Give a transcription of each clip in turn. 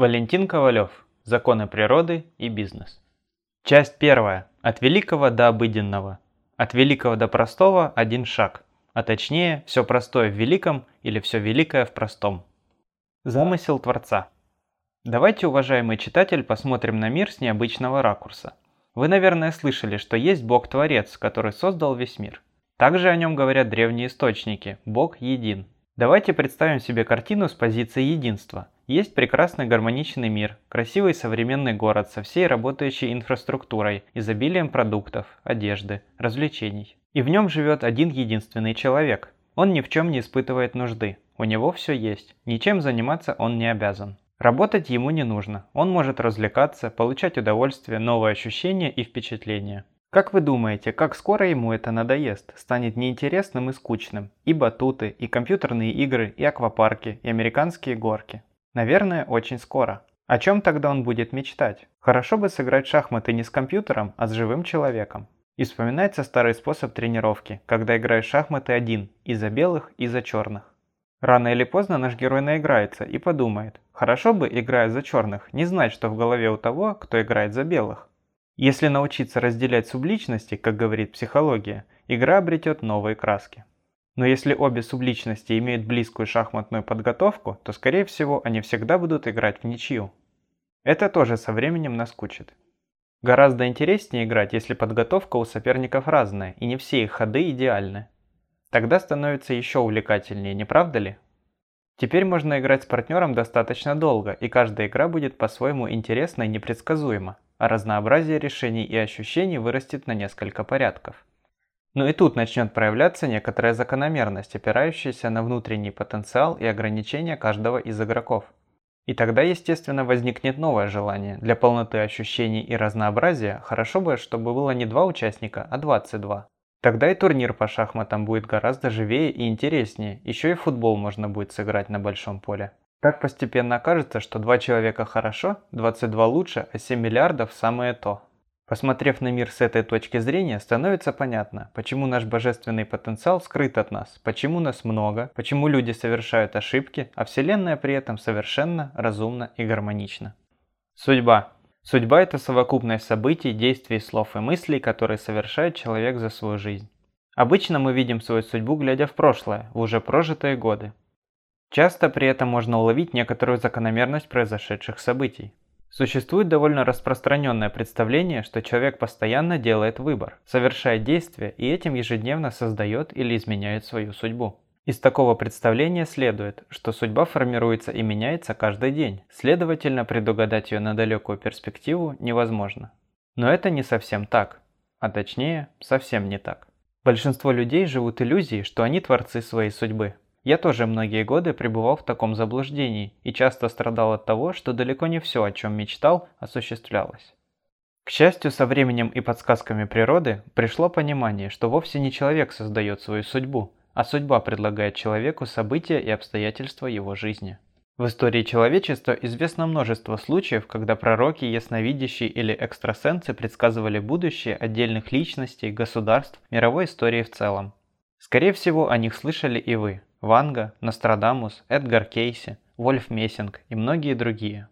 Валентин Ковалев. Законы природы и бизнес. Часть первая. От великого до обыденного. От великого до простого один шаг. А точнее, все простое в великом или все великое в простом. Замысел Творца. Давайте, уважаемый читатель, посмотрим на мир с необычного ракурса. Вы, наверное, слышали, что есть Бог-творец, который создал весь мир. Также о нем говорят древние источники – Бог един. Давайте представим себе картину с позиции единства. Есть прекрасный гармоничный мир, красивый современный город со всей работающей инфраструктурой, изобилием продуктов, одежды, развлечений. И в нем живет один единственный человек. Он ни в чем не испытывает нужды. У него все есть. Ничем заниматься он не обязан. Работать ему не нужно. Он может развлекаться, получать удовольствие, новые ощущения и впечатления. Как вы думаете, как скоро ему это надоест, станет неинтересным и скучным? И батуты, и компьютерные игры, и аквапарки, и американские горки. Наверное, очень скоро. О чем тогда он будет мечтать? Хорошо бы сыграть шахматы не с компьютером, а с живым человеком. И вспоминается старый способ тренировки, когда играешь шахматы один, и за белых, и за черных. Рано или поздно наш герой наиграется и подумает, хорошо бы, играя за черных, не знать, что в голове у того, кто играет за белых. Если научиться разделять субличности, как говорит психология, игра обретет новые краски. Но если обе субличности имеют близкую шахматную подготовку, то скорее всего они всегда будут играть в ничью. Это тоже со временем наскучит. Гораздо интереснее играть, если подготовка у соперников разная и не все их ходы идеальны. Тогда становится еще увлекательнее, не правда ли? Теперь можно играть с партнером достаточно долго, и каждая игра будет по-своему интересна и непредсказуема а разнообразие решений и ощущений вырастет на несколько порядков. Но и тут начнет проявляться некоторая закономерность, опирающаяся на внутренний потенциал и ограничения каждого из игроков. И тогда, естественно, возникнет новое желание. Для полноты ощущений и разнообразия хорошо бы, чтобы было не два участника, а 22. Тогда и турнир по шахматам будет гораздо живее и интереснее, еще и футбол можно будет сыграть на большом поле. Так постепенно окажется, что два человека хорошо, 22 лучше, а 7 миллиардов самое то. Посмотрев на мир с этой точки зрения, становится понятно, почему наш божественный потенциал скрыт от нас, почему нас много, почему люди совершают ошибки, а Вселенная при этом совершенно разумна и гармонична. Судьба. Судьба – это совокупность событий, действий, слов и мыслей, которые совершает человек за свою жизнь. Обычно мы видим свою судьбу, глядя в прошлое, в уже прожитые годы. Часто при этом можно уловить некоторую закономерность произошедших событий. Существует довольно распространенное представление, что человек постоянно делает выбор, совершает действия и этим ежедневно создает или изменяет свою судьбу. Из такого представления следует, что судьба формируется и меняется каждый день, следовательно, предугадать ее на далекую перспективу невозможно. Но это не совсем так, а точнее, совсем не так. Большинство людей живут иллюзией, что они творцы своей судьбы, я тоже многие годы пребывал в таком заблуждении и часто страдал от того, что далеко не все, о чем мечтал, осуществлялось. К счастью, со временем и подсказками природы пришло понимание, что вовсе не человек создает свою судьбу, а судьба предлагает человеку события и обстоятельства его жизни. В истории человечества известно множество случаев, когда пророки, ясновидящие или экстрасенсы предсказывали будущее отдельных личностей, государств, мировой истории в целом. Скорее всего, о них слышали и вы. Ванга, Нострадамус, Эдгар Кейси, Вольф Мессинг и многие другие.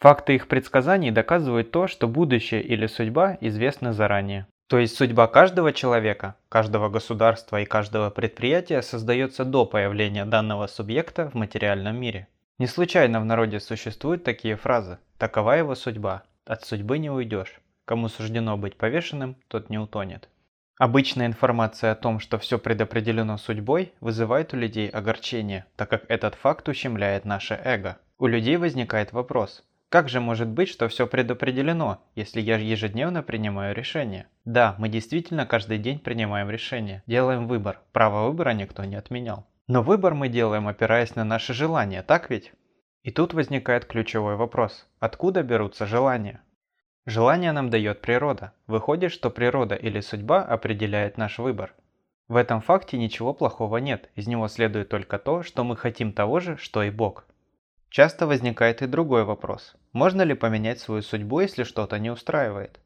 Факты их предсказаний доказывают то, что будущее или судьба известны заранее. То есть судьба каждого человека, каждого государства и каждого предприятия создается до появления данного субъекта в материальном мире. Не случайно в народе существуют такие фразы «такова его судьба», «от судьбы не уйдешь», «кому суждено быть повешенным, тот не утонет». Обычная информация о том, что все предопределено судьбой, вызывает у людей огорчение, так как этот факт ущемляет наше эго. У людей возникает вопрос, как же может быть, что все предопределено, если я ежедневно принимаю решения? Да, мы действительно каждый день принимаем решения, делаем выбор, право выбора никто не отменял. Но выбор мы делаем, опираясь на наши желания, так ведь? И тут возникает ключевой вопрос, откуда берутся желания? Желание нам дает природа. Выходит, что природа или судьба определяет наш выбор. В этом факте ничего плохого нет, из него следует только то, что мы хотим того же, что и Бог. Часто возникает и другой вопрос. Можно ли поменять свою судьбу, если что-то не устраивает?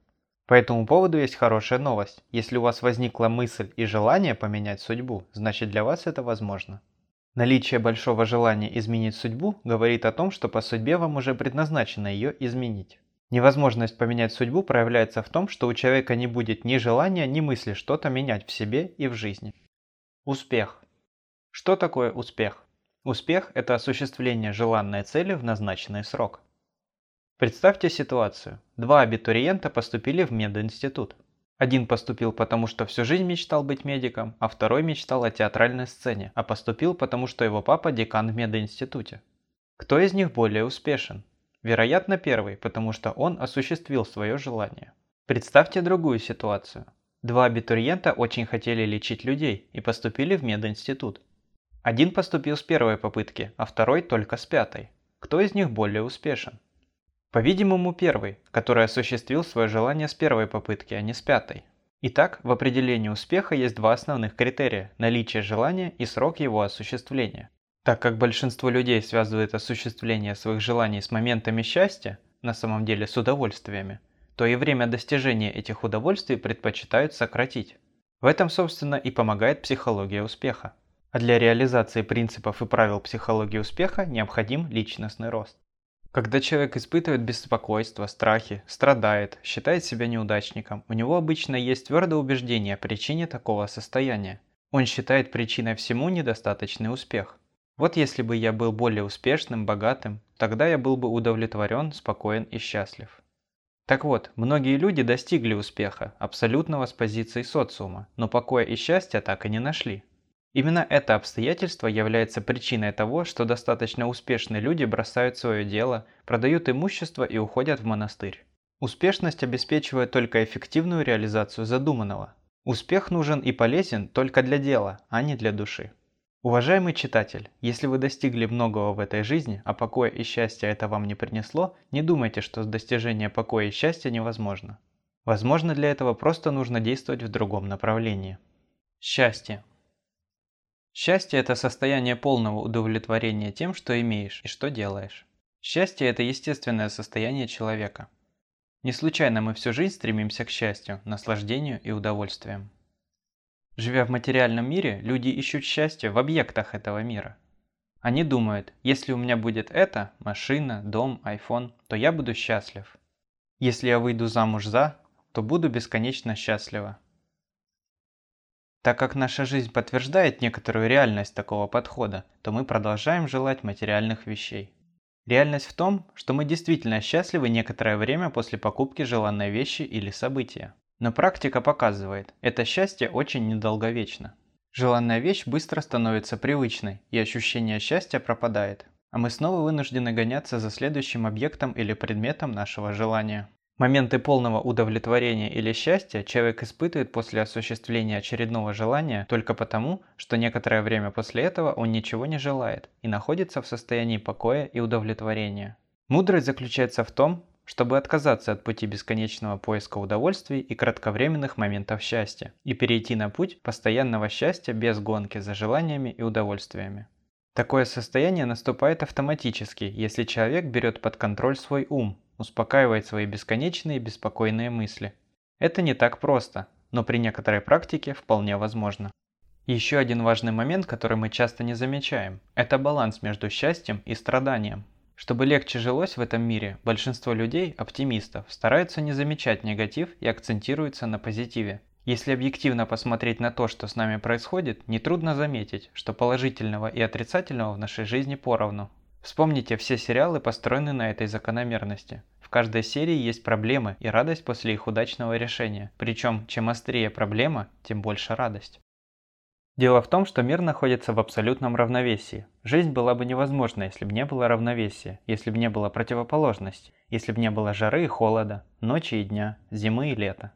По этому поводу есть хорошая новость. Если у вас возникла мысль и желание поменять судьбу, значит для вас это возможно. Наличие большого желания изменить судьбу говорит о том, что по судьбе вам уже предназначено ее изменить. Невозможность поменять судьбу проявляется в том, что у человека не будет ни желания, ни мысли что-то менять в себе и в жизни. Успех. Что такое успех? Успех – это осуществление желанной цели в назначенный срок. Представьте ситуацию. Два абитуриента поступили в мединститут. Один поступил потому, что всю жизнь мечтал быть медиком, а второй мечтал о театральной сцене, а поступил потому, что его папа декан в мединституте. Кто из них более успешен? Вероятно, первый, потому что он осуществил свое желание. Представьте другую ситуацию. Два абитуриента очень хотели лечить людей и поступили в мединститут. Один поступил с первой попытки, а второй только с пятой. Кто из них более успешен? По-видимому, первый, который осуществил свое желание с первой попытки, а не с пятой. Итак, в определении успеха есть два основных критерия – наличие желания и срок его осуществления. Так как большинство людей связывает осуществление своих желаний с моментами счастья, на самом деле с удовольствиями, то и время достижения этих удовольствий предпочитают сократить. В этом, собственно, и помогает психология успеха. А для реализации принципов и правил психологии успеха необходим личностный рост. Когда человек испытывает беспокойство, страхи, страдает, считает себя неудачником, у него обычно есть твердое убеждение о причине такого состояния. Он считает причиной всему недостаточный успех. Вот если бы я был более успешным, богатым, тогда я был бы удовлетворен, спокоен и счастлив. Так вот, многие люди достигли успеха, абсолютного с позиции социума, но покоя и счастья так и не нашли. Именно это обстоятельство является причиной того, что достаточно успешные люди бросают свое дело, продают имущество и уходят в монастырь. Успешность обеспечивает только эффективную реализацию задуманного. Успех нужен и полезен только для дела, а не для души. Уважаемый читатель, если вы достигли многого в этой жизни, а покоя и счастья это вам не принесло, не думайте, что достижение покоя и счастья невозможно. Возможно, для этого просто нужно действовать в другом направлении. Счастье. Счастье – это состояние полного удовлетворения тем, что имеешь и что делаешь. Счастье – это естественное состояние человека. Не случайно мы всю жизнь стремимся к счастью, наслаждению и удовольствиям. Живя в материальном мире, люди ищут счастье в объектах этого мира. Они думают, если у меня будет это, машина, дом, iPhone, то я буду счастлив. Если я выйду замуж за, то буду бесконечно счастлива. Так как наша жизнь подтверждает некоторую реальность такого подхода, то мы продолжаем желать материальных вещей. Реальность в том, что мы действительно счастливы некоторое время после покупки желанной вещи или события. Но практика показывает, это счастье очень недолговечно. Желанная вещь быстро становится привычной, и ощущение счастья пропадает. А мы снова вынуждены гоняться за следующим объектом или предметом нашего желания. Моменты полного удовлетворения или счастья человек испытывает после осуществления очередного желания только потому, что некоторое время после этого он ничего не желает и находится в состоянии покоя и удовлетворения. Мудрость заключается в том, чтобы отказаться от пути бесконечного поиска удовольствий и кратковременных моментов счастья и перейти на путь постоянного счастья без гонки за желаниями и удовольствиями. Такое состояние наступает автоматически, если человек берет под контроль свой ум, успокаивает свои бесконечные беспокойные мысли. Это не так просто, но при некоторой практике вполне возможно. Еще один важный момент, который мы часто не замечаем, это баланс между счастьем и страданием. Чтобы легче жилось в этом мире, большинство людей, оптимистов, стараются не замечать негатив и акцентируются на позитиве. Если объективно посмотреть на то, что с нами происходит, нетрудно заметить, что положительного и отрицательного в нашей жизни поровну. Вспомните, все сериалы построены на этой закономерности. В каждой серии есть проблемы и радость после их удачного решения. Причем, чем острее проблема, тем больше радость. Дело в том, что мир находится в абсолютном равновесии. Жизнь была бы невозможна, если бы не было равновесия, если бы не было противоположности, если бы не было жары и холода, ночи и дня, зимы и лета.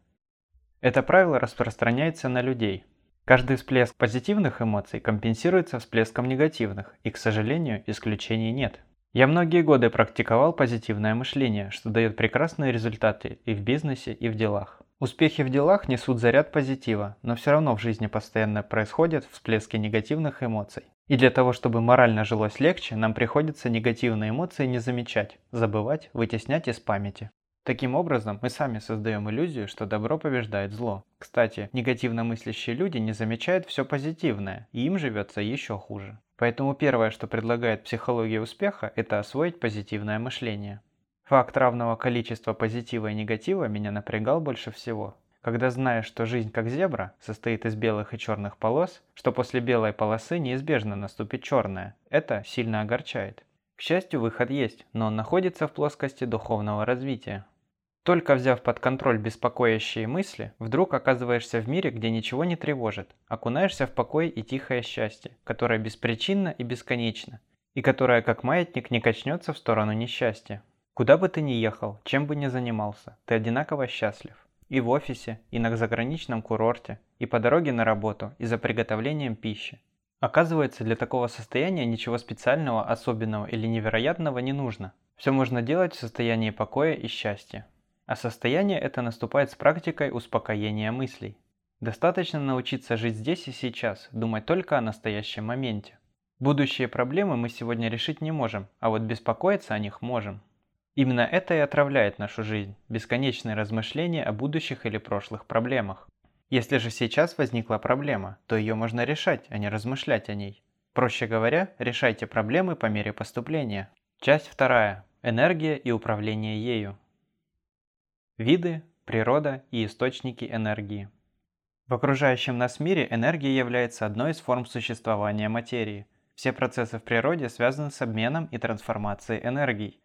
Это правило распространяется на людей. Каждый всплеск позитивных эмоций компенсируется всплеском негативных, и, к сожалению, исключений нет. Я многие годы практиковал позитивное мышление, что дает прекрасные результаты и в бизнесе, и в делах. Успехи в делах несут заряд позитива, но все равно в жизни постоянно происходят всплески негативных эмоций. И для того, чтобы морально жилось легче, нам приходится негативные эмоции не замечать, забывать, вытеснять из памяти. Таким образом, мы сами создаем иллюзию, что добро побеждает зло. Кстати, негативно мыслящие люди не замечают все позитивное, и им живется еще хуже. Поэтому первое, что предлагает психология успеха, это освоить позитивное мышление. Факт равного количества позитива и негатива меня напрягал больше всего. Когда знаешь, что жизнь как зебра состоит из белых и черных полос, что после белой полосы неизбежно наступит черная, это сильно огорчает. К счастью, выход есть, но он находится в плоскости духовного развития. Только взяв под контроль беспокоящие мысли, вдруг оказываешься в мире, где ничего не тревожит, окунаешься в покой и тихое счастье, которое беспричинно и бесконечно, и которое как маятник не качнется в сторону несчастья. Куда бы ты ни ехал, чем бы ни занимался, ты одинаково счастлив. И в офисе, и на заграничном курорте, и по дороге на работу, и за приготовлением пищи. Оказывается, для такого состояния ничего специального, особенного или невероятного не нужно. Все можно делать в состоянии покоя и счастья. А состояние это наступает с практикой успокоения мыслей. Достаточно научиться жить здесь и сейчас, думать только о настоящем моменте. Будущие проблемы мы сегодня решить не можем, а вот беспокоиться о них можем. Именно это и отравляет нашу жизнь, бесконечные размышления о будущих или прошлых проблемах. Если же сейчас возникла проблема, то ее можно решать, а не размышлять о ней. Проще говоря, решайте проблемы по мере поступления. Часть вторая. Энергия и управление ею. Виды, природа и источники энергии. В окружающем нас мире энергия является одной из форм существования материи. Все процессы в природе связаны с обменом и трансформацией энергий.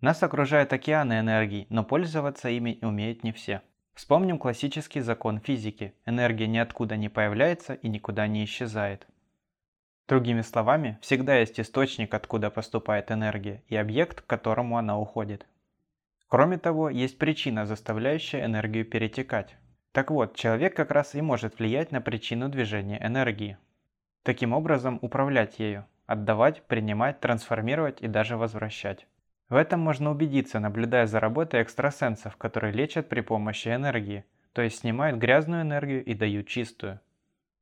Нас окружают океаны энергий, но пользоваться ими умеют не все. Вспомним классический закон физики. Энергия ниоткуда не появляется и никуда не исчезает. Другими словами, всегда есть источник, откуда поступает энергия, и объект, к которому она уходит. Кроме того, есть причина, заставляющая энергию перетекать. Так вот, человек как раз и может влиять на причину движения энергии. Таким образом, управлять ею, отдавать, принимать, трансформировать и даже возвращать. В этом можно убедиться, наблюдая за работой экстрасенсов, которые лечат при помощи энергии, то есть снимают грязную энергию и дают чистую.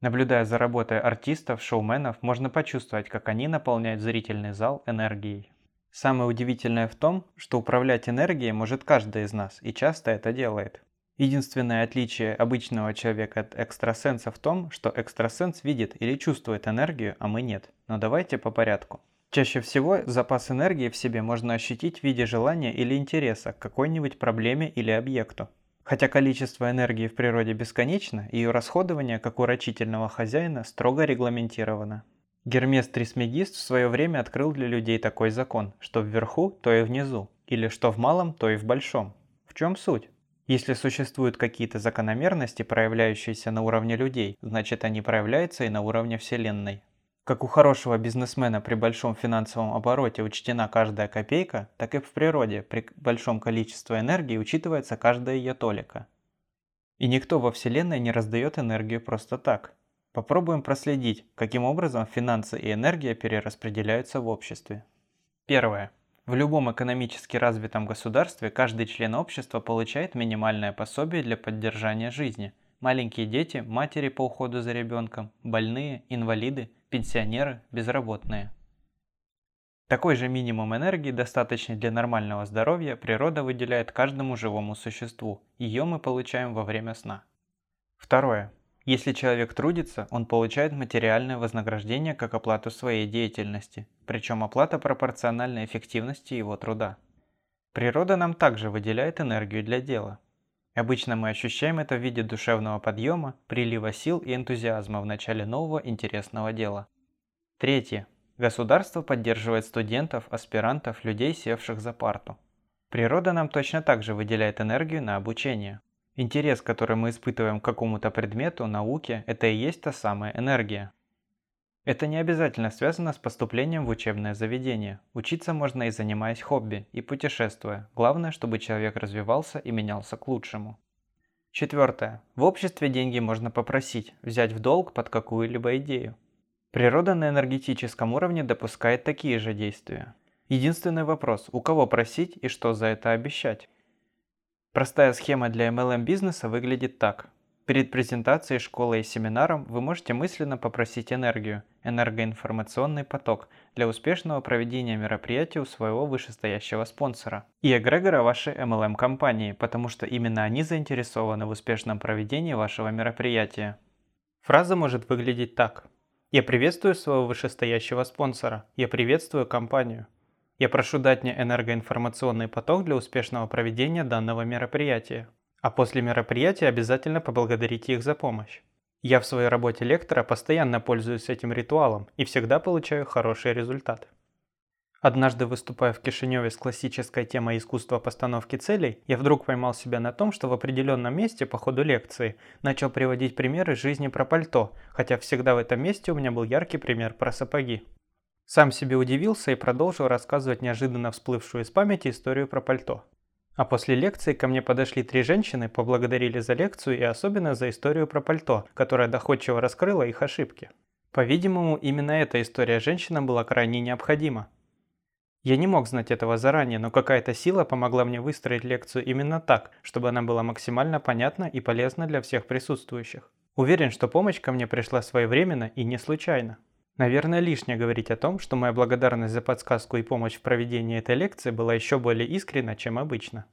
Наблюдая за работой артистов, шоуменов, можно почувствовать, как они наполняют зрительный зал энергией. Самое удивительное в том, что управлять энергией может каждый из нас, и часто это делает. Единственное отличие обычного человека от экстрасенса в том, что экстрасенс видит или чувствует энергию, а мы нет. Но давайте по порядку. Чаще всего запас энергии в себе можно ощутить в виде желания или интереса к какой-нибудь проблеме или объекту. Хотя количество энергии в природе бесконечно, ее расходование, как у рачительного хозяина, строго регламентировано. Гермес Трисмегист в свое время открыл для людей такой закон, что вверху, то и внизу, или что в малом, то и в большом. В чем суть? Если существуют какие-то закономерности, проявляющиеся на уровне людей, значит они проявляются и на уровне Вселенной. Как у хорошего бизнесмена при большом финансовом обороте учтена каждая копейка, так и в природе при большом количестве энергии учитывается каждая ее толика. И никто во Вселенной не раздает энергию просто так. Попробуем проследить, каким образом финансы и энергия перераспределяются в обществе. Первое. В любом экономически развитом государстве каждый член общества получает минимальное пособие для поддержания жизни. Маленькие дети, матери по уходу за ребенком, больные, инвалиды, пенсионеры, безработные. Такой же минимум энергии, достаточный для нормального здоровья, природа выделяет каждому живому существу. Ее мы получаем во время сна. Второе. Если человек трудится, он получает материальное вознаграждение как оплату своей деятельности, причем оплата пропорциональна эффективности его труда. Природа нам также выделяет энергию для дела. Обычно мы ощущаем это в виде душевного подъема, прилива сил и энтузиазма в начале нового интересного дела. Третье. Государство поддерживает студентов, аспирантов, людей, севших за парту. Природа нам точно так же выделяет энергию на обучение. Интерес, который мы испытываем к какому-то предмету, науке, это и есть та самая энергия. Это не обязательно связано с поступлением в учебное заведение. Учиться можно и занимаясь хобби, и путешествуя. Главное, чтобы человек развивался и менялся к лучшему. Четвертое. В обществе деньги можно попросить, взять в долг под какую-либо идею. Природа на энергетическом уровне допускает такие же действия. Единственный вопрос, у кого просить и что за это обещать? Простая схема для MLM бизнеса выглядит так. Перед презентацией, школой и семинаром вы можете мысленно попросить энергию, энергоинформационный поток для успешного проведения мероприятия у своего вышестоящего спонсора и эгрегора вашей MLM-компании, потому что именно они заинтересованы в успешном проведении вашего мероприятия. Фраза может выглядеть так. Я приветствую своего вышестоящего спонсора. Я приветствую компанию. Я прошу дать мне энергоинформационный поток для успешного проведения данного мероприятия. А после мероприятия обязательно поблагодарите их за помощь. Я в своей работе лектора постоянно пользуюсь этим ритуалом и всегда получаю хорошие результаты. Однажды выступая в Кишиневе с классической темой искусства постановки целей, я вдруг поймал себя на том, что в определенном месте по ходу лекции начал приводить примеры жизни про пальто, хотя всегда в этом месте у меня был яркий пример про сапоги. Сам себе удивился и продолжил рассказывать неожиданно всплывшую из памяти историю про пальто. А после лекции ко мне подошли три женщины, поблагодарили за лекцию и особенно за историю про пальто, которая доходчиво раскрыла их ошибки. По-видимому, именно эта история женщинам была крайне необходима. Я не мог знать этого заранее, но какая-то сила помогла мне выстроить лекцию именно так, чтобы она была максимально понятна и полезна для всех присутствующих. Уверен, что помощь ко мне пришла своевременно и не случайно. Наверное, лишнее говорить о том, что моя благодарность за подсказку и помощь в проведении этой лекции была еще более искренна, чем обычно.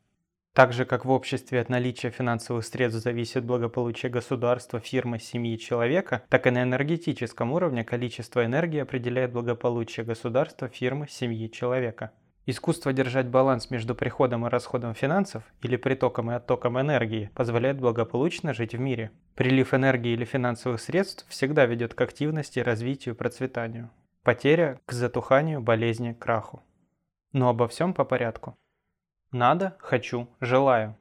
Так же, как в обществе от наличия финансовых средств зависит благополучие государства, фирмы, семьи, человека, так и на энергетическом уровне количество энергии определяет благополучие государства, фирмы, семьи, человека. Искусство держать баланс между приходом и расходом финансов или притоком и оттоком энергии позволяет благополучно жить в мире. Прилив энергии или финансовых средств всегда ведет к активности, развитию, процветанию. Потеря – к затуханию, болезни, краху. Но обо всем по порядку. Надо, хочу, желаю.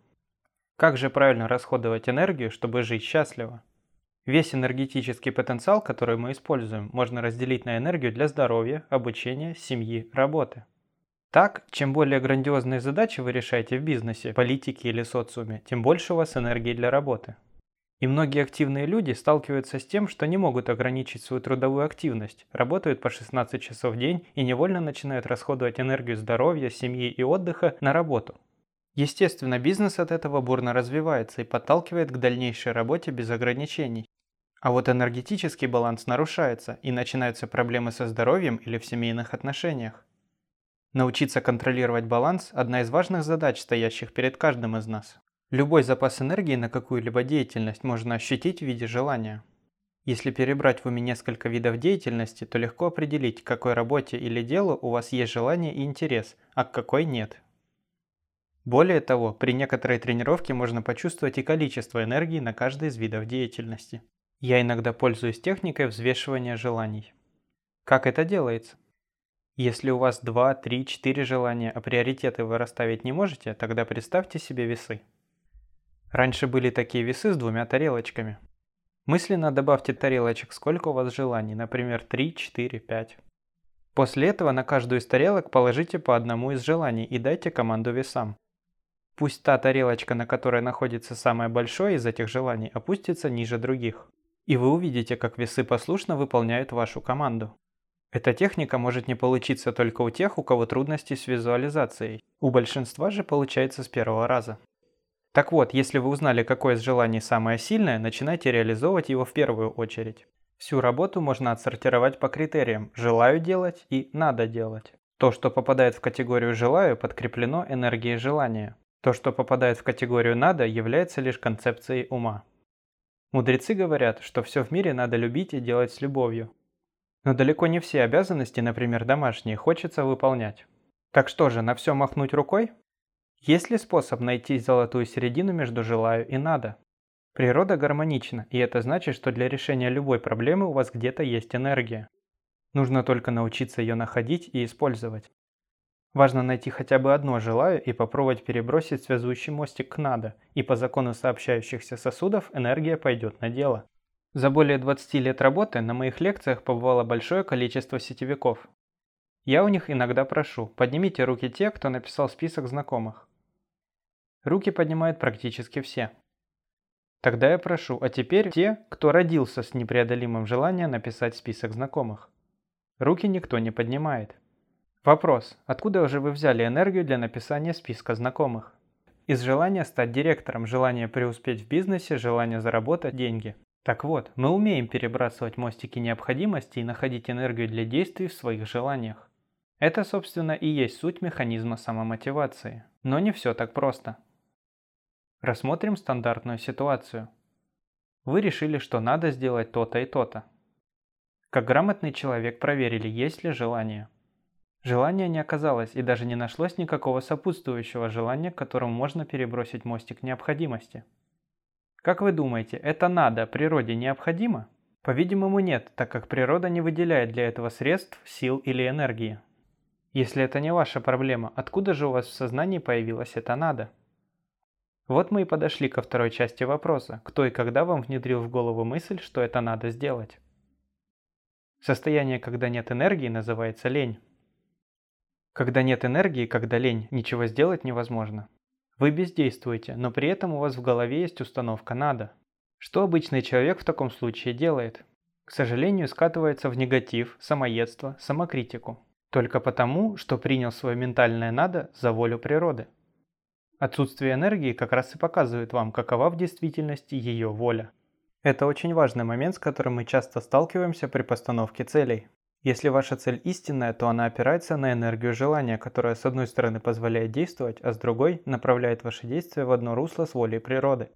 Как же правильно расходовать энергию, чтобы жить счастливо? Весь энергетический потенциал, который мы используем, можно разделить на энергию для здоровья, обучения, семьи, работы. Так, чем более грандиозные задачи вы решаете в бизнесе, политике или социуме, тем больше у вас энергии для работы. И многие активные люди сталкиваются с тем, что не могут ограничить свою трудовую активность, работают по 16 часов в день и невольно начинают расходовать энергию здоровья, семьи и отдыха на работу. Естественно, бизнес от этого бурно развивается и подталкивает к дальнейшей работе без ограничений. А вот энергетический баланс нарушается и начинаются проблемы со здоровьем или в семейных отношениях. Научиться контролировать баланс – одна из важных задач, стоящих перед каждым из нас. Любой запас энергии на какую-либо деятельность можно ощутить в виде желания. Если перебрать в уме несколько видов деятельности, то легко определить, к какой работе или делу у вас есть желание и интерес, а к какой нет. Более того, при некоторой тренировке можно почувствовать и количество энергии на каждый из видов деятельности. Я иногда пользуюсь техникой взвешивания желаний. Как это делается? Если у вас 2, 3, 4 желания, а приоритеты вы расставить не можете, тогда представьте себе весы. Раньше были такие весы с двумя тарелочками. Мысленно добавьте тарелочек, сколько у вас желаний, например, 3, 4, 5. После этого на каждую из тарелок положите по одному из желаний и дайте команду весам. Пусть та тарелочка, на которой находится самое большое из этих желаний, опустится ниже других. И вы увидите, как весы послушно выполняют вашу команду. Эта техника может не получиться только у тех, у кого трудности с визуализацией. У большинства же получается с первого раза. Так вот, если вы узнали, какое из желаний самое сильное, начинайте реализовывать его в первую очередь. Всю работу можно отсортировать по критериям «желаю делать» и «надо делать». То, что попадает в категорию «желаю», подкреплено энергией желания. То, что попадает в категорию «надо», является лишь концепцией ума. Мудрецы говорят, что все в мире надо любить и делать с любовью. Но далеко не все обязанности, например, домашние, хочется выполнять. Так что же, на все махнуть рукой? Есть ли способ найти золотую середину между «желаю» и «надо»? Природа гармонична, и это значит, что для решения любой проблемы у вас где-то есть энергия. Нужно только научиться ее находить и использовать. Важно найти хотя бы одно «желаю» и попробовать перебросить связующий мостик к «надо», и по закону сообщающихся сосудов энергия пойдет на дело. За более 20 лет работы на моих лекциях побывало большое количество сетевиков. Я у них иногда прошу, поднимите руки те, кто написал список знакомых. Руки поднимают практически все. Тогда я прошу, а теперь те, кто родился с непреодолимым желанием написать список знакомых. Руки никто не поднимает. Вопрос, откуда же вы взяли энергию для написания списка знакомых? Из желания стать директором, желания преуспеть в бизнесе, желания заработать деньги. Так вот, мы умеем перебрасывать мостики необходимости и находить энергию для действий в своих желаниях. Это, собственно, и есть суть механизма самомотивации. Но не все так просто. Рассмотрим стандартную ситуацию. Вы решили, что надо сделать то-то и то-то. Как грамотный человек проверили, есть ли желание. Желания не оказалось и даже не нашлось никакого сопутствующего желания, к которому можно перебросить мостик необходимости. Как вы думаете, это надо природе необходимо? По-видимому нет, так как природа не выделяет для этого средств, сил или энергии. Если это не ваша проблема, откуда же у вас в сознании появилось это надо? Вот мы и подошли ко второй части вопроса, кто и когда вам внедрил в голову мысль, что это надо сделать. Состояние, когда нет энергии, называется лень. Когда нет энергии, когда лень, ничего сделать невозможно. Вы бездействуете, но при этом у вас в голове есть установка «надо». Что обычный человек в таком случае делает? К сожалению, скатывается в негатив, самоедство, самокритику. Только потому, что принял свое ментальное «надо» за волю природы. Отсутствие энергии как раз и показывает вам, какова в действительности ее воля. Это очень важный момент, с которым мы часто сталкиваемся при постановке целей. Если ваша цель истинная, то она опирается на энергию желания, которая с одной стороны позволяет действовать, а с другой направляет ваши действия в одно русло с волей природы.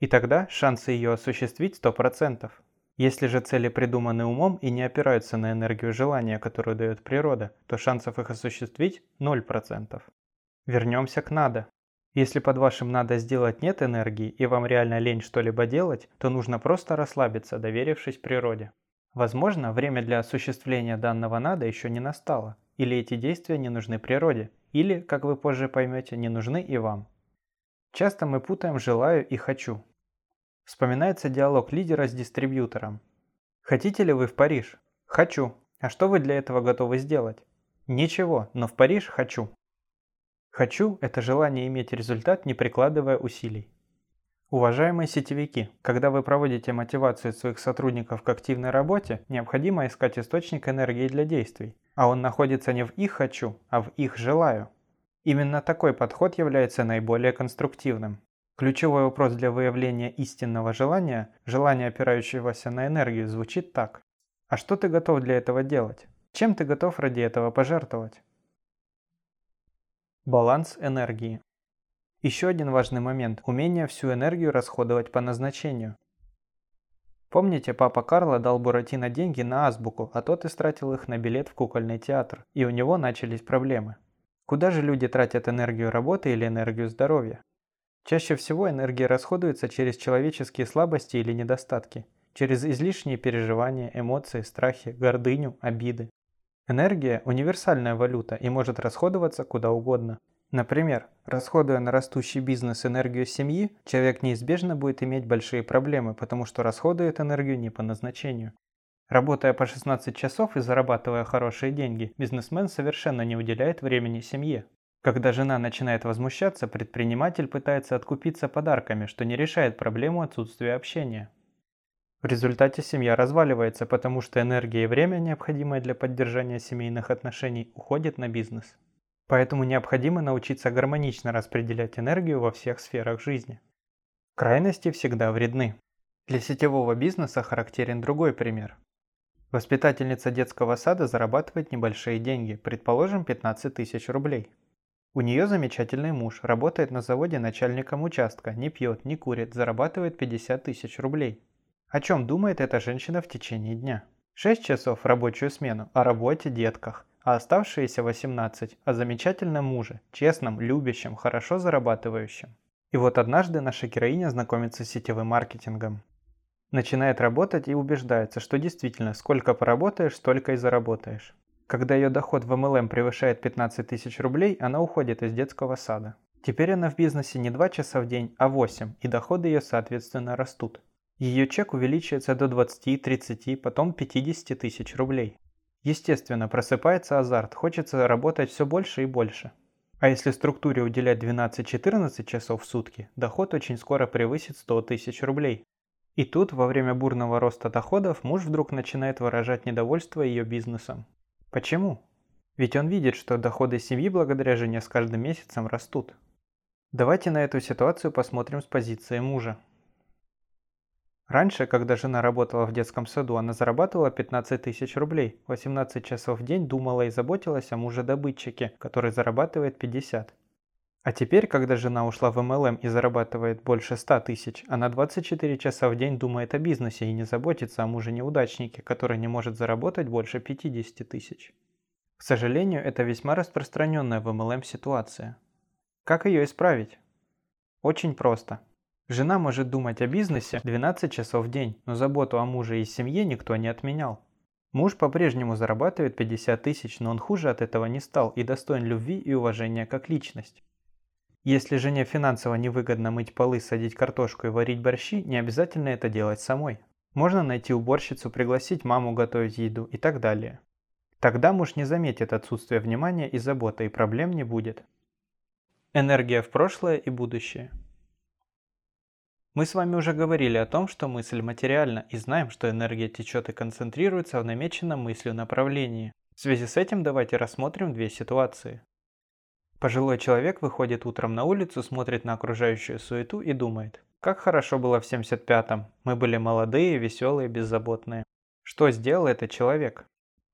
И тогда шансы ее осуществить 100%. Если же цели придуманы умом и не опираются на энергию желания, которую дает природа, то шансов их осуществить 0%. Вернемся к «надо». Если под вашим «надо» сделать нет энергии и вам реально лень что-либо делать, то нужно просто расслабиться, доверившись природе. Возможно, время для осуществления данного надо еще не настало, или эти действия не нужны природе, или, как вы позже поймете, не нужны и вам. Часто мы путаем «желаю» и «хочу». Вспоминается диалог лидера с дистрибьютором. Хотите ли вы в Париж? Хочу. А что вы для этого готовы сделать? Ничего, но в Париж хочу. Хочу – это желание иметь результат, не прикладывая усилий. Уважаемые сетевики, когда вы проводите мотивацию своих сотрудников к активной работе, необходимо искать источник энергии для действий, а он находится не в их «хочу», а в их «желаю». Именно такой подход является наиболее конструктивным. Ключевой вопрос для выявления истинного желания, желания, опирающегося на энергию, звучит так. А что ты готов для этого делать? Чем ты готов ради этого пожертвовать? Баланс энергии. Еще один важный момент – умение всю энергию расходовать по назначению. Помните, папа Карло дал Буратино деньги на азбуку, а тот истратил их на билет в кукольный театр, и у него начались проблемы. Куда же люди тратят энергию работы или энергию здоровья? Чаще всего энергия расходуется через человеческие слабости или недостатки, через излишние переживания, эмоции, страхи, гордыню, обиды. Энергия – универсальная валюта и может расходоваться куда угодно. Например, расходуя на растущий бизнес энергию семьи, человек неизбежно будет иметь большие проблемы, потому что расходует энергию не по назначению. Работая по 16 часов и зарабатывая хорошие деньги, бизнесмен совершенно не уделяет времени семье. Когда жена начинает возмущаться, предприниматель пытается откупиться подарками, что не решает проблему отсутствия общения. В результате семья разваливается, потому что энергия и время, необходимые для поддержания семейных отношений, уходят на бизнес. Поэтому необходимо научиться гармонично распределять энергию во всех сферах жизни. Крайности всегда вредны. Для сетевого бизнеса характерен другой пример. Воспитательница детского сада зарабатывает небольшие деньги, предположим 15 тысяч рублей. У нее замечательный муж, работает на заводе начальником участка, не пьет, не курит, зарабатывает 50 тысяч рублей. О чем думает эта женщина в течение дня? 6 часов рабочую смену, о работе, детках а оставшиеся 18 о замечательном муже, честном, любящем, хорошо зарабатывающем. И вот однажды наша героиня знакомится с сетевым маркетингом. Начинает работать и убеждается, что действительно сколько поработаешь, столько и заработаешь. Когда ее доход в MLM превышает 15 тысяч рублей, она уходит из детского сада. Теперь она в бизнесе не 2 часа в день, а 8, и доходы ее соответственно растут. Ее чек увеличивается до 20, 30, потом 50 тысяч рублей. Естественно, просыпается азарт, хочется работать все больше и больше. А если структуре уделять 12-14 часов в сутки, доход очень скоро превысит 100 тысяч рублей. И тут, во время бурного роста доходов, муж вдруг начинает выражать недовольство ее бизнесом. Почему? Ведь он видит, что доходы семьи благодаря жене с каждым месяцем растут. Давайте на эту ситуацию посмотрим с позиции мужа. Раньше, когда жена работала в детском саду, она зарабатывала 15 тысяч рублей, 18 часов в день думала и заботилась о муже-добытчике, который зарабатывает 50. А теперь, когда жена ушла в MLM и зарабатывает больше 100 тысяч, она 24 часа в день думает о бизнесе и не заботится о муже-неудачнике, который не может заработать больше 50 тысяч. К сожалению, это весьма распространенная в MLM ситуация. Как ее исправить? Очень просто. Жена может думать о бизнесе 12 часов в день, но заботу о муже и семье никто не отменял. Муж по-прежнему зарабатывает 50 тысяч, но он хуже от этого не стал и достоин любви и уважения как личность. Если жене финансово невыгодно мыть полы, садить картошку и варить борщи, не обязательно это делать самой. Можно найти уборщицу, пригласить маму готовить еду и так далее. Тогда муж не заметит отсутствие внимания и заботы, и проблем не будет. Энергия в прошлое и будущее. Мы с вами уже говорили о том, что мысль материальна и знаем, что энергия течет и концентрируется в намеченном мыслью направлении. В связи с этим давайте рассмотрим две ситуации. Пожилой человек выходит утром на улицу, смотрит на окружающую суету и думает, как хорошо было в 75-м, мы были молодые, веселые, беззаботные. Что сделал этот человек?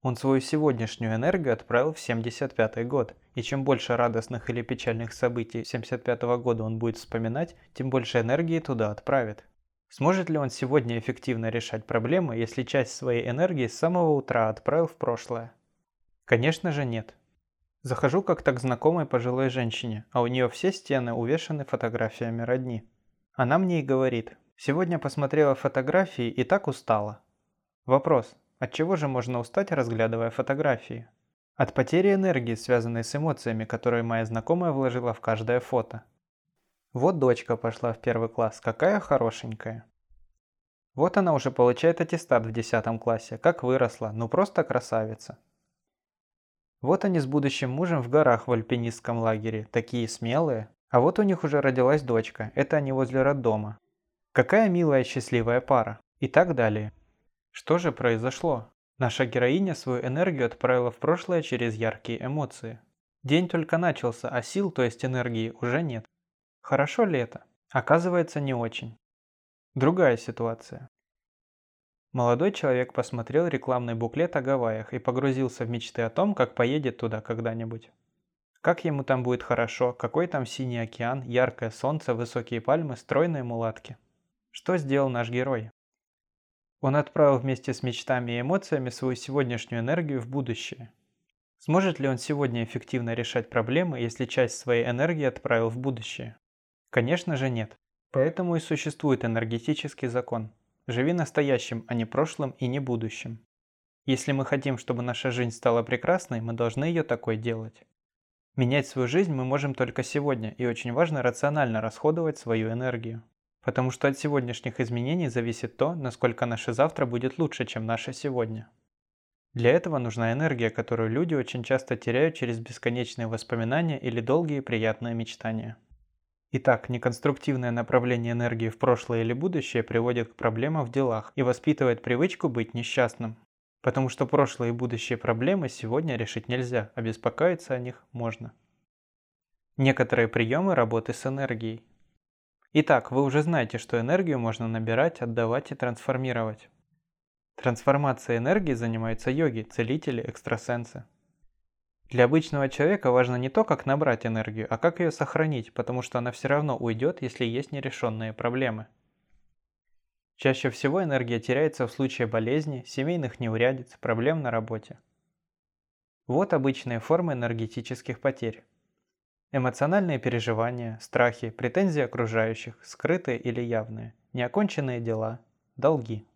Он свою сегодняшнюю энергию отправил в 75 год, и чем больше радостных или печальных событий 75 -го года он будет вспоминать, тем больше энергии туда отправит. Сможет ли он сегодня эффективно решать проблемы, если часть своей энергии с самого утра отправил в прошлое? Конечно же нет. Захожу как-то к знакомой пожилой женщине, а у нее все стены увешаны фотографиями родни. Она мне и говорит, сегодня посмотрела фотографии и так устала. Вопрос, от чего же можно устать, разглядывая фотографии? От потери энергии, связанной с эмоциями, которые моя знакомая вложила в каждое фото. Вот дочка пошла в первый класс, какая хорошенькая. Вот она уже получает аттестат в 10 классе, как выросла, ну просто красавица. Вот они с будущим мужем в горах в альпинистском лагере, такие смелые. А вот у них уже родилась дочка, это они возле роддома. Какая милая счастливая пара. И так далее. Что же произошло? Наша героиня свою энергию отправила в прошлое через яркие эмоции. День только начался, а сил, то есть энергии, уже нет. Хорошо ли это? Оказывается, не очень. Другая ситуация. Молодой человек посмотрел рекламный буклет о Гавайях и погрузился в мечты о том, как поедет туда когда-нибудь. Как ему там будет хорошо, какой там синий океан, яркое солнце, высокие пальмы, стройные мулатки. Что сделал наш герой? Он отправил вместе с мечтами и эмоциями свою сегодняшнюю энергию в будущее. Сможет ли он сегодня эффективно решать проблемы, если часть своей энергии отправил в будущее? Конечно же нет. Поэтому и существует энергетический закон. Живи настоящим, а не прошлым и не будущим. Если мы хотим, чтобы наша жизнь стала прекрасной, мы должны ее такой делать. Менять свою жизнь мы можем только сегодня, и очень важно рационально расходовать свою энергию. Потому что от сегодняшних изменений зависит то, насколько наше завтра будет лучше, чем наше сегодня. Для этого нужна энергия, которую люди очень часто теряют через бесконечные воспоминания или долгие приятные мечтания. Итак, неконструктивное направление энергии в прошлое или будущее приводит к проблемам в делах и воспитывает привычку быть несчастным. Потому что прошлые и будущие проблемы сегодня решить нельзя, а беспокоиться о них можно. Некоторые приемы работы с энергией. Итак, вы уже знаете, что энергию можно набирать, отдавать и трансформировать. Трансформацией энергии занимаются йоги, целители, экстрасенсы. Для обычного человека важно не то, как набрать энергию, а как ее сохранить, потому что она все равно уйдет, если есть нерешенные проблемы. Чаще всего энергия теряется в случае болезни, семейных неурядиц, проблем на работе. Вот обычные формы энергетических потерь. Эмоциональные переживания, страхи, претензии окружающих, скрытые или явные, неоконченные дела, долги.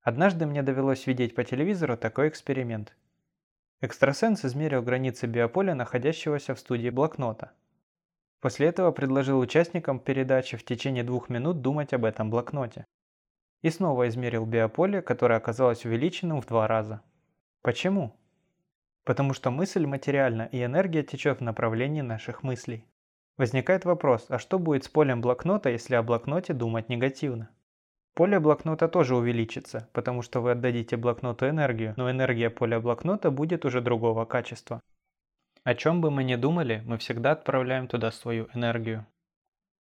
Однажды мне довелось видеть по телевизору такой эксперимент. Экстрасенс измерил границы биополя, находящегося в студии блокнота. После этого предложил участникам передачи в течение двух минут думать об этом блокноте. И снова измерил биополе, которое оказалось увеличенным в два раза. Почему? Потому что мысль материальна и энергия течет в направлении наших мыслей. Возникает вопрос, а что будет с полем блокнота, если о блокноте думать негативно? Поле блокнота тоже увеличится, потому что вы отдадите блокноту энергию, но энергия поля блокнота будет уже другого качества. О чем бы мы ни думали, мы всегда отправляем туда свою энергию.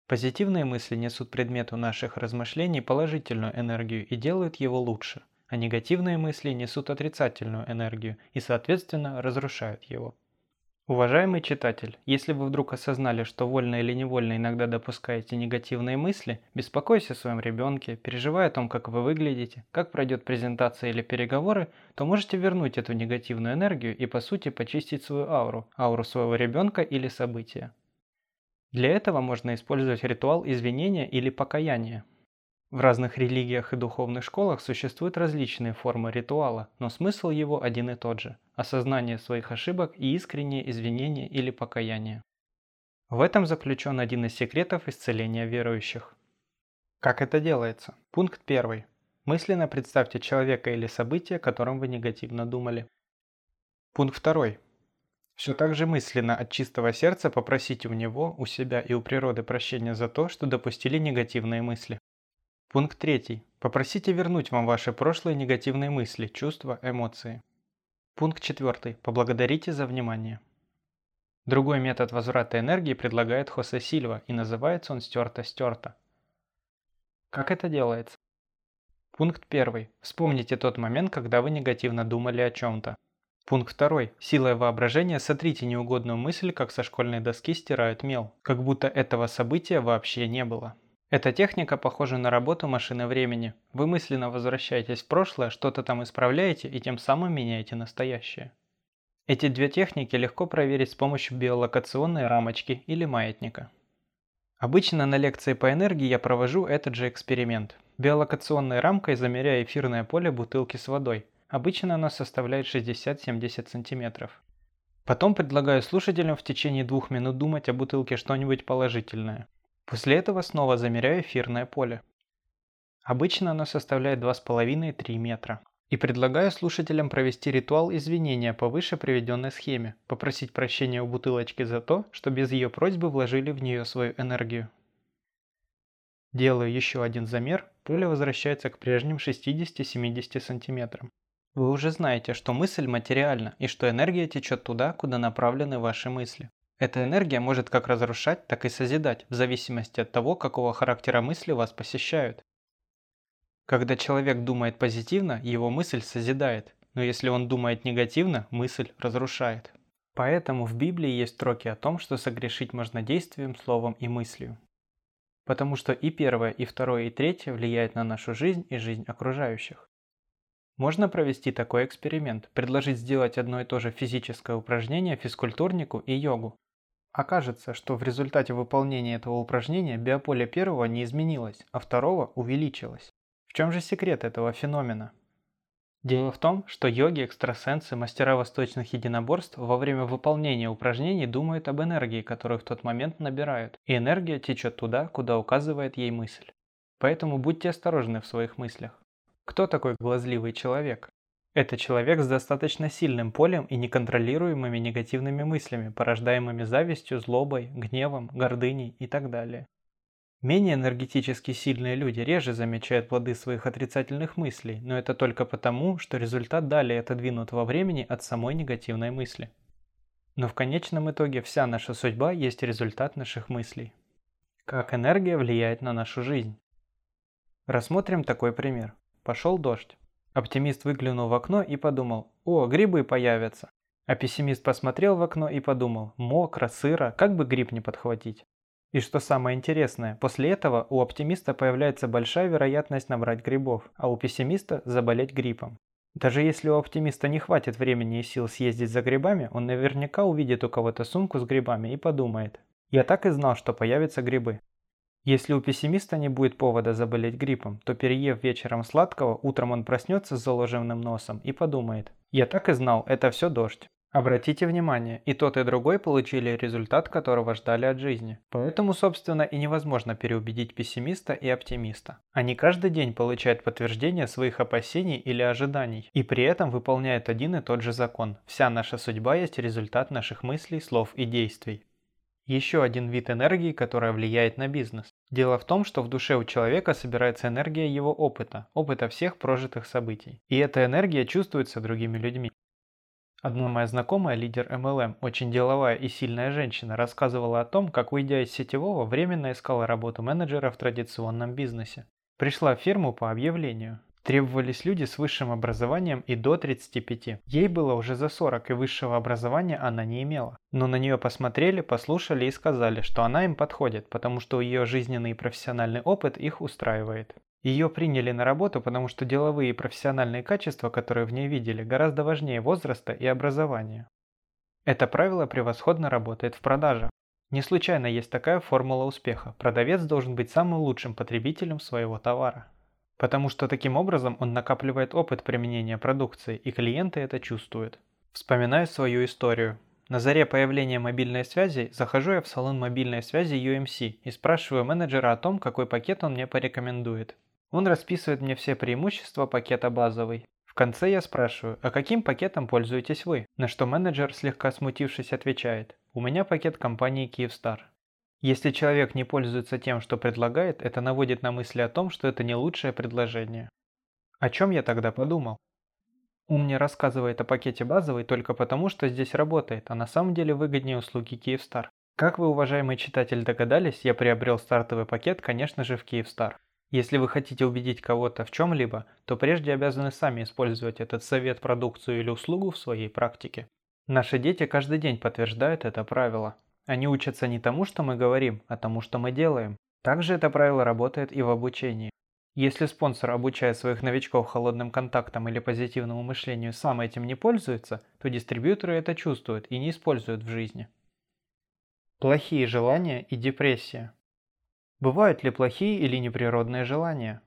Позитивные мысли несут предмету наших размышлений положительную энергию и делают его лучше – а негативные мысли несут отрицательную энергию и, соответственно, разрушают его. Уважаемый читатель, если вы вдруг осознали, что вольно или невольно иногда допускаете негативные мысли, беспокойся о своем ребенке, переживая о том, как вы выглядите, как пройдет презентация или переговоры, то можете вернуть эту негативную энергию и по сути почистить свою ауру, ауру своего ребенка или события. Для этого можно использовать ритуал извинения или покаяния. В разных религиях и духовных школах существуют различные формы ритуала, но смысл его один и тот же – осознание своих ошибок и искреннее извинение или покаяние. В этом заключен один из секретов исцеления верующих. Как это делается? Пункт первый. Мысленно представьте человека или событие, о котором вы негативно думали. Пункт второй. Все так же мысленно от чистого сердца попросите у него, у себя и у природы прощения за то, что допустили негативные мысли. Пункт третий. Попросите вернуть вам ваши прошлые негативные мысли, чувства, эмоции. Пункт четвертый. Поблагодарите за внимание. Другой метод возврата энергии предлагает Хосе Сильва, и называется он «стерто-стерто». Как это делается? Пункт первый. Вспомните тот момент, когда вы негативно думали о чем-то. Пункт второй. Силой воображения сотрите неугодную мысль, как со школьной доски стирают мел, как будто этого события вообще не было. Эта техника похожа на работу машины времени. Вы мысленно возвращаетесь в прошлое, что-то там исправляете и тем самым меняете настоящее. Эти две техники легко проверить с помощью биолокационной рамочки или маятника. Обычно на лекции по энергии я провожу этот же эксперимент. Биолокационной рамкой замеряю эфирное поле бутылки с водой. Обычно оно составляет 60-70 см. Потом предлагаю слушателям в течение двух минут думать о бутылке что-нибудь положительное. После этого снова замеряю эфирное поле. Обычно оно составляет 2,5-3 метра. И предлагаю слушателям провести ритуал извинения по выше приведенной схеме, попросить прощения у бутылочки за то, что без ее просьбы вложили в нее свою энергию. Делаю еще один замер, поле возвращается к прежним 60-70 сантиметрам. Вы уже знаете, что мысль материальна и что энергия течет туда, куда направлены ваши мысли. Эта энергия может как разрушать, так и созидать, в зависимости от того, какого характера мысли вас посещают. Когда человек думает позитивно, его мысль созидает, но если он думает негативно, мысль разрушает. Поэтому в Библии есть строки о том, что согрешить можно действием, словом и мыслью. Потому что и первое, и второе, и третье влияет на нашу жизнь и жизнь окружающих. Можно провести такой эксперимент, предложить сделать одно и то же физическое упражнение физкультурнику и йогу, Окажется, что в результате выполнения этого упражнения биополе первого не изменилось, а второго увеличилось. В чем же секрет этого феномена? Дело в том, что йоги, экстрасенсы, мастера восточных единоборств во время выполнения упражнений думают об энергии, которую в тот момент набирают, и энергия течет туда, куда указывает ей мысль. Поэтому будьте осторожны в своих мыслях. Кто такой глазливый человек? Это человек с достаточно сильным полем и неконтролируемыми негативными мыслями, порождаемыми завистью, злобой, гневом, гордыней и так далее. Менее энергетически сильные люди реже замечают плоды своих отрицательных мыслей, но это только потому, что результат далее отодвинут во времени от самой негативной мысли. Но в конечном итоге вся наша судьба есть результат наших мыслей. Как энергия влияет на нашу жизнь? Рассмотрим такой пример. Пошел дождь. Оптимист выглянул в окно и подумал, о, грибы появятся. А пессимист посмотрел в окно и подумал, мокро, сыро, как бы гриб не подхватить. И что самое интересное, после этого у оптимиста появляется большая вероятность набрать грибов, а у пессимиста заболеть гриппом. Даже если у оптимиста не хватит времени и сил съездить за грибами, он наверняка увидит у кого-то сумку с грибами и подумает, я так и знал, что появятся грибы. Если у пессимиста не будет повода заболеть гриппом, то переев вечером сладкого, утром он проснется с заложенным носом и подумает «Я так и знал, это все дождь». Обратите внимание, и тот, и другой получили результат, которого ждали от жизни. Поэтому, собственно, и невозможно переубедить пессимиста и оптимиста. Они каждый день получают подтверждение своих опасений или ожиданий, и при этом выполняют один и тот же закон. Вся наша судьба есть результат наших мыслей, слов и действий. Еще один вид энергии, которая влияет на бизнес. Дело в том, что в душе у человека собирается энергия его опыта, опыта всех прожитых событий. И эта энергия чувствуется другими людьми. Одна моя знакомая, лидер MLM, очень деловая и сильная женщина, рассказывала о том, как, уйдя из сетевого, временно искала работу менеджера в традиционном бизнесе. Пришла в фирму по объявлению. Требовались люди с высшим образованием и до 35. Ей было уже за 40, и высшего образования она не имела. Но на нее посмотрели, послушали и сказали, что она им подходит, потому что ее жизненный и профессиональный опыт их устраивает. Ее приняли на работу, потому что деловые и профессиональные качества, которые в ней видели, гораздо важнее возраста и образования. Это правило превосходно работает в продажах. Не случайно есть такая формула успеха. Продавец должен быть самым лучшим потребителем своего товара. Потому что таким образом он накапливает опыт применения продукции, и клиенты это чувствуют. Вспоминаю свою историю. На заре появления мобильной связи захожу я в салон мобильной связи UMC и спрашиваю менеджера о том, какой пакет он мне порекомендует. Он расписывает мне все преимущества пакета базовый. В конце я спрашиваю, а каким пакетом пользуетесь вы? На что менеджер, слегка смутившись, отвечает, у меня пакет компании Kyivstar. Если человек не пользуется тем, что предлагает, это наводит на мысли о том, что это не лучшее предложение. О чем я тогда подумал? Ум мне рассказывает о пакете базовый только потому, что здесь работает, а на самом деле выгоднее услуги Kyivstar. Как вы, уважаемый читатель, догадались, я приобрел стартовый пакет, конечно же, в Kyivstar. Если вы хотите убедить кого-то в чем-либо, то прежде обязаны сами использовать этот совет, продукцию или услугу в своей практике. Наши дети каждый день подтверждают это правило. Они учатся не тому, что мы говорим, а тому, что мы делаем. Также это правило работает и в обучении. Если спонсор, обучая своих новичков холодным контактам или позитивному мышлению, сам этим не пользуется, то дистрибьюторы это чувствуют и не используют в жизни. Плохие желания и депрессия. Бывают ли плохие или неприродные желания?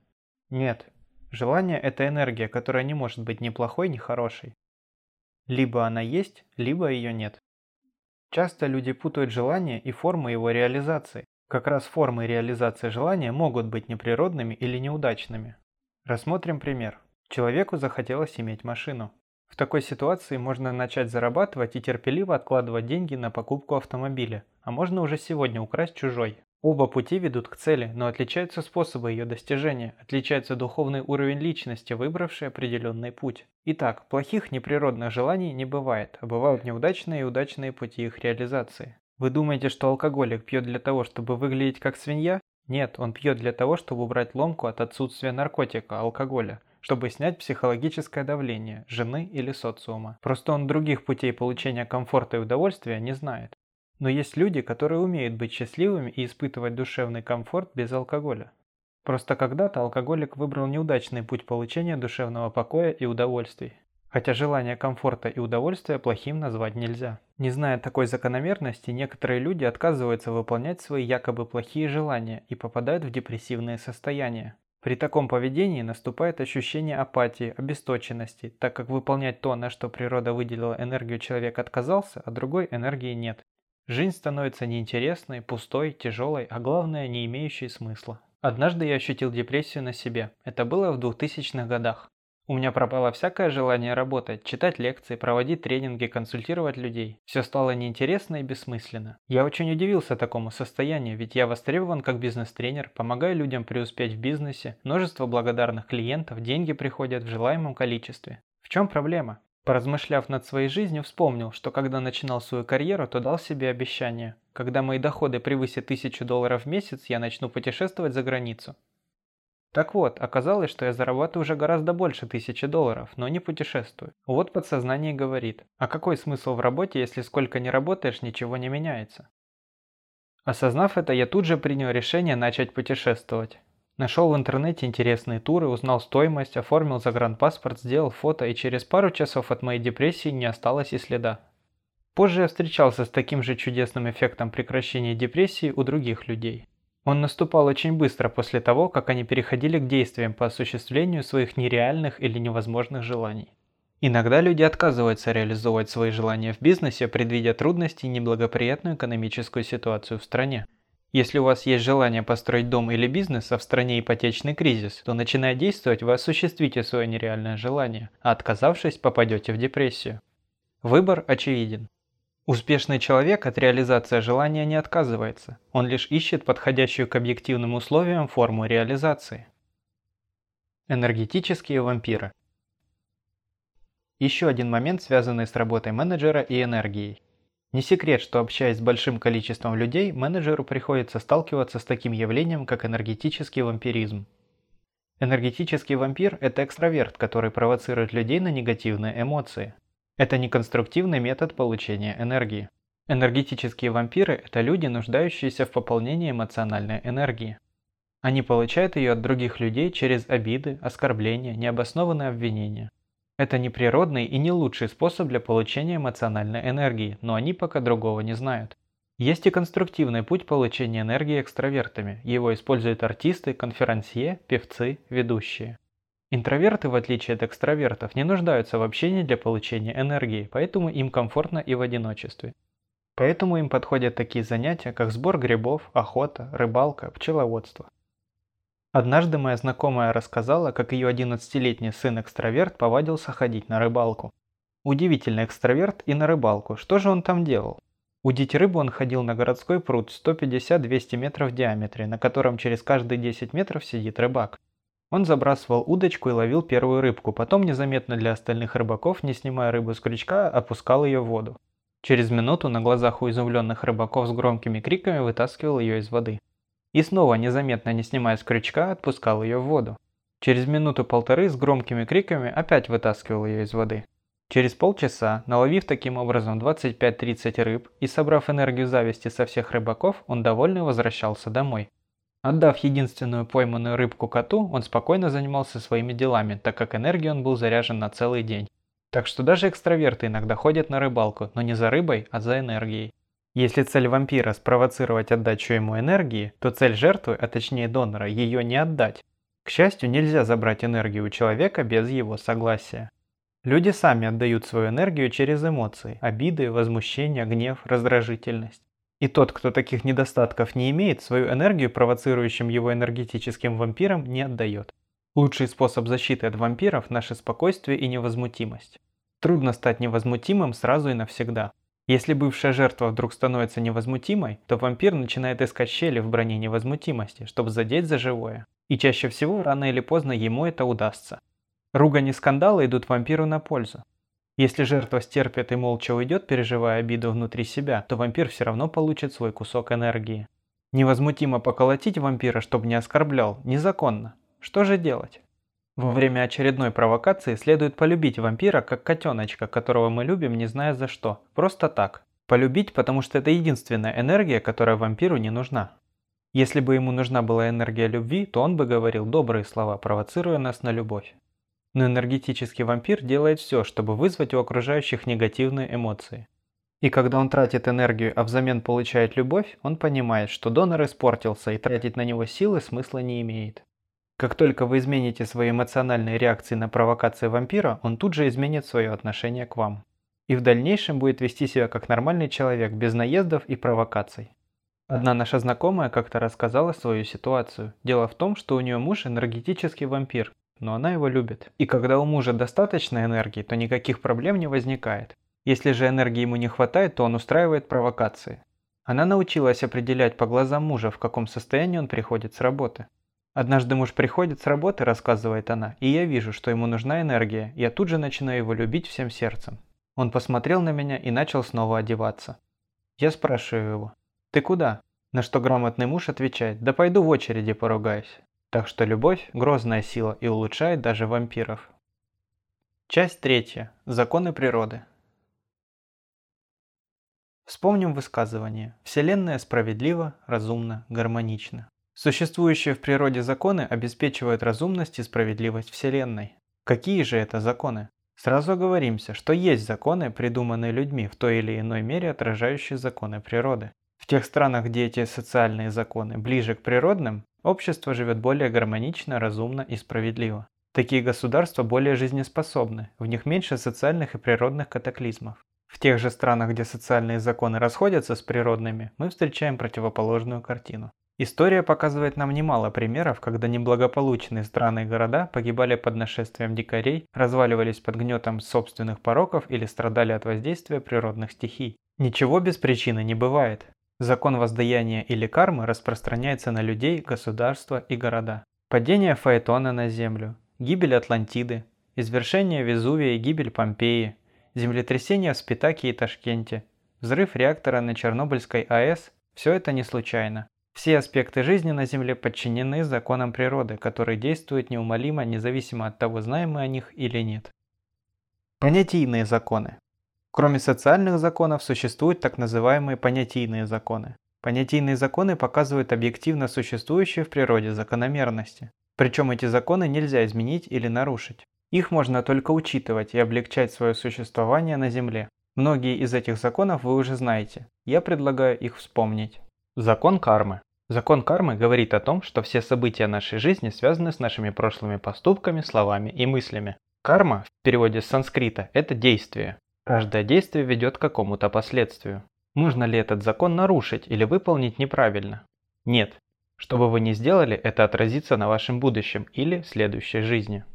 Нет. Желание – это энергия, которая не может быть ни плохой, ни хорошей. Либо она есть, либо ее нет. Часто люди путают желание и формы его реализации. Как раз формы реализации желания могут быть неприродными или неудачными. Рассмотрим пример. Человеку захотелось иметь машину. В такой ситуации можно начать зарабатывать и терпеливо откладывать деньги на покупку автомобиля, а можно уже сегодня украсть чужой. Оба пути ведут к цели, но отличаются способы ее достижения, отличается духовный уровень личности, выбравшей определенный путь. Итак, плохих неприродных желаний не бывает, а бывают неудачные и удачные пути их реализации. Вы думаете, что алкоголик пьет для того, чтобы выглядеть как свинья? Нет, он пьет для того, чтобы убрать ломку от отсутствия наркотика, алкоголя, чтобы снять психологическое давление жены или социума. Просто он других путей получения комфорта и удовольствия не знает. Но есть люди, которые умеют быть счастливыми и испытывать душевный комфорт без алкоголя. Просто когда-то алкоголик выбрал неудачный путь получения душевного покоя и удовольствий. Хотя желание комфорта и удовольствия плохим назвать нельзя. Не зная такой закономерности, некоторые люди отказываются выполнять свои якобы плохие желания и попадают в депрессивные состояния. При таком поведении наступает ощущение апатии, обесточенности, так как выполнять то, на что природа выделила энергию, человек отказался, а другой энергии нет. Жизнь становится неинтересной, пустой, тяжелой, а главное, не имеющей смысла. Однажды я ощутил депрессию на себе. Это было в 2000-х годах. У меня пропало всякое желание работать, читать лекции, проводить тренинги, консультировать людей. Все стало неинтересно и бессмысленно. Я очень удивился такому состоянию, ведь я востребован как бизнес-тренер, помогаю людям преуспеть в бизнесе, множество благодарных клиентов, деньги приходят в желаемом количестве. В чем проблема? Поразмышляв над своей жизнью, вспомнил, что когда начинал свою карьеру, то дал себе обещание. Когда мои доходы превысят 1000 долларов в месяц, я начну путешествовать за границу. Так вот, оказалось, что я зарабатываю уже гораздо больше тысячи долларов, но не путешествую. Вот подсознание говорит, а какой смысл в работе, если сколько не работаешь, ничего не меняется? Осознав это, я тут же принял решение начать путешествовать. Нашел в интернете интересные туры, узнал стоимость, оформил загранпаспорт, сделал фото и через пару часов от моей депрессии не осталось и следа. Позже я встречался с таким же чудесным эффектом прекращения депрессии у других людей. Он наступал очень быстро после того, как они переходили к действиям по осуществлению своих нереальных или невозможных желаний. Иногда люди отказываются реализовывать свои желания в бизнесе, предвидя трудности и неблагоприятную экономическую ситуацию в стране. Если у вас есть желание построить дом или бизнес, а в стране ипотечный кризис, то начиная действовать, вы осуществите свое нереальное желание, а отказавшись, попадете в депрессию. Выбор очевиден. Успешный человек от реализации желания не отказывается, он лишь ищет подходящую к объективным условиям форму реализации. Энергетические вампиры Еще один момент, связанный с работой менеджера и энергией. Не секрет, что общаясь с большим количеством людей, менеджеру приходится сталкиваться с таким явлением, как энергетический вампиризм. Энергетический вампир – это экстраверт, который провоцирует людей на негативные эмоции. Это неконструктивный метод получения энергии. Энергетические вампиры – это люди, нуждающиеся в пополнении эмоциональной энергии. Они получают ее от других людей через обиды, оскорбления, необоснованные обвинения. Это не природный и не лучший способ для получения эмоциональной энергии, но они пока другого не знают. Есть и конструктивный путь получения энергии экстравертами. Его используют артисты, конферансье, певцы, ведущие. Интроверты, в отличие от экстравертов, не нуждаются в общении для получения энергии, поэтому им комфортно и в одиночестве. Поэтому им подходят такие занятия, как сбор грибов, охота, рыбалка, пчеловодство. Однажды моя знакомая рассказала, как ее 11-летний сын-экстраверт повадился ходить на рыбалку. Удивительный экстраверт и на рыбалку. Что же он там делал? Удить рыбу он ходил на городской пруд 150-200 метров в диаметре, на котором через каждые 10 метров сидит рыбак. Он забрасывал удочку и ловил первую рыбку, потом незаметно для остальных рыбаков, не снимая рыбу с крючка, опускал ее в воду. Через минуту на глазах у изумленных рыбаков с громкими криками вытаскивал ее из воды. И снова, незаметно не снимая с крючка, отпускал ее в воду. Через минуту-полторы с громкими криками опять вытаскивал ее из воды. Через полчаса, наловив таким образом 25-30 рыб и собрав энергию зависти со всех рыбаков, он довольный возвращался домой. Отдав единственную пойманную рыбку коту, он спокойно занимался своими делами, так как энергией он был заряжен на целый день. Так что даже экстраверты иногда ходят на рыбалку, но не за рыбой, а за энергией. Если цель вампира спровоцировать отдачу ему энергии, то цель жертвы, а точнее донора, ее не отдать. К счастью, нельзя забрать энергию у человека без его согласия. Люди сами отдают свою энергию через эмоции – обиды, возмущение, гнев, раздражительность. И тот, кто таких недостатков не имеет, свою энергию провоцирующим его энергетическим вампирам не отдает. Лучший способ защиты от вампиров – наше спокойствие и невозмутимость. Трудно стать невозмутимым сразу и навсегда. Если бывшая жертва вдруг становится невозмутимой, то вампир начинает искать щели в броне невозмутимости, чтобы задеть за живое. И чаще всего, рано или поздно, ему это удастся. Ругань и скандалы идут вампиру на пользу. Если жертва стерпит и молча уйдет, переживая обиду внутри себя, то вампир все равно получит свой кусок энергии. Невозмутимо поколотить вампира, чтобы не оскорблял, незаконно. Что же делать? Во время очередной провокации следует полюбить вампира как котеночка, которого мы любим не зная за что. Просто так. Полюбить, потому что это единственная энергия, которая вампиру не нужна. Если бы ему нужна была энергия любви, то он бы говорил добрые слова, провоцируя нас на любовь. Но энергетический вампир делает все, чтобы вызвать у окружающих негативные эмоции. И когда он тратит энергию, а взамен получает любовь, он понимает, что донор испортился и тратить на него силы смысла не имеет. Как только вы измените свои эмоциональные реакции на провокации вампира, он тут же изменит свое отношение к вам. И в дальнейшем будет вести себя как нормальный человек, без наездов и провокаций. Одна наша знакомая как-то рассказала свою ситуацию. Дело в том, что у нее муж энергетический вампир, но она его любит. И когда у мужа достаточно энергии, то никаких проблем не возникает. Если же энергии ему не хватает, то он устраивает провокации. Она научилась определять по глазам мужа, в каком состоянии он приходит с работы. Однажды муж приходит с работы, рассказывает она, и я вижу, что ему нужна энергия, я тут же начинаю его любить всем сердцем. Он посмотрел на меня и начал снова одеваться. Я спрашиваю его, ты куда? На что грамотный муж отвечает, да пойду в очереди поругаюсь. Так что любовь – грозная сила и улучшает даже вампиров. Часть третья. Законы природы. Вспомним высказывание «Вселенная справедлива, разумна, гармонична». Существующие в природе законы обеспечивают разумность и справедливость Вселенной. Какие же это законы? Сразу оговоримся, что есть законы, придуманные людьми в той или иной мере отражающие законы природы. В тех странах, где эти социальные законы ближе к природным, общество живет более гармонично, разумно и справедливо. Такие государства более жизнеспособны, в них меньше социальных и природных катаклизмов. В тех же странах, где социальные законы расходятся с природными, мы встречаем противоположную картину. История показывает нам немало примеров, когда неблагополучные страны и города погибали под нашествием дикарей, разваливались под гнетом собственных пороков или страдали от воздействия природных стихий. Ничего без причины не бывает. Закон воздаяния или кармы распространяется на людей, государства и города. Падение Фаэтона на Землю, гибель Атлантиды, извершение Везувия и гибель Помпеи, землетрясение в Спитаке и Ташкенте, взрыв реактора на Чернобыльской АЭС – все это не случайно. Все аспекты жизни на Земле подчинены законам природы, которые действуют неумолимо, независимо от того, знаем мы о них или нет. Понятийные законы. Кроме социальных законов существуют так называемые понятийные законы. Понятийные законы показывают объективно существующие в природе закономерности. Причем эти законы нельзя изменить или нарушить. Их можно только учитывать и облегчать свое существование на Земле. Многие из этих законов вы уже знаете. Я предлагаю их вспомнить. Закон кармы. Закон кармы говорит о том, что все события нашей жизни связаны с нашими прошлыми поступками, словами и мыслями. Карма в переводе с санскрита – это действие. Каждое действие ведет к какому-то последствию. Нужно ли этот закон нарушить или выполнить неправильно? Нет. Что бы вы ни сделали, это отразится на вашем будущем или следующей жизни.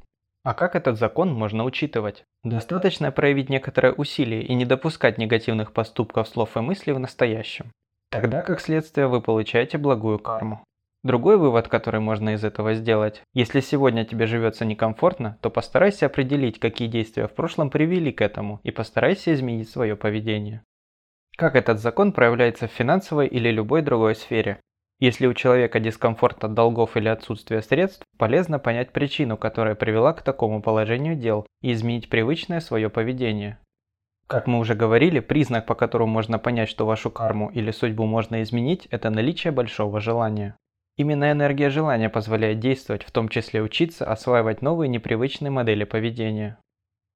А как этот закон можно учитывать? Достаточно проявить некоторое усилие и не допускать негативных поступков, слов и мыслей в настоящем. Тогда, как следствие, вы получаете благую карму. Другой вывод, который можно из этого сделать, если сегодня тебе живется некомфортно, то постарайся определить, какие действия в прошлом привели к этому, и постарайся изменить свое поведение. Как этот закон проявляется в финансовой или любой другой сфере? Если у человека дискомфорт от долгов или отсутствие средств, полезно понять причину, которая привела к такому положению дел, и изменить привычное свое поведение. Как мы уже говорили, признак, по которому можно понять, что вашу карму или судьбу можно изменить, это наличие большого желания. Именно энергия желания позволяет действовать, в том числе учиться, осваивать новые непривычные модели поведения.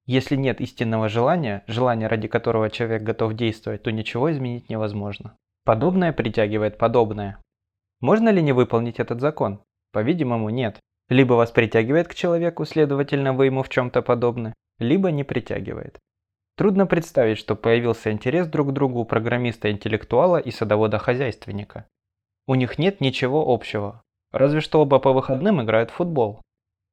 Если нет истинного желания, желания, ради которого человек готов действовать, то ничего изменить невозможно. Подобное притягивает подобное. Можно ли не выполнить этот закон? По-видимому, нет. Либо вас притягивает к человеку, следовательно, вы ему в чем-то подобны, либо не притягивает. Трудно представить, что появился интерес друг к другу программиста-интеллектуала и садовода-хозяйственника. У них нет ничего общего. Разве что оба по выходным играют в футбол.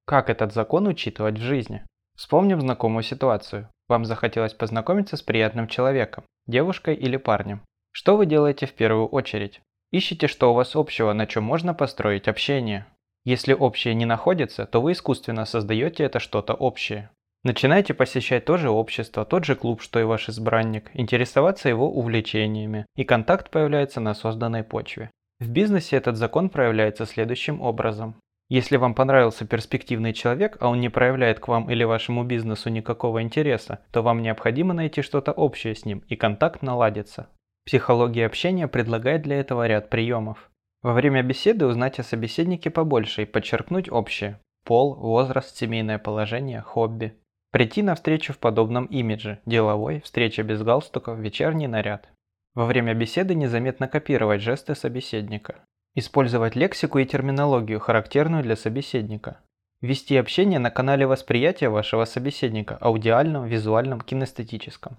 Как этот закон учитывать в жизни? Вспомним знакомую ситуацию. Вам захотелось познакомиться с приятным человеком, девушкой или парнем. Что вы делаете в первую очередь? Ищите, что у вас общего, на чем можно построить общение. Если общее не находится, то вы искусственно создаете это что-то общее. Начинайте посещать то же общество, тот же клуб, что и ваш избранник, интересоваться его увлечениями, и контакт появляется на созданной почве. В бизнесе этот закон проявляется следующим образом. Если вам понравился перспективный человек, а он не проявляет к вам или вашему бизнесу никакого интереса, то вам необходимо найти что-то общее с ним, и контакт наладится. Психология общения предлагает для этого ряд приемов. Во время беседы узнать о собеседнике побольше и подчеркнуть общее – пол, возраст, семейное положение, хобби. Прийти на встречу в подобном имидже – деловой, встреча без галстуков, вечерний наряд. Во время беседы незаметно копировать жесты собеседника. Использовать лексику и терминологию, характерную для собеседника. Вести общение на канале восприятия вашего собеседника, аудиальном, визуальном, кинестетическом.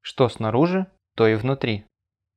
Что снаружи, то и внутри.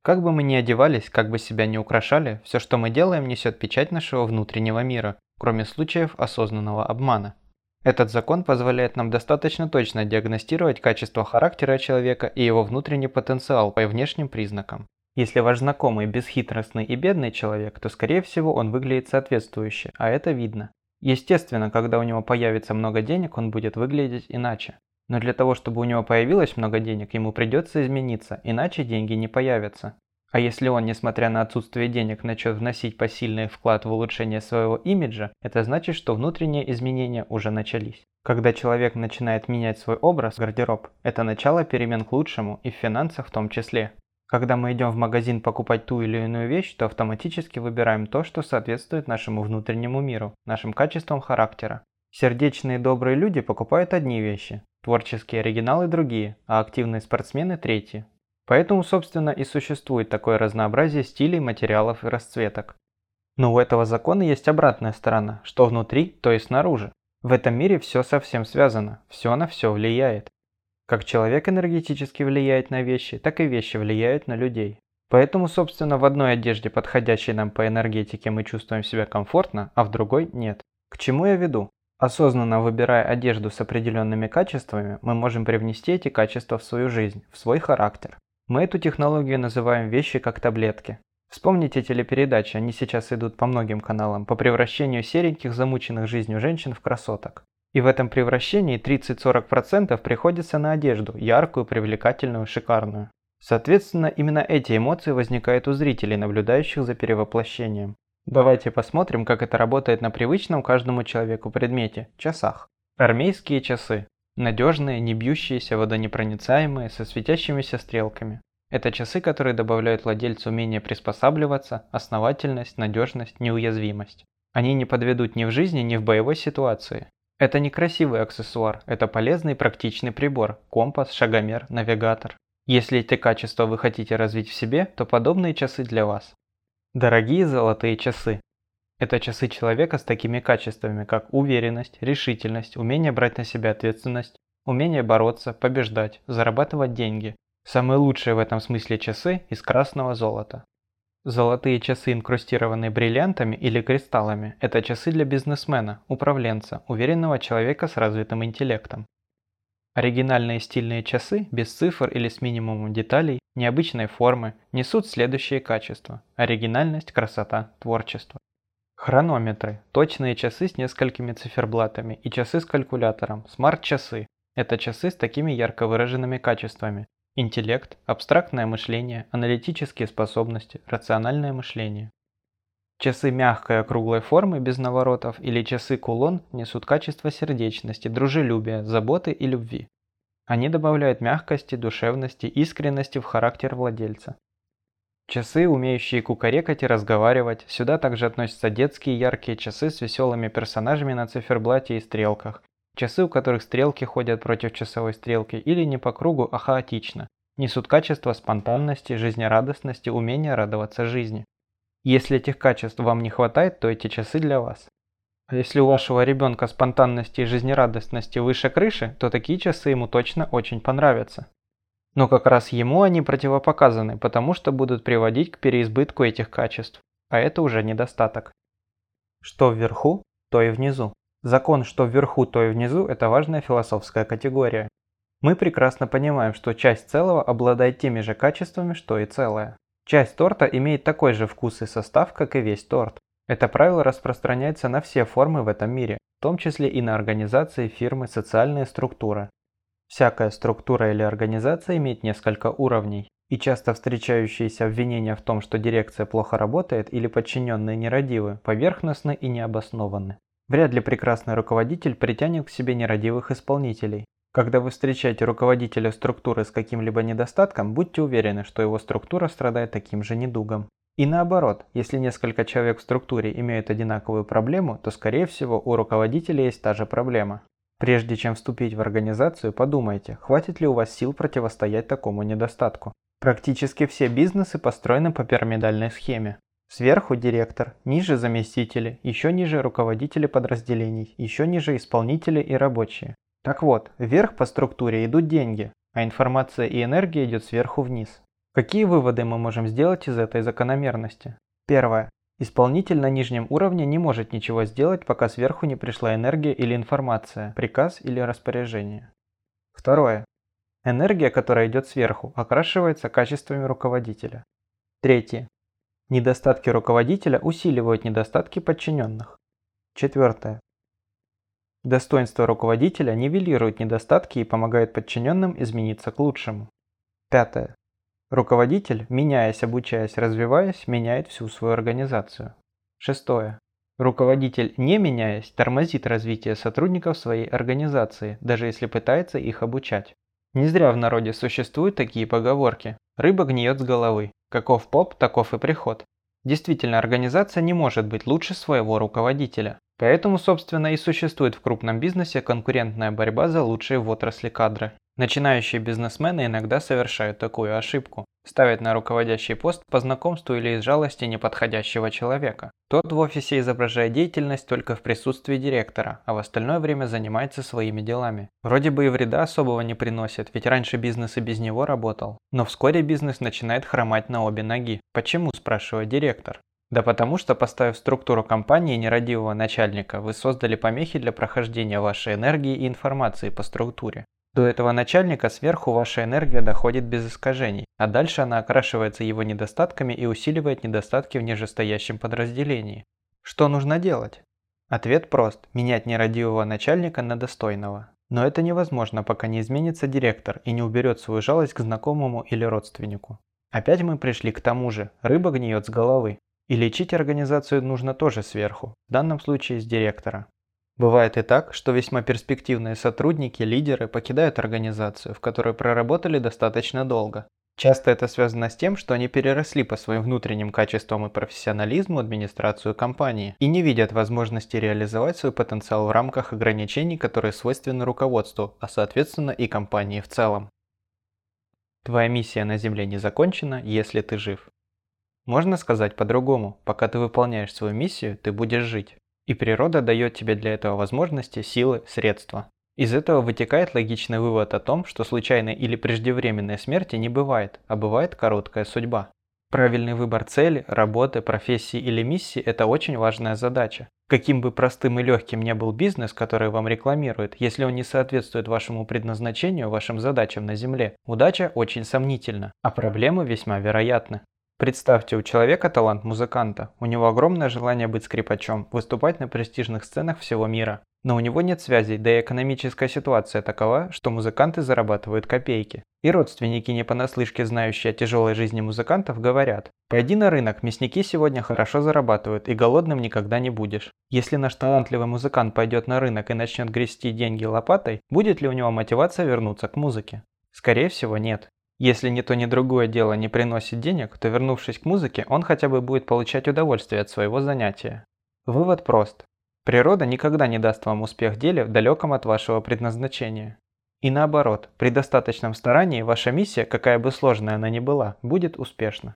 Как бы мы ни одевались, как бы себя ни украшали, все, что мы делаем, несет печать нашего внутреннего мира, кроме случаев осознанного обмана. Этот закон позволяет нам достаточно точно диагностировать качество характера человека и его внутренний потенциал по внешним признакам. Если ваш знакомый бесхитростный и бедный человек, то скорее всего он выглядит соответствующе, а это видно. Естественно, когда у него появится много денег, он будет выглядеть иначе. Но для того, чтобы у него появилось много денег, ему придется измениться, иначе деньги не появятся. А если он, несмотря на отсутствие денег, начнет вносить посильный вклад в улучшение своего имиджа, это значит, что внутренние изменения уже начались. Когда человек начинает менять свой образ, гардероб, это начало перемен к лучшему и в финансах в том числе. Когда мы идем в магазин покупать ту или иную вещь, то автоматически выбираем то, что соответствует нашему внутреннему миру, нашим качествам характера. Сердечные добрые люди покупают одни вещи, творческие оригиналы другие, а активные спортсмены третьи. Поэтому, собственно, и существует такое разнообразие стилей, материалов и расцветок. Но у этого закона есть обратная сторона, что внутри, то и снаружи. В этом мире все совсем связано, все на все влияет. Как человек энергетически влияет на вещи, так и вещи влияют на людей. Поэтому, собственно, в одной одежде, подходящей нам по энергетике, мы чувствуем себя комфортно, а в другой нет. К чему я веду? Осознанно выбирая одежду с определенными качествами, мы можем привнести эти качества в свою жизнь, в свой характер. Мы эту технологию называем вещи как таблетки. Вспомните телепередачи, они сейчас идут по многим каналам, по превращению сереньких, замученных жизнью женщин в красоток. И в этом превращении 30-40% приходится на одежду, яркую, привлекательную, шикарную. Соответственно, именно эти эмоции возникают у зрителей, наблюдающих за перевоплощением. Давайте посмотрим, как это работает на привычном каждому человеку предмете – часах. Армейские часы. Надежные, не бьющиеся, водонепроницаемые, со светящимися стрелками. Это часы, которые добавляют владельцу умение приспосабливаться, основательность, надежность, неуязвимость. Они не подведут ни в жизни, ни в боевой ситуации. Это не красивый аксессуар, это полезный практичный прибор – компас, шагомер, навигатор. Если эти качества вы хотите развить в себе, то подобные часы для вас. Дорогие золотые часы. Это часы человека с такими качествами, как уверенность, решительность, умение брать на себя ответственность, умение бороться, побеждать, зарабатывать деньги. Самые лучшие в этом смысле часы из красного золота. Золотые часы, инкрустированные бриллиантами или кристаллами, это часы для бизнесмена, управленца, уверенного человека с развитым интеллектом. Оригинальные стильные часы, без цифр или с минимумом деталей, необычной формы, несут следующие качества – оригинальность, красота, творчество. Хронометры – точные часы с несколькими циферблатами и часы с калькулятором, смарт-часы – это часы с такими ярко выраженными качествами – интеллект, абстрактное мышление, аналитические способности, рациональное мышление. Часы мягкой округлой формы без наворотов или часы-кулон несут качество сердечности, дружелюбия, заботы и любви. Они добавляют мягкости, душевности, искренности в характер владельца. Часы, умеющие кукарекать и разговаривать, сюда также относятся детские яркие часы с веселыми персонажами на циферблате и стрелках, часы, у которых стрелки ходят против часовой стрелки или не по кругу, а хаотично, несут качество спонтанности, жизнерадостности, умения радоваться жизни. Если этих качеств вам не хватает, то эти часы для вас. А если у вашего ребенка спонтанности и жизнерадостности выше крыши, то такие часы ему точно очень понравятся. Но как раз ему они противопоказаны, потому что будут приводить к переизбытку этих качеств, а это уже недостаток. Что вверху, то и внизу. Закон «что вверху, то и внизу» – это важная философская категория. Мы прекрасно понимаем, что часть целого обладает теми же качествами, что и целое. Часть торта имеет такой же вкус и состав, как и весь торт. Это правило распространяется на все формы в этом мире, в том числе и на организации, фирмы, социальные структуры. Всякая структура или организация имеет несколько уровней, и часто встречающиеся обвинения в том, что дирекция плохо работает или подчиненные нерадивы, поверхностны и необоснованы. Вряд ли прекрасный руководитель притянет к себе нерадивых исполнителей, когда вы встречаете руководителя структуры с каким-либо недостатком, будьте уверены, что его структура страдает таким же недугом. И наоборот, если несколько человек в структуре имеют одинаковую проблему, то скорее всего у руководителя есть та же проблема. Прежде чем вступить в организацию, подумайте, хватит ли у вас сил противостоять такому недостатку. Практически все бизнесы построены по пирамидальной схеме. Сверху директор, ниже заместители, еще ниже руководители подразделений, еще ниже исполнители и рабочие. Так вот, вверх по структуре идут деньги, а информация и энергия идет сверху вниз. Какие выводы мы можем сделать из этой закономерности? Первое. Исполнитель на нижнем уровне не может ничего сделать, пока сверху не пришла энергия или информация, приказ или распоряжение. Второе. Энергия, которая идет сверху, окрашивается качествами руководителя. Третье. Недостатки руководителя усиливают недостатки подчиненных. Четвертое. Достоинство руководителя нивелирует недостатки и помогает подчиненным измениться к лучшему. Пятое. Руководитель, меняясь, обучаясь, развиваясь, меняет всю свою организацию. Шестое. Руководитель, не меняясь, тормозит развитие сотрудников своей организации, даже если пытается их обучать. Не зря в народе существуют такие поговорки. Рыба гниет с головы. Каков поп, таков и приход. Действительно, организация не может быть лучше своего руководителя. Поэтому, собственно, и существует в крупном бизнесе конкурентная борьба за лучшие в отрасли кадры. Начинающие бизнесмены иногда совершают такую ошибку. Ставят на руководящий пост по знакомству или из жалости неподходящего человека. Тот в офисе изображает деятельность только в присутствии директора, а в остальное время занимается своими делами. Вроде бы и вреда особого не приносит, ведь раньше бизнес и без него работал. Но вскоре бизнес начинает хромать на обе ноги. Почему, спрашивает директор. Да потому что, поставив структуру компании нерадивого начальника, вы создали помехи для прохождения вашей энергии и информации по структуре. До этого начальника сверху ваша энергия доходит без искажений, а дальше она окрашивается его недостатками и усиливает недостатки в нижестоящем подразделении. Что нужно делать? Ответ прост – менять нерадивого начальника на достойного. Но это невозможно, пока не изменится директор и не уберет свою жалость к знакомому или родственнику. Опять мы пришли к тому же, рыба гниет с головы. И лечить организацию нужно тоже сверху, в данном случае с директора. Бывает и так, что весьма перспективные сотрудники, лидеры покидают организацию, в которой проработали достаточно долго. Часто это связано с тем, что они переросли по своим внутренним качествам и профессионализму администрацию компании и не видят возможности реализовать свой потенциал в рамках ограничений, которые свойственны руководству, а соответственно и компании в целом. Твоя миссия на Земле не закончена, если ты жив. Можно сказать по-другому, пока ты выполняешь свою миссию, ты будешь жить. И природа дает тебе для этого возможности, силы, средства. Из этого вытекает логичный вывод о том, что случайной или преждевременной смерти не бывает, а бывает короткая судьба. Правильный выбор цели, работы, профессии или миссии – это очень важная задача. Каким бы простым и легким ни был бизнес, который вам рекламирует, если он не соответствует вашему предназначению, вашим задачам на Земле, удача очень сомнительна, а проблемы весьма вероятны. Представьте, у человека талант музыканта, у него огромное желание быть скрипачом, выступать на престижных сценах всего мира. Но у него нет связей, да и экономическая ситуация такова, что музыканты зарабатывают копейки. И родственники, не понаслышке знающие о тяжелой жизни музыкантов, говорят, «Пойди на рынок, мясники сегодня хорошо зарабатывают, и голодным никогда не будешь». Если наш талантливый музыкант пойдет на рынок и начнет грести деньги лопатой, будет ли у него мотивация вернуться к музыке? Скорее всего, нет. Если ни то, ни другое дело не приносит денег, то вернувшись к музыке, он хотя бы будет получать удовольствие от своего занятия. Вывод прост. Природа никогда не даст вам успех в деле далеком от вашего предназначения. И наоборот, при достаточном старании ваша миссия, какая бы сложная она ни была, будет успешна.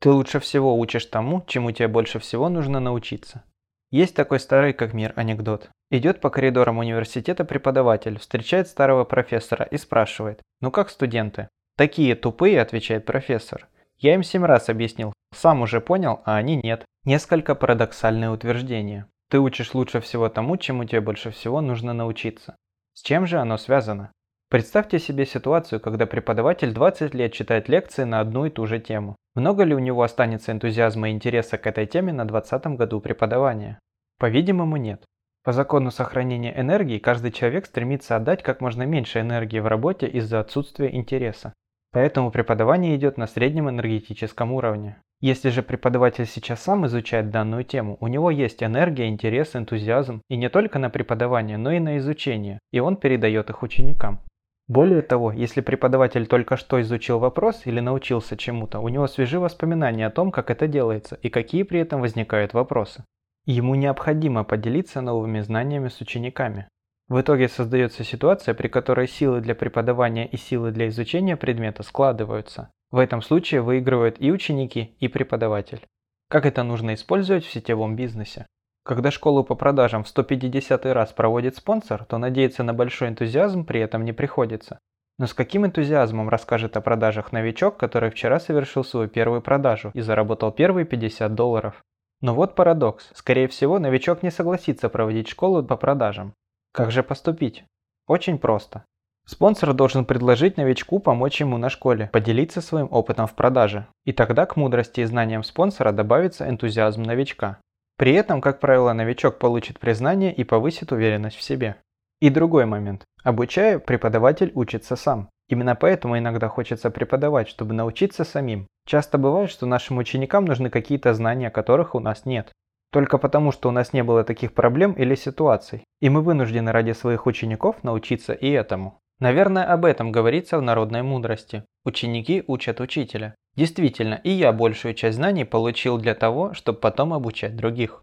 Ты лучше всего учишь тому, чему тебе больше всего нужно научиться. Есть такой старый как мир анекдот. Идет по коридорам университета преподаватель, встречает старого профессора и спрашивает, ну как студенты? «Такие тупые», – отвечает профессор. «Я им семь раз объяснил. Сам уже понял, а они нет». Несколько парадоксальное утверждение. Ты учишь лучше всего тому, чему тебе больше всего нужно научиться. С чем же оно связано? Представьте себе ситуацию, когда преподаватель 20 лет читает лекции на одну и ту же тему. Много ли у него останется энтузиазма и интереса к этой теме на 20 году преподавания? По-видимому, нет. По закону сохранения энергии каждый человек стремится отдать как можно меньше энергии в работе из-за отсутствия интереса. Поэтому преподавание идет на среднем энергетическом уровне. Если же преподаватель сейчас сам изучает данную тему, у него есть энергия, интерес, энтузиазм, и не только на преподавание, но и на изучение, и он передает их ученикам. Более того, если преподаватель только что изучил вопрос или научился чему-то, у него свежи воспоминания о том, как это делается и какие при этом возникают вопросы. Ему необходимо поделиться новыми знаниями с учениками. В итоге создается ситуация, при которой силы для преподавания и силы для изучения предмета складываются. В этом случае выигрывают и ученики, и преподаватель. Как это нужно использовать в сетевом бизнесе? Когда школу по продажам в 150 раз проводит спонсор, то надеяться на большой энтузиазм при этом не приходится. Но с каким энтузиазмом расскажет о продажах новичок, который вчера совершил свою первую продажу и заработал первые 50 долларов? Но вот парадокс. Скорее всего, новичок не согласится проводить школу по продажам. Как же поступить? Очень просто. Спонсор должен предложить новичку помочь ему на школе, поделиться своим опытом в продаже. И тогда к мудрости и знаниям спонсора добавится энтузиазм новичка. При этом, как правило, новичок получит признание и повысит уверенность в себе. И другой момент. Обучая, преподаватель учится сам. Именно поэтому иногда хочется преподавать, чтобы научиться самим. Часто бывает, что нашим ученикам нужны какие-то знания, которых у нас нет. Только потому, что у нас не было таких проблем или ситуаций. И мы вынуждены ради своих учеников научиться и этому. Наверное, об этом говорится в народной мудрости. Ученики учат учителя. Действительно, и я большую часть знаний получил для того, чтобы потом обучать других.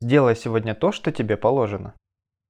Сделай сегодня то, что тебе положено.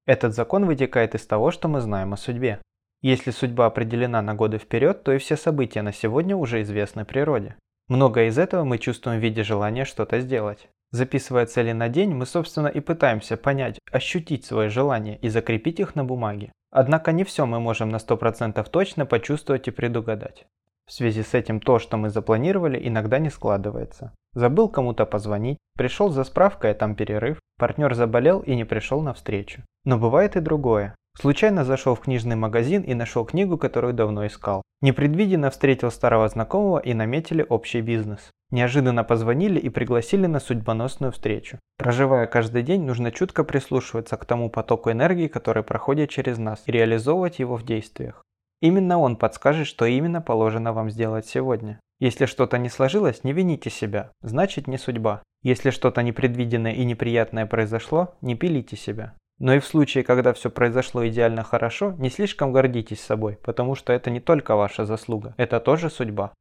Этот закон вытекает из того, что мы знаем о судьбе. Если судьба определена на годы вперед, то и все события на сегодня уже известны природе. Многое из этого мы чувствуем в виде желания что-то сделать. Записывая цели на день, мы собственно и пытаемся понять, ощутить свои желания и закрепить их на бумаге. Однако не все мы можем на 100% точно почувствовать и предугадать. В связи с этим то, что мы запланировали, иногда не складывается. Забыл кому-то позвонить, пришел за справкой, а там перерыв, партнер заболел и не пришел на встречу. Но бывает и другое. Случайно зашел в книжный магазин и нашел книгу, которую давно искал. Непредвиденно встретил старого знакомого и наметили общий бизнес. Неожиданно позвонили и пригласили на судьбоносную встречу. Проживая каждый день, нужно чутко прислушиваться к тому потоку энергии, который проходит через нас, и реализовывать его в действиях. Именно он подскажет, что именно положено вам сделать сегодня. Если что-то не сложилось, не вините себя, значит не судьба. Если что-то непредвиденное и неприятное произошло, не пилите себя. Но и в случае, когда все произошло идеально хорошо, не слишком гордитесь собой, потому что это не только ваша заслуга, это тоже судьба.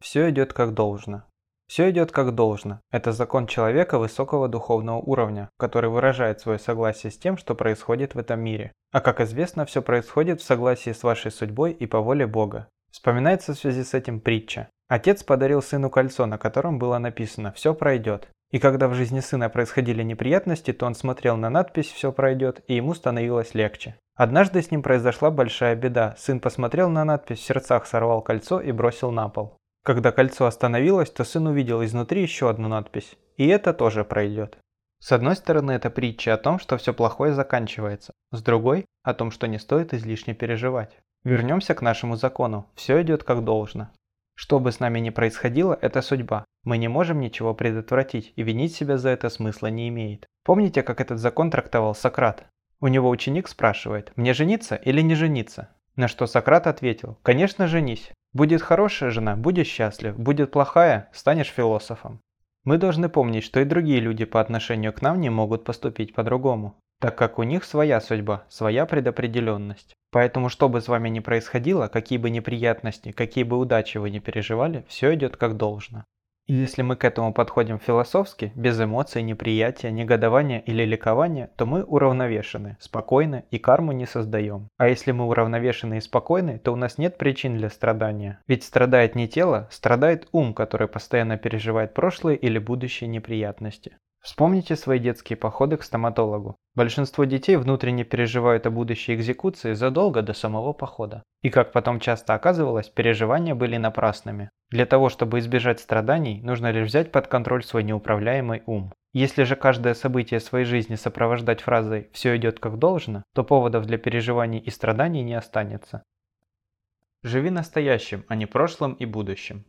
Все идет как должно. Все идет как должно. Это закон человека высокого духовного уровня, который выражает свое согласие с тем, что происходит в этом мире. А как известно, все происходит в согласии с вашей судьбой и по воле Бога. Вспоминается в связи с этим притча. Отец подарил сыну кольцо, на котором было написано «Все пройдет». И когда в жизни сына происходили неприятности, то он смотрел на надпись «Все пройдет», и ему становилось легче. Однажды с ним произошла большая беда. Сын посмотрел на надпись, в сердцах сорвал кольцо и бросил на пол. Когда кольцо остановилось, то сын увидел изнутри еще одну надпись. И это тоже пройдет. С одной стороны, это притча о том, что все плохое заканчивается. С другой, о том, что не стоит излишне переживать. Вернемся к нашему закону. Все идет как должно. Что бы с нами ни происходило, это судьба. Мы не можем ничего предотвратить, и винить себя за это смысла не имеет. Помните, как этот закон трактовал Сократ? У него ученик спрашивает, мне жениться или не жениться? На что Сократ ответил, конечно женись. Будет хорошая жена, будешь счастлив, будет плохая, станешь философом. Мы должны помнить, что и другие люди по отношению к нам не могут поступить по-другому, так как у них своя судьба, своя предопределенность. Поэтому, что бы с вами ни происходило, какие бы неприятности, какие бы удачи вы ни переживали, все идет как должно. И если мы к этому подходим философски, без эмоций, неприятия, негодования или ликования, то мы уравновешены, спокойны и карму не создаем. А если мы уравновешены и спокойны, то у нас нет причин для страдания. Ведь страдает не тело, страдает ум, который постоянно переживает прошлые или будущие неприятности. Вспомните свои детские походы к стоматологу. Большинство детей внутренне переживают о будущей экзекуции задолго до самого похода. И как потом часто оказывалось, переживания были напрасными. Для того, чтобы избежать страданий, нужно лишь взять под контроль свой неуправляемый ум. Если же каждое событие своей жизни сопровождать фразой «все идет как должно», то поводов для переживаний и страданий не останется. Живи настоящим, а не прошлым и будущим.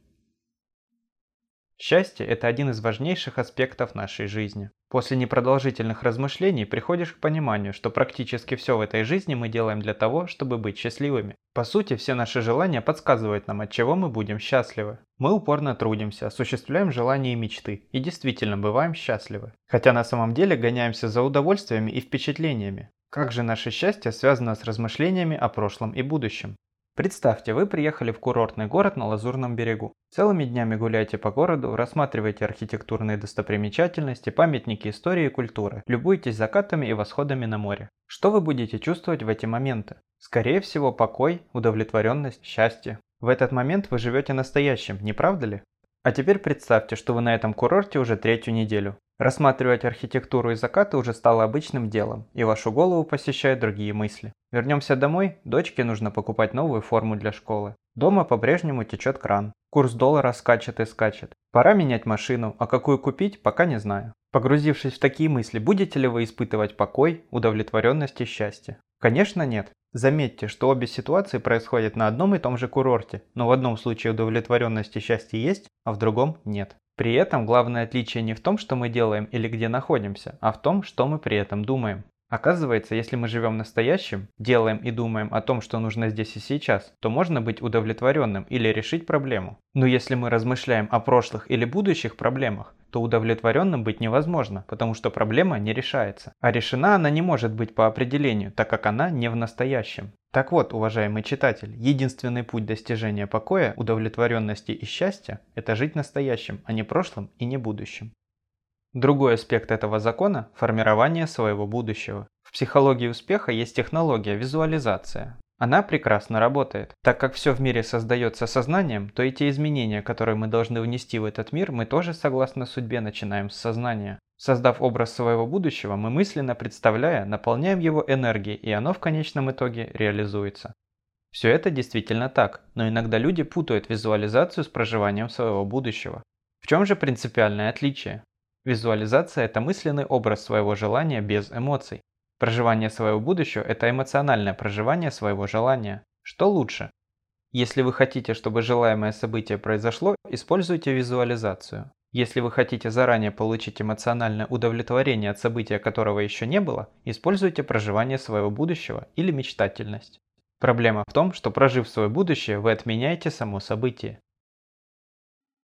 Счастье – это один из важнейших аспектов нашей жизни. После непродолжительных размышлений приходишь к пониманию, что практически все в этой жизни мы делаем для того, чтобы быть счастливыми. По сути, все наши желания подсказывают нам, от чего мы будем счастливы. Мы упорно трудимся, осуществляем желания и мечты, и действительно бываем счастливы. Хотя на самом деле гоняемся за удовольствиями и впечатлениями. Как же наше счастье связано с размышлениями о прошлом и будущем? Представьте, вы приехали в курортный город на Лазурном берегу. Целыми днями гуляете по городу, рассматриваете архитектурные достопримечательности, памятники истории и культуры, любуетесь закатами и восходами на море. Что вы будете чувствовать в эти моменты? Скорее всего, покой, удовлетворенность, счастье. В этот момент вы живете настоящим, не правда ли? А теперь представьте, что вы на этом курорте уже третью неделю. Рассматривать архитектуру и закаты уже стало обычным делом, и вашу голову посещают другие мысли. Вернемся домой, дочке нужно покупать новую форму для школы. Дома по-прежнему течет кран. Курс доллара скачет и скачет. Пора менять машину, а какую купить, пока не знаю. Погрузившись в такие мысли, будете ли вы испытывать покой, удовлетворенность и счастье? Конечно нет. Заметьте, что обе ситуации происходят на одном и том же курорте, но в одном случае удовлетворенность и счастье есть, а в другом нет. При этом главное отличие не в том, что мы делаем или где находимся, а в том, что мы при этом думаем. Оказывается, если мы живем настоящим, делаем и думаем о том, что нужно здесь и сейчас, то можно быть удовлетворенным или решить проблему. Но если мы размышляем о прошлых или будущих проблемах, то удовлетворенным быть невозможно, потому что проблема не решается. А решена она не может быть по определению, так как она не в настоящем. Так вот, уважаемый читатель, единственный путь достижения покоя, удовлетворенности и счастья – это жить настоящим, а не прошлым и не будущим. Другой аспект этого закона – формирование своего будущего. В психологии успеха есть технология визуализация. Она прекрасно работает. Так как все в мире создается сознанием, то и те изменения, которые мы должны внести в этот мир, мы тоже, согласно судьбе, начинаем с сознания. Создав образ своего будущего, мы мысленно представляя, наполняем его энергией, и оно в конечном итоге реализуется. Все это действительно так, но иногда люди путают визуализацию с проживанием своего будущего. В чем же принципиальное отличие? Визуализация – это мысленный образ своего желания без эмоций. Проживание своего будущего – это эмоциональное проживание своего желания. Что лучше? Если вы хотите, чтобы желаемое событие произошло, используйте визуализацию. Если вы хотите заранее получить эмоциональное удовлетворение от события, которого еще не было, используйте проживание своего будущего или мечтательность. Проблема в том, что прожив свое будущее, вы отменяете само событие.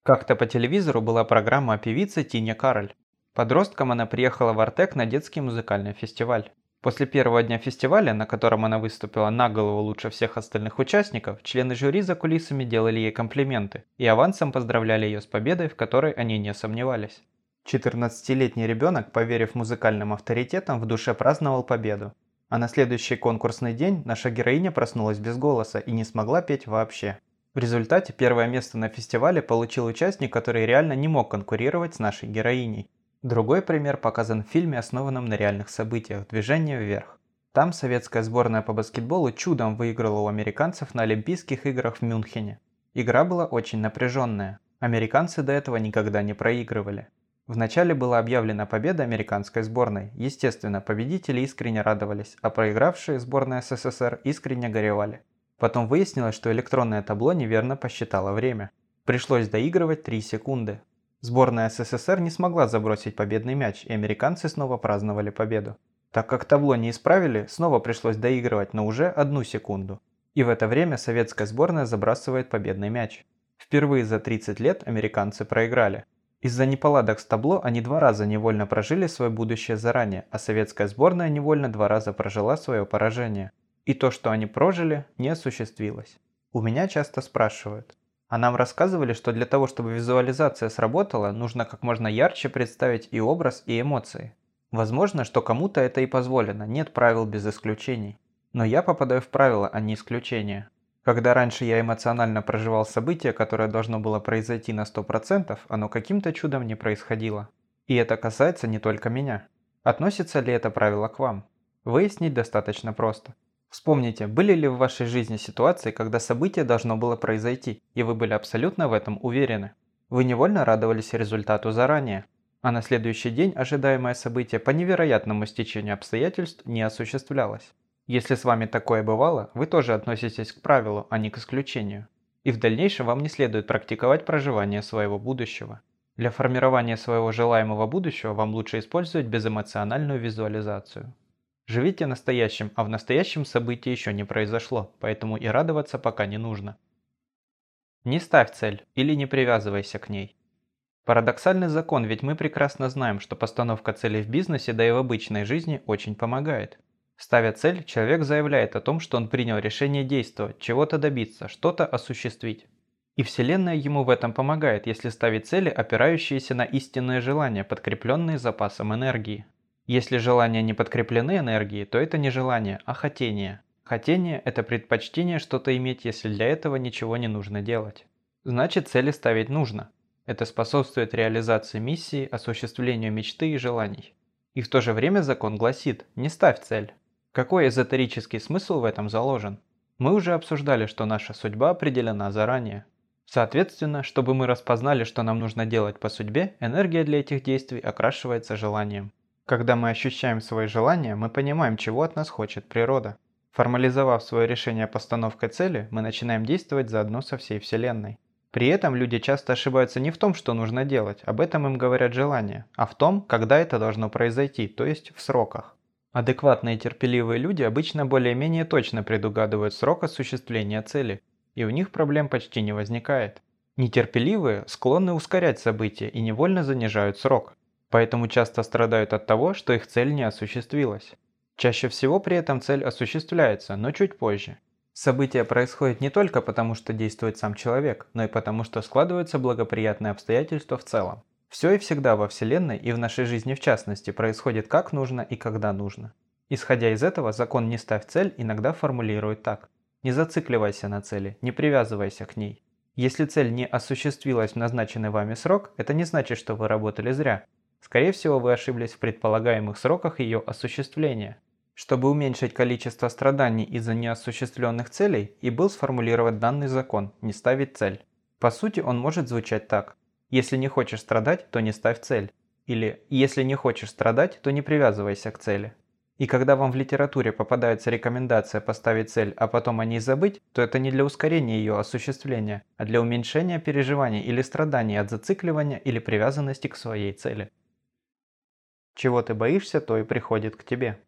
Как-то по телевизору была программа о певице Тине Кароль. Подростком она приехала в Артек на детский музыкальный фестиваль. После первого дня фестиваля, на котором она выступила на голову лучше всех остальных участников, члены жюри за кулисами делали ей комплименты и авансом поздравляли ее с победой, в которой они не сомневались. 14-летний ребенок, поверив музыкальным авторитетам, в душе праздновал победу. А на следующий конкурсный день наша героиня проснулась без голоса и не смогла петь вообще. В результате первое место на фестивале получил участник, который реально не мог конкурировать с нашей героиней. Другой пример показан в фильме, основанном на реальных событиях «Движение вверх». Там советская сборная по баскетболу чудом выиграла у американцев на Олимпийских играх в Мюнхене. Игра была очень напряженная. Американцы до этого никогда не проигрывали. Вначале была объявлена победа американской сборной. Естественно, победители искренне радовались, а проигравшие сборная СССР искренне горевали. Потом выяснилось, что электронное табло неверно посчитало время. Пришлось доигрывать 3 секунды. Сборная СССР не смогла забросить победный мяч, и американцы снова праздновали победу. Так как табло не исправили, снова пришлось доигрывать, но уже одну секунду. И в это время советская сборная забрасывает победный мяч. Впервые за 30 лет американцы проиграли. Из-за неполадок с табло они два раза невольно прожили свое будущее заранее, а советская сборная невольно два раза прожила свое поражение. И то, что они прожили, не осуществилось. У меня часто спрашивают, а нам рассказывали, что для того, чтобы визуализация сработала, нужно как можно ярче представить и образ, и эмоции. Возможно, что кому-то это и позволено, нет правил без исключений. Но я попадаю в правила, а не исключения. Когда раньше я эмоционально проживал событие, которое должно было произойти на 100%, оно каким-то чудом не происходило. И это касается не только меня. Относится ли это правило к вам? Выяснить достаточно просто. Вспомните, были ли в вашей жизни ситуации, когда событие должно было произойти, и вы были абсолютно в этом уверены? Вы невольно радовались результату заранее, а на следующий день ожидаемое событие по невероятному стечению обстоятельств не осуществлялось. Если с вами такое бывало, вы тоже относитесь к правилу, а не к исключению. И в дальнейшем вам не следует практиковать проживание своего будущего. Для формирования своего желаемого будущего вам лучше использовать безэмоциональную визуализацию. Живите настоящим, а в настоящем событии еще не произошло, поэтому и радоваться пока не нужно. Не ставь цель или не привязывайся к ней. Парадоксальный закон, ведь мы прекрасно знаем, что постановка целей в бизнесе, да и в обычной жизни очень помогает. Ставя цель, человек заявляет о том, что он принял решение действовать, чего-то добиться, что-то осуществить. И Вселенная ему в этом помогает, если ставить цели, опирающиеся на истинные желания, подкрепленные запасом энергии. Если желания не подкреплены энергией, то это не желание, а хотение. Хотение – это предпочтение что-то иметь, если для этого ничего не нужно делать. Значит, цели ставить нужно. Это способствует реализации миссии, осуществлению мечты и желаний. И в то же время закон гласит – не ставь цель. Какой эзотерический смысл в этом заложен? Мы уже обсуждали, что наша судьба определена заранее. Соответственно, чтобы мы распознали, что нам нужно делать по судьбе, энергия для этих действий окрашивается желанием. Когда мы ощущаем свои желания, мы понимаем, чего от нас хочет природа. Формализовав свое решение постановкой цели, мы начинаем действовать заодно со всей Вселенной. При этом люди часто ошибаются не в том, что нужно делать, об этом им говорят желания, а в том, когда это должно произойти, то есть в сроках. Адекватные и терпеливые люди обычно более-менее точно предугадывают срок осуществления цели, и у них проблем почти не возникает. Нетерпеливые склонны ускорять события и невольно занижают срок, поэтому часто страдают от того, что их цель не осуществилась. Чаще всего при этом цель осуществляется, но чуть позже. События происходят не только потому, что действует сам человек, но и потому, что складываются благоприятные обстоятельства в целом. Все и всегда во Вселенной и в нашей жизни в частности происходит как нужно и когда нужно. Исходя из этого, закон «не ставь цель» иногда формулирует так. Не зацикливайся на цели, не привязывайся к ней. Если цель не осуществилась в назначенный вами срок, это не значит, что вы работали зря. Скорее всего, вы ошиблись в предполагаемых сроках ее осуществления. Чтобы уменьшить количество страданий из-за неосуществленных целей, и был сформулирован данный закон – не ставить цель. По сути, он может звучать так. Если не хочешь страдать, то не ставь цель. Или если не хочешь страдать, то не привязывайся к цели. И когда вам в литературе попадается рекомендация поставить цель, а потом о ней забыть, то это не для ускорения ее осуществления, а для уменьшения переживаний или страданий от зацикливания или привязанности к своей цели. Чего ты боишься, то и приходит к тебе.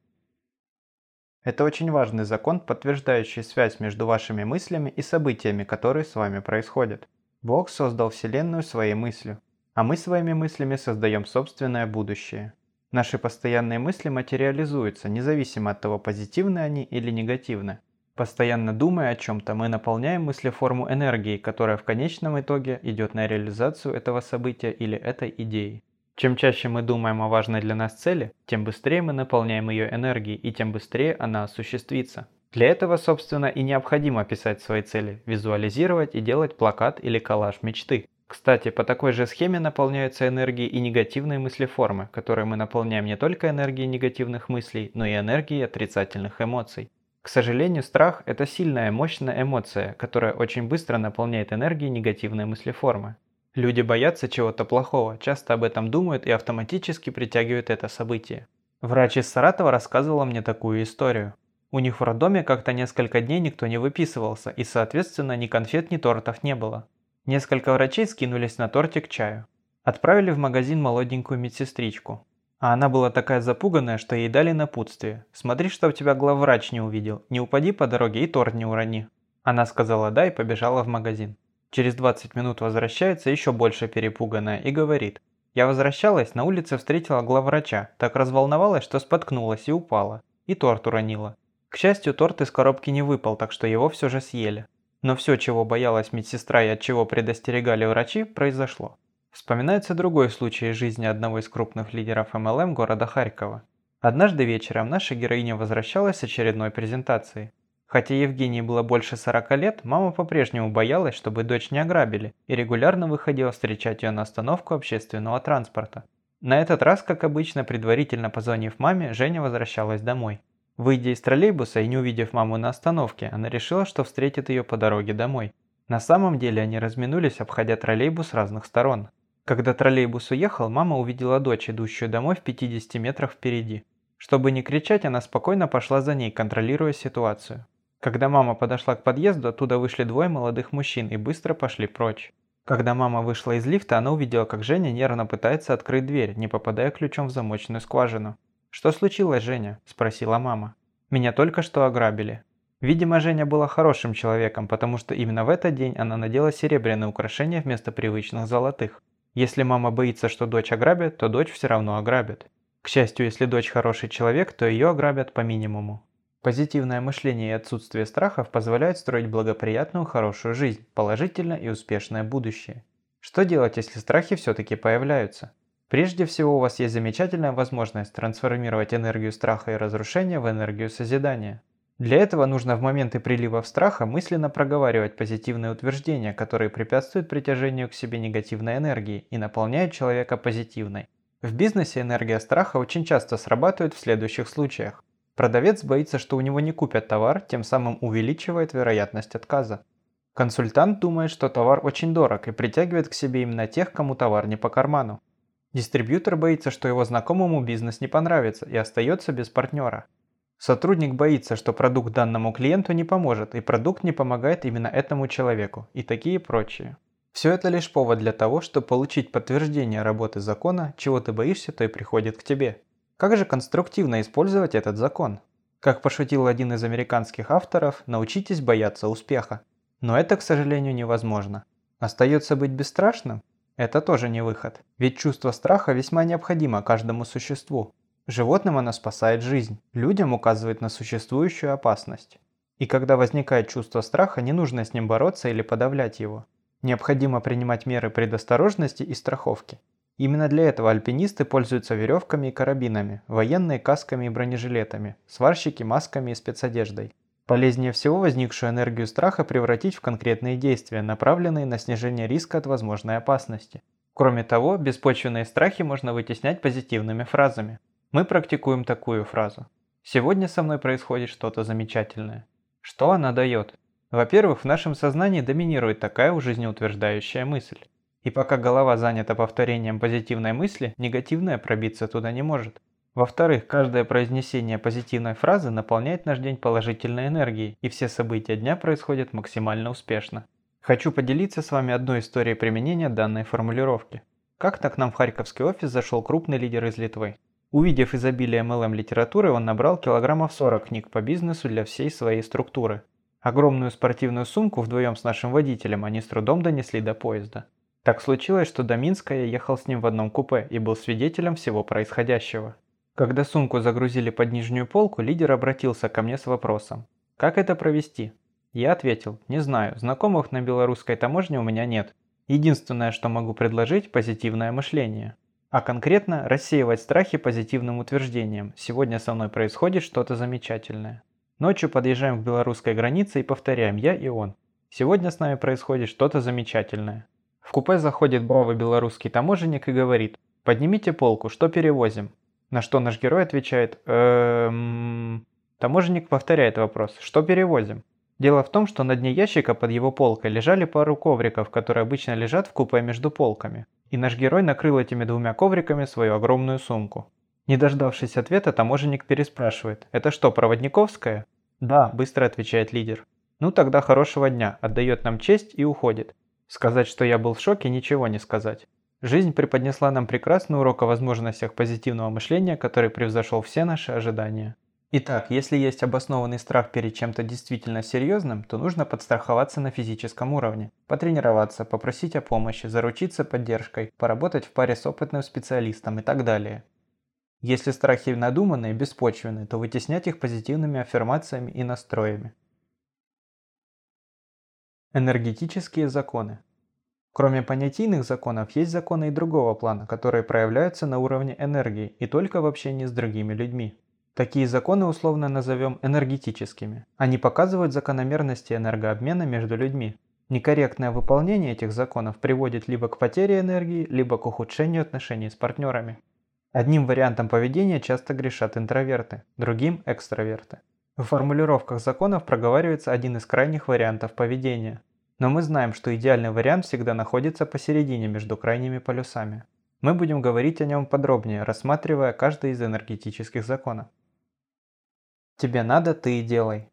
Это очень важный закон, подтверждающий связь между вашими мыслями и событиями, которые с вами происходят. Бог создал Вселенную своей мыслью, а мы своими мыслями создаем собственное будущее. Наши постоянные мысли материализуются, независимо от того, позитивны они или негативны. Постоянно думая о чем-то, мы наполняем мыслеформу энергией, которая в конечном итоге идет на реализацию этого события или этой идеи. Чем чаще мы думаем о важной для нас цели, тем быстрее мы наполняем ее энергией и тем быстрее она осуществится. Для этого, собственно, и необходимо писать свои цели, визуализировать и делать плакат или коллаж мечты. Кстати, по такой же схеме наполняются энергией и негативные мыслеформы, которые мы наполняем не только энергией негативных мыслей, но и энергией отрицательных эмоций. К сожалению, страх – это сильная, мощная эмоция, которая очень быстро наполняет энергией негативные мыслеформы. Люди боятся чего-то плохого, часто об этом думают и автоматически притягивают это событие. Врач из Саратова рассказывала мне такую историю. У них в роддоме как-то несколько дней никто не выписывался, и соответственно ни конфет, ни тортов не было. Несколько врачей скинулись на тортик чаю. Отправили в магазин молоденькую медсестричку. А она была такая запуганная, что ей дали напутствие. «Смотри, что у тебя главврач не увидел. Не упади по дороге и торт не урони». Она сказала «да» и побежала в магазин. Через 20 минут возвращается еще больше перепуганная и говорит. «Я возвращалась, на улице встретила главврача. Так разволновалась, что споткнулась и упала. И торт уронила. К счастью, торт из коробки не выпал, так что его все же съели. Но все, чего боялась медсестра и от чего предостерегали врачи, произошло. Вспоминается другой случай из жизни одного из крупных лидеров MLM города Харькова. Однажды вечером наша героиня возвращалась с очередной презентации. Хотя Евгении было больше 40 лет, мама по-прежнему боялась, чтобы дочь не ограбили, и регулярно выходила встречать ее на остановку общественного транспорта. На этот раз, как обычно, предварительно позвонив маме, Женя возвращалась домой. Выйдя из троллейбуса и не увидев маму на остановке, она решила, что встретит ее по дороге домой. На самом деле они разминулись, обходя троллейбус с разных сторон. Когда троллейбус уехал, мама увидела дочь, идущую домой в 50 метрах впереди. Чтобы не кричать, она спокойно пошла за ней, контролируя ситуацию. Когда мама подошла к подъезду, оттуда вышли двое молодых мужчин и быстро пошли прочь. Когда мама вышла из лифта, она увидела, как Женя нервно пытается открыть дверь, не попадая ключом в замочную скважину. «Что случилось, Женя?» – спросила мама. «Меня только что ограбили». Видимо, Женя была хорошим человеком, потому что именно в этот день она надела серебряные украшения вместо привычных золотых. Если мама боится, что дочь ограбят, то дочь все равно ограбят. К счастью, если дочь хороший человек, то ее ограбят по минимуму. Позитивное мышление и отсутствие страхов позволяют строить благоприятную хорошую жизнь, положительное и успешное будущее. Что делать, если страхи все-таки появляются? Прежде всего у вас есть замечательная возможность трансформировать энергию страха и разрушения в энергию созидания. Для этого нужно в моменты прилива страха мысленно проговаривать позитивные утверждения, которые препятствуют притяжению к себе негативной энергии и наполняют человека позитивной. В бизнесе энергия страха очень часто срабатывает в следующих случаях. Продавец боится, что у него не купят товар, тем самым увеличивает вероятность отказа. Консультант думает, что товар очень дорог и притягивает к себе именно тех, кому товар не по карману. Дистрибьютор боится, что его знакомому бизнес не понравится и остается без партнера. Сотрудник боится, что продукт данному клиенту не поможет, и продукт не помогает именно этому человеку, и такие прочие. Все это лишь повод для того, чтобы получить подтверждение работы закона, чего ты боишься, то и приходит к тебе. Как же конструктивно использовать этот закон? Как пошутил один из американских авторов, научитесь бояться успеха. Но это, к сожалению, невозможно. Остается быть бесстрашным? Это тоже не выход. Ведь чувство страха весьма необходимо каждому существу. Животным оно спасает жизнь, людям указывает на существующую опасность. И когда возникает чувство страха, не нужно с ним бороться или подавлять его. Необходимо принимать меры предосторожности и страховки. Именно для этого альпинисты пользуются веревками и карабинами, военные касками и бронежилетами, сварщики масками и спецодеждой. Полезнее всего возникшую энергию страха превратить в конкретные действия, направленные на снижение риска от возможной опасности. Кроме того, беспочвенные страхи можно вытеснять позитивными фразами. Мы практикуем такую фразу. Сегодня со мной происходит что-то замечательное. Что она дает? Во-первых, в нашем сознании доминирует такая жизнеутверждающая мысль. И пока голова занята повторением позитивной мысли, негативная пробиться туда не может. Во-вторых, каждое произнесение позитивной фразы наполняет наш день положительной энергией, и все события дня происходят максимально успешно. Хочу поделиться с вами одной историей применения данной формулировки. Как-то к нам в Харьковский офис зашел крупный лидер из Литвы. Увидев изобилие MLM литературы, он набрал килограммов 40 книг по бизнесу для всей своей структуры. Огромную спортивную сумку вдвоем с нашим водителем они с трудом донесли до поезда. Так случилось, что до Минска я ехал с ним в одном купе и был свидетелем всего происходящего. Когда сумку загрузили под нижнюю полку, лидер обратился ко мне с вопросом. «Как это провести?» Я ответил, не знаю, знакомых на белорусской таможне у меня нет. Единственное, что могу предложить – позитивное мышление. А конкретно рассеивать страхи позитивным утверждением «сегодня со мной происходит что-то замечательное». Ночью подъезжаем к белорусской границе и повторяем «я и он». Сегодня с нами происходит что-то замечательное. В купе заходит бравый белорусский таможенник и говорит «поднимите полку, что перевозим?» На что наш герой отвечает «Эм...» Таможенник повторяет вопрос «Что перевозим?». Дело в том, что на дне ящика под его полкой лежали пару ковриков, которые обычно лежат в купе между полками. И наш герой накрыл этими двумя ковриками свою огромную сумку. Не дождавшись ответа, таможенник переспрашивает «Это что, проводниковская?» «Да», – быстро отвечает лидер. «Ну тогда хорошего дня», – отдает нам честь и уходит. Сказать, что я был в шоке, ничего не сказать. Жизнь преподнесла нам прекрасный урок о возможностях позитивного мышления, который превзошел все наши ожидания. Итак, если есть обоснованный страх перед чем-то действительно серьезным, то нужно подстраховаться на физическом уровне, потренироваться, попросить о помощи, заручиться поддержкой, поработать в паре с опытным специалистом и так далее. Если страхи надуманные, беспочвенные, то вытеснять их позитивными аффирмациями и настроями. Энергетические законы. Кроме понятийных законов, есть законы и другого плана, которые проявляются на уровне энергии и только в общении с другими людьми. Такие законы условно назовем энергетическими. Они показывают закономерности энергообмена между людьми. Некорректное выполнение этих законов приводит либо к потере энергии, либо к ухудшению отношений с партнерами. Одним вариантом поведения часто грешат интроверты, другим – экстраверты. В формулировках законов проговаривается один из крайних вариантов поведения – но мы знаем, что идеальный вариант всегда находится посередине между крайними полюсами. Мы будем говорить о нем подробнее, рассматривая каждый из энергетических законов. «Тебе надо, ты и делай».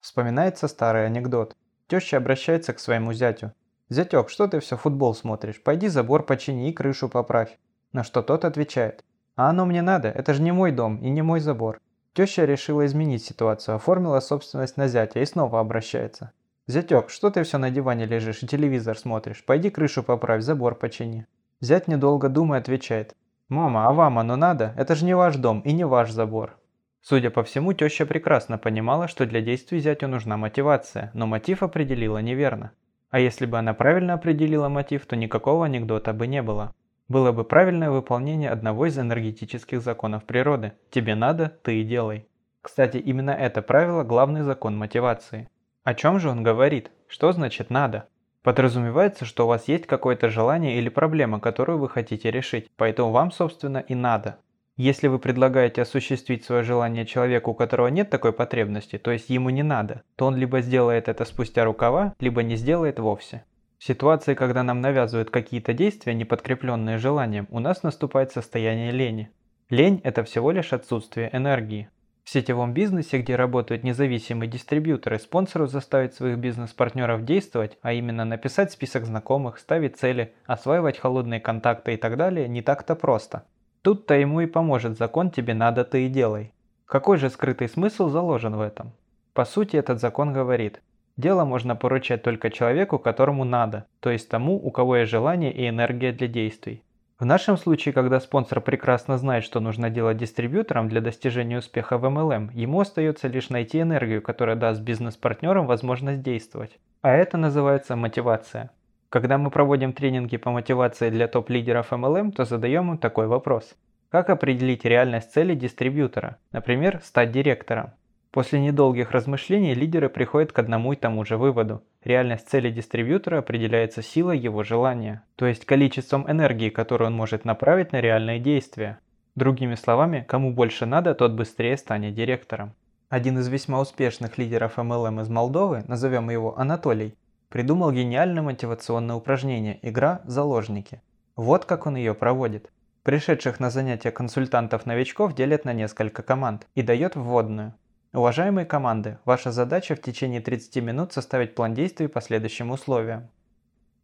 Вспоминается старый анекдот. Теща обращается к своему зятю. «Зятек, что ты все футбол смотришь? Пойди забор почини и крышу поправь». На что тот отвечает. «А оно мне надо, это же не мой дом и не мой забор». Теща решила изменить ситуацию, оформила собственность на зятя и снова обращается. «Зятек, что ты все на диване лежишь и телевизор смотришь? Пойди крышу поправь, забор почини». Зять, недолго думая, отвечает. «Мама, а вам оно надо? Это же не ваш дом и не ваш забор». Судя по всему, теща прекрасно понимала, что для действий зятю нужна мотивация, но мотив определила неверно. А если бы она правильно определила мотив, то никакого анекдота бы не было. Было бы правильное выполнение одного из энергетических законов природы. Тебе надо, ты и делай. Кстати, именно это правило – главный закон мотивации. О чем же он говорит? Что значит «надо»? Подразумевается, что у вас есть какое-то желание или проблема, которую вы хотите решить, поэтому вам, собственно, и надо. Если вы предлагаете осуществить свое желание человеку, у которого нет такой потребности, то есть ему не надо, то он либо сделает это спустя рукава, либо не сделает вовсе. В ситуации, когда нам навязывают какие-то действия, не подкрепленные желанием, у нас наступает состояние лени. Лень – это всего лишь отсутствие энергии. В сетевом бизнесе, где работают независимые дистрибьюторы, спонсору заставить своих бизнес-партнеров действовать, а именно написать список знакомых, ставить цели, осваивать холодные контакты и так далее, не так-то просто. Тут-то ему и поможет закон «тебе надо, ты и делай». Какой же скрытый смысл заложен в этом? По сути, этот закон говорит, дело можно поручать только человеку, которому надо, то есть тому, у кого есть желание и энергия для действий. В нашем случае, когда спонсор прекрасно знает, что нужно делать дистрибьюторам для достижения успеха в MLM, ему остается лишь найти энергию, которая даст бизнес-партнерам возможность действовать. А это называется мотивация. Когда мы проводим тренинги по мотивации для топ-лидеров MLM, то задаем им такой вопрос. Как определить реальность цели дистрибьютора? Например, стать директором. После недолгих размышлений лидеры приходят к одному и тому же выводу. Реальность цели дистрибьютора определяется силой его желания, то есть количеством энергии, которую он может направить на реальные действия. Другими словами, кому больше надо, тот быстрее станет директором. Один из весьма успешных лидеров MLM из Молдовы, назовем его Анатолий, придумал гениальное мотивационное упражнение «Игра «Заложники». Вот как он ее проводит. Пришедших на занятия консультантов-новичков делят на несколько команд и дает вводную. Уважаемые команды, ваша задача в течение 30 минут составить план действий по следующим условиям.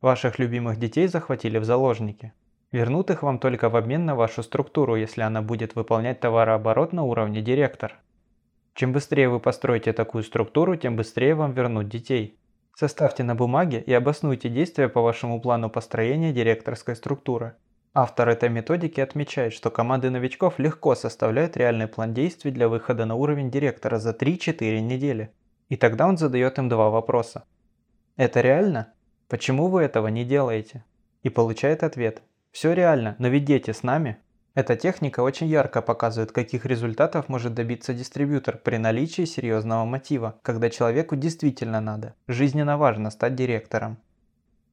Ваших любимых детей захватили в заложники. Вернут их вам только в обмен на вашу структуру, если она будет выполнять товарооборот на уровне директор. Чем быстрее вы построите такую структуру, тем быстрее вам вернут детей. Составьте на бумаге и обоснуйте действия по вашему плану построения директорской структуры. Автор этой методики отмечает, что команды новичков легко составляют реальный план действий для выхода на уровень директора за 3-4 недели. И тогда он задает им два вопроса. Это реально? Почему вы этого не делаете? И получает ответ. Все реально, но ведь дети с нами. Эта техника очень ярко показывает, каких результатов может добиться дистрибьютор при наличии серьезного мотива, когда человеку действительно надо, жизненно важно стать директором.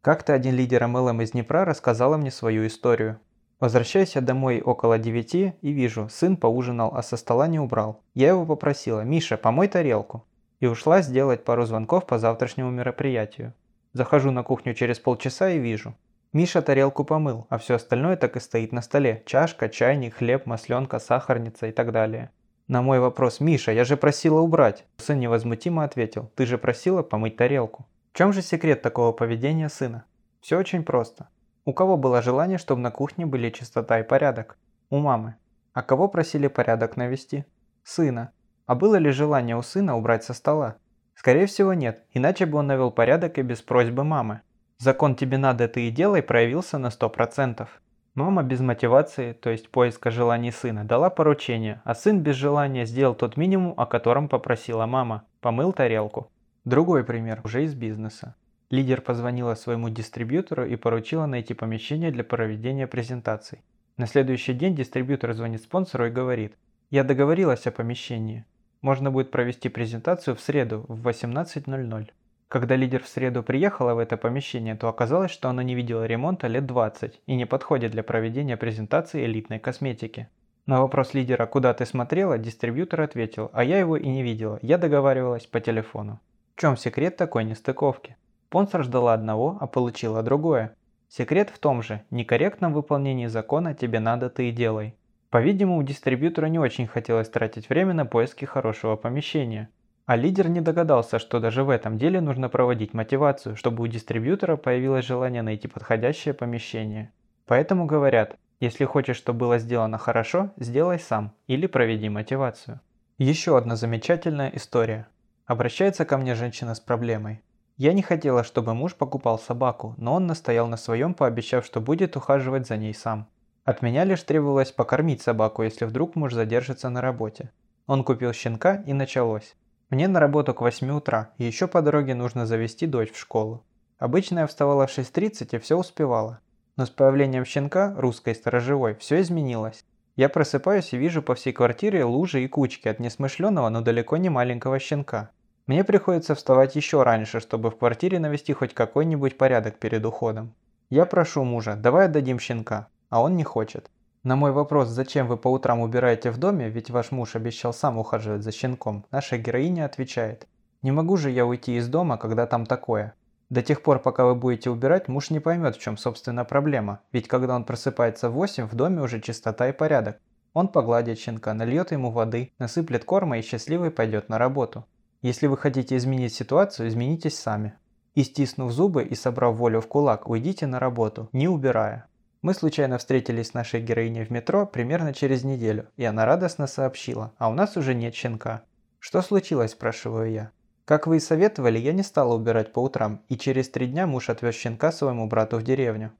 Как-то один лидер MLM из Днепра рассказала мне свою историю. Возвращаюсь домой около 9 и вижу, сын поужинал, а со стола не убрал. Я его попросила, Миша, помой тарелку. И ушла сделать пару звонков по завтрашнему мероприятию. Захожу на кухню через полчаса и вижу, Миша тарелку помыл, а все остальное так и стоит на столе. Чашка, чайник, хлеб, масленка, сахарница и так далее. На мой вопрос «Миша, я же просила убрать», сын невозмутимо ответил «Ты же просила помыть тарелку». В чем же секрет такого поведения сына? Все очень просто. У кого было желание, чтобы на кухне были чистота и порядок? У мамы. А кого просили порядок навести? Сына. А было ли желание у сына убрать со стола? Скорее всего нет, иначе бы он навел порядок и без просьбы мамы. Закон «тебе надо, ты и делай» проявился на 100%. Мама без мотивации, то есть поиска желаний сына, дала поручение, а сын без желания сделал тот минимум, о котором попросила мама – помыл тарелку. Другой пример, уже из бизнеса. Лидер позвонила своему дистрибьютору и поручила найти помещение для проведения презентаций. На следующий день дистрибьютор звонит спонсору и говорит «Я договорилась о помещении. Можно будет провести презентацию в среду в 18.00». Когда лидер в среду приехала в это помещение, то оказалось, что она не видела ремонта лет 20 и не подходит для проведения презентации элитной косметики. На вопрос лидера «Куда ты смотрела?» дистрибьютор ответил «А я его и не видела, я договаривалась по телефону». В чем секрет такой нестыковки? Спонсор ждала одного, а получила другое. Секрет в том же, некорректном выполнении закона тебе надо ты и делай. По-видимому, дистрибьютору не очень хотелось тратить время на поиски хорошего помещения. А лидер не догадался, что даже в этом деле нужно проводить мотивацию, чтобы у дистрибьютора появилось желание найти подходящее помещение. Поэтому говорят, если хочешь, чтобы было сделано хорошо, сделай сам или проведи мотивацию. Еще одна замечательная история. Обращается ко мне женщина с проблемой. Я не хотела, чтобы муж покупал собаку, но он настоял на своем, пообещав, что будет ухаживать за ней сам. От меня лишь требовалось покормить собаку, если вдруг муж задержится на работе. Он купил щенка и началось. Мне на работу к 8 утра, и еще по дороге нужно завести дочь в школу. Обычно я вставала в 6.30 и все успевала. Но с появлением щенка, русской сторожевой, все изменилось. Я просыпаюсь и вижу по всей квартире лужи и кучки от несмышленного, но далеко не маленького щенка. Мне приходится вставать еще раньше, чтобы в квартире навести хоть какой-нибудь порядок перед уходом. Я прошу мужа, давай отдадим щенка, а он не хочет. На мой вопрос, зачем вы по утрам убираете в доме, ведь ваш муж обещал сам ухаживать за щенком, наша героиня отвечает. Не могу же я уйти из дома, когда там такое. До тех пор, пока вы будете убирать, муж не поймет, в чем собственно проблема, ведь когда он просыпается в 8, в доме уже чистота и порядок. Он погладит щенка, нальет ему воды, насыплет корма и счастливый пойдет на работу. Если вы хотите изменить ситуацию, изменитесь сами. И стиснув зубы и собрав волю в кулак, уйдите на работу, не убирая. Мы случайно встретились с нашей героиней в метро примерно через неделю, и она радостно сообщила, а у нас уже нет щенка. «Что случилось?» – спрашиваю я. Как вы и советовали, я не стала убирать по утрам, и через три дня муж отвез щенка своему брату в деревню.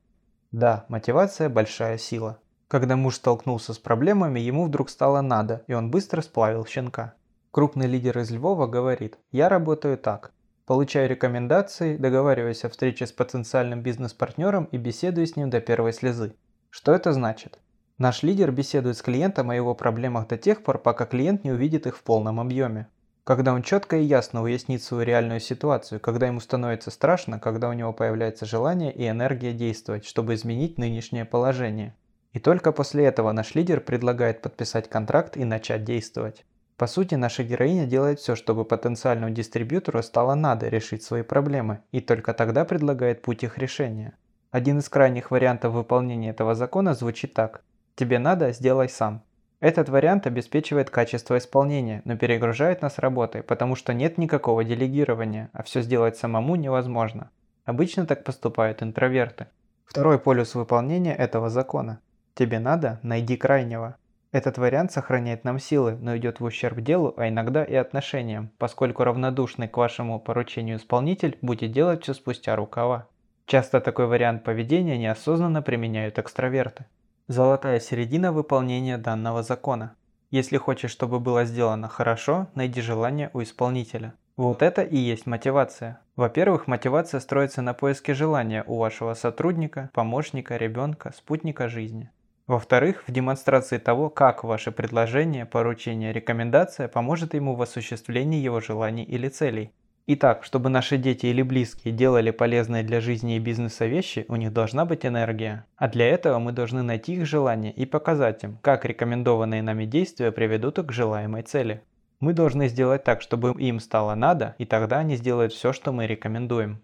Да, мотивация – большая сила. Когда муж столкнулся с проблемами, ему вдруг стало надо, и он быстро сплавил щенка. Крупный лидер из Львова говорит, я работаю так. Получаю рекомендации, договариваюсь о встрече с потенциальным бизнес-партнером и беседую с ним до первой слезы. Что это значит? Наш лидер беседует с клиентом о его проблемах до тех пор, пока клиент не увидит их в полном объеме. Когда он четко и ясно уяснит свою реальную ситуацию, когда ему становится страшно, когда у него появляется желание и энергия действовать, чтобы изменить нынешнее положение. И только после этого наш лидер предлагает подписать контракт и начать действовать. По сути, наша героиня делает все, чтобы потенциальному дистрибьютору стало надо решить свои проблемы, и только тогда предлагает путь их решения. Один из крайних вариантов выполнения этого закона звучит так. Тебе надо – сделай сам. Этот вариант обеспечивает качество исполнения, но перегружает нас работой, потому что нет никакого делегирования, а все сделать самому невозможно. Обычно так поступают интроверты. Второй полюс выполнения этого закона. Тебе надо – найди крайнего. Этот вариант сохраняет нам силы, но идет в ущерб делу, а иногда и отношениям, поскольку равнодушный к вашему поручению исполнитель будет делать все спустя рукава. Часто такой вариант поведения неосознанно применяют экстраверты. Золотая середина выполнения данного закона. Если хочешь, чтобы было сделано хорошо, найди желание у исполнителя. Вот это и есть мотивация. Во-первых, мотивация строится на поиске желания у вашего сотрудника, помощника, ребенка, спутника жизни. Во-вторых, в демонстрации того, как ваше предложение, поручение, рекомендация поможет ему в осуществлении его желаний или целей. Итак, чтобы наши дети или близкие делали полезные для жизни и бизнеса вещи, у них должна быть энергия. А для этого мы должны найти их желания и показать им, как рекомендованные нами действия приведут их к желаемой цели. Мы должны сделать так, чтобы им стало надо, и тогда они сделают все, что мы рекомендуем.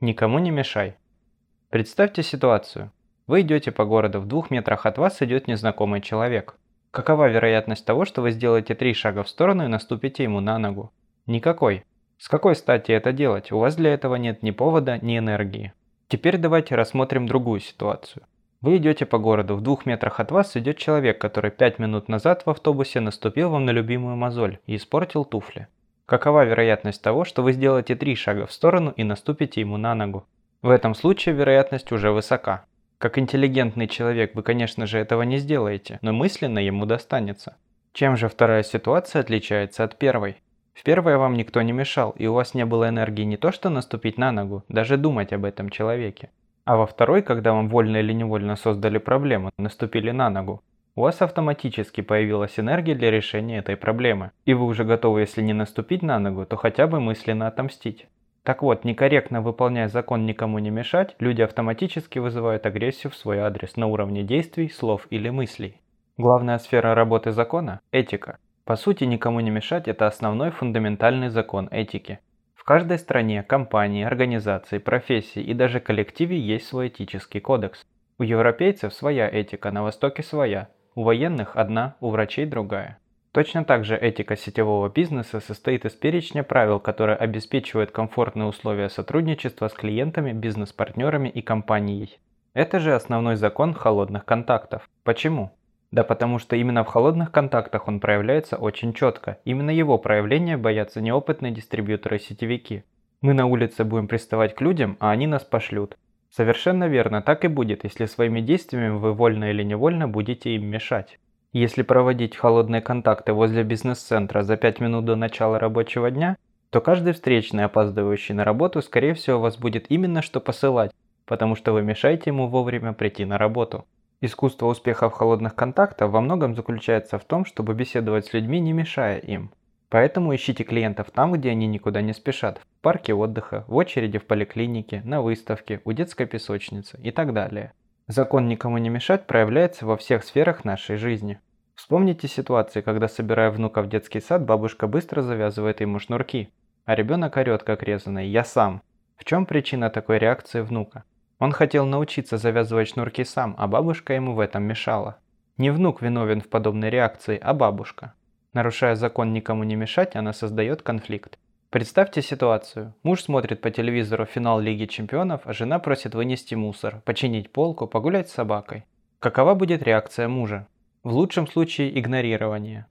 Никому не мешай. Представьте ситуацию. Вы идете по городу, в двух метрах от вас идет незнакомый человек. Какова вероятность того, что вы сделаете три шага в сторону и наступите ему на ногу? Никакой. С какой стати это делать? У вас для этого нет ни повода, ни энергии. Теперь давайте рассмотрим другую ситуацию. Вы идете по городу, в двух метрах от вас идет человек, который пять минут назад в автобусе наступил вам на любимую мозоль и испортил туфли. Какова вероятность того, что вы сделаете три шага в сторону и наступите ему на ногу? В этом случае вероятность уже высока. Как интеллигентный человек вы, конечно же, этого не сделаете, но мысленно ему достанется. Чем же вторая ситуация отличается от первой? В первой вам никто не мешал, и у вас не было энергии не то что наступить на ногу, даже думать об этом человеке. А во второй, когда вам вольно или невольно создали проблему, наступили на ногу, у вас автоматически появилась энергия для решения этой проблемы. И вы уже готовы, если не наступить на ногу, то хотя бы мысленно отомстить. Так вот, некорректно выполняя закон никому не мешать, люди автоматически вызывают агрессию в свой адрес на уровне действий, слов или мыслей. Главная сфера работы закона – этика. По сути, никому не мешать – это основной фундаментальный закон этики. В каждой стране, компании, организации, профессии и даже коллективе есть свой этический кодекс. У европейцев своя этика, на Востоке своя, у военных одна, у врачей другая. Точно так же этика сетевого бизнеса состоит из перечня правил, которые обеспечивают комфортные условия сотрудничества с клиентами, бизнес-партнерами и компанией. Это же основной закон холодных контактов. Почему? Да потому что именно в холодных контактах он проявляется очень четко. Именно его проявления боятся неопытные дистрибьюторы-сетевики. Мы на улице будем приставать к людям, а они нас пошлют. Совершенно верно, так и будет, если своими действиями вы вольно или невольно будете им мешать. Если проводить холодные контакты возле бизнес-центра за 5 минут до начала рабочего дня, то каждый встречный, опаздывающий на работу, скорее всего вас будет именно что посылать, потому что вы мешаете ему вовремя прийти на работу. Искусство успеха в холодных контактах во многом заключается в том, чтобы беседовать с людьми, не мешая им. Поэтому ищите клиентов там, где они никуда не спешат. В парке отдыха, в очереди в поликлинике, на выставке, у детской песочницы и так далее. Закон никому не мешать проявляется во всех сферах нашей жизни. Вспомните ситуации, когда собирая внука в детский сад, бабушка быстро завязывает ему шнурки, а ребенок орет как резанный «я сам». В чем причина такой реакции внука? Он хотел научиться завязывать шнурки сам, а бабушка ему в этом мешала. Не внук виновен в подобной реакции, а бабушка. Нарушая закон никому не мешать, она создает конфликт. Представьте ситуацию. Муж смотрит по телевизору финал Лиги Чемпионов, а жена просит вынести мусор, починить полку, погулять с собакой. Какова будет реакция мужа? В лучшем случае игнорирование.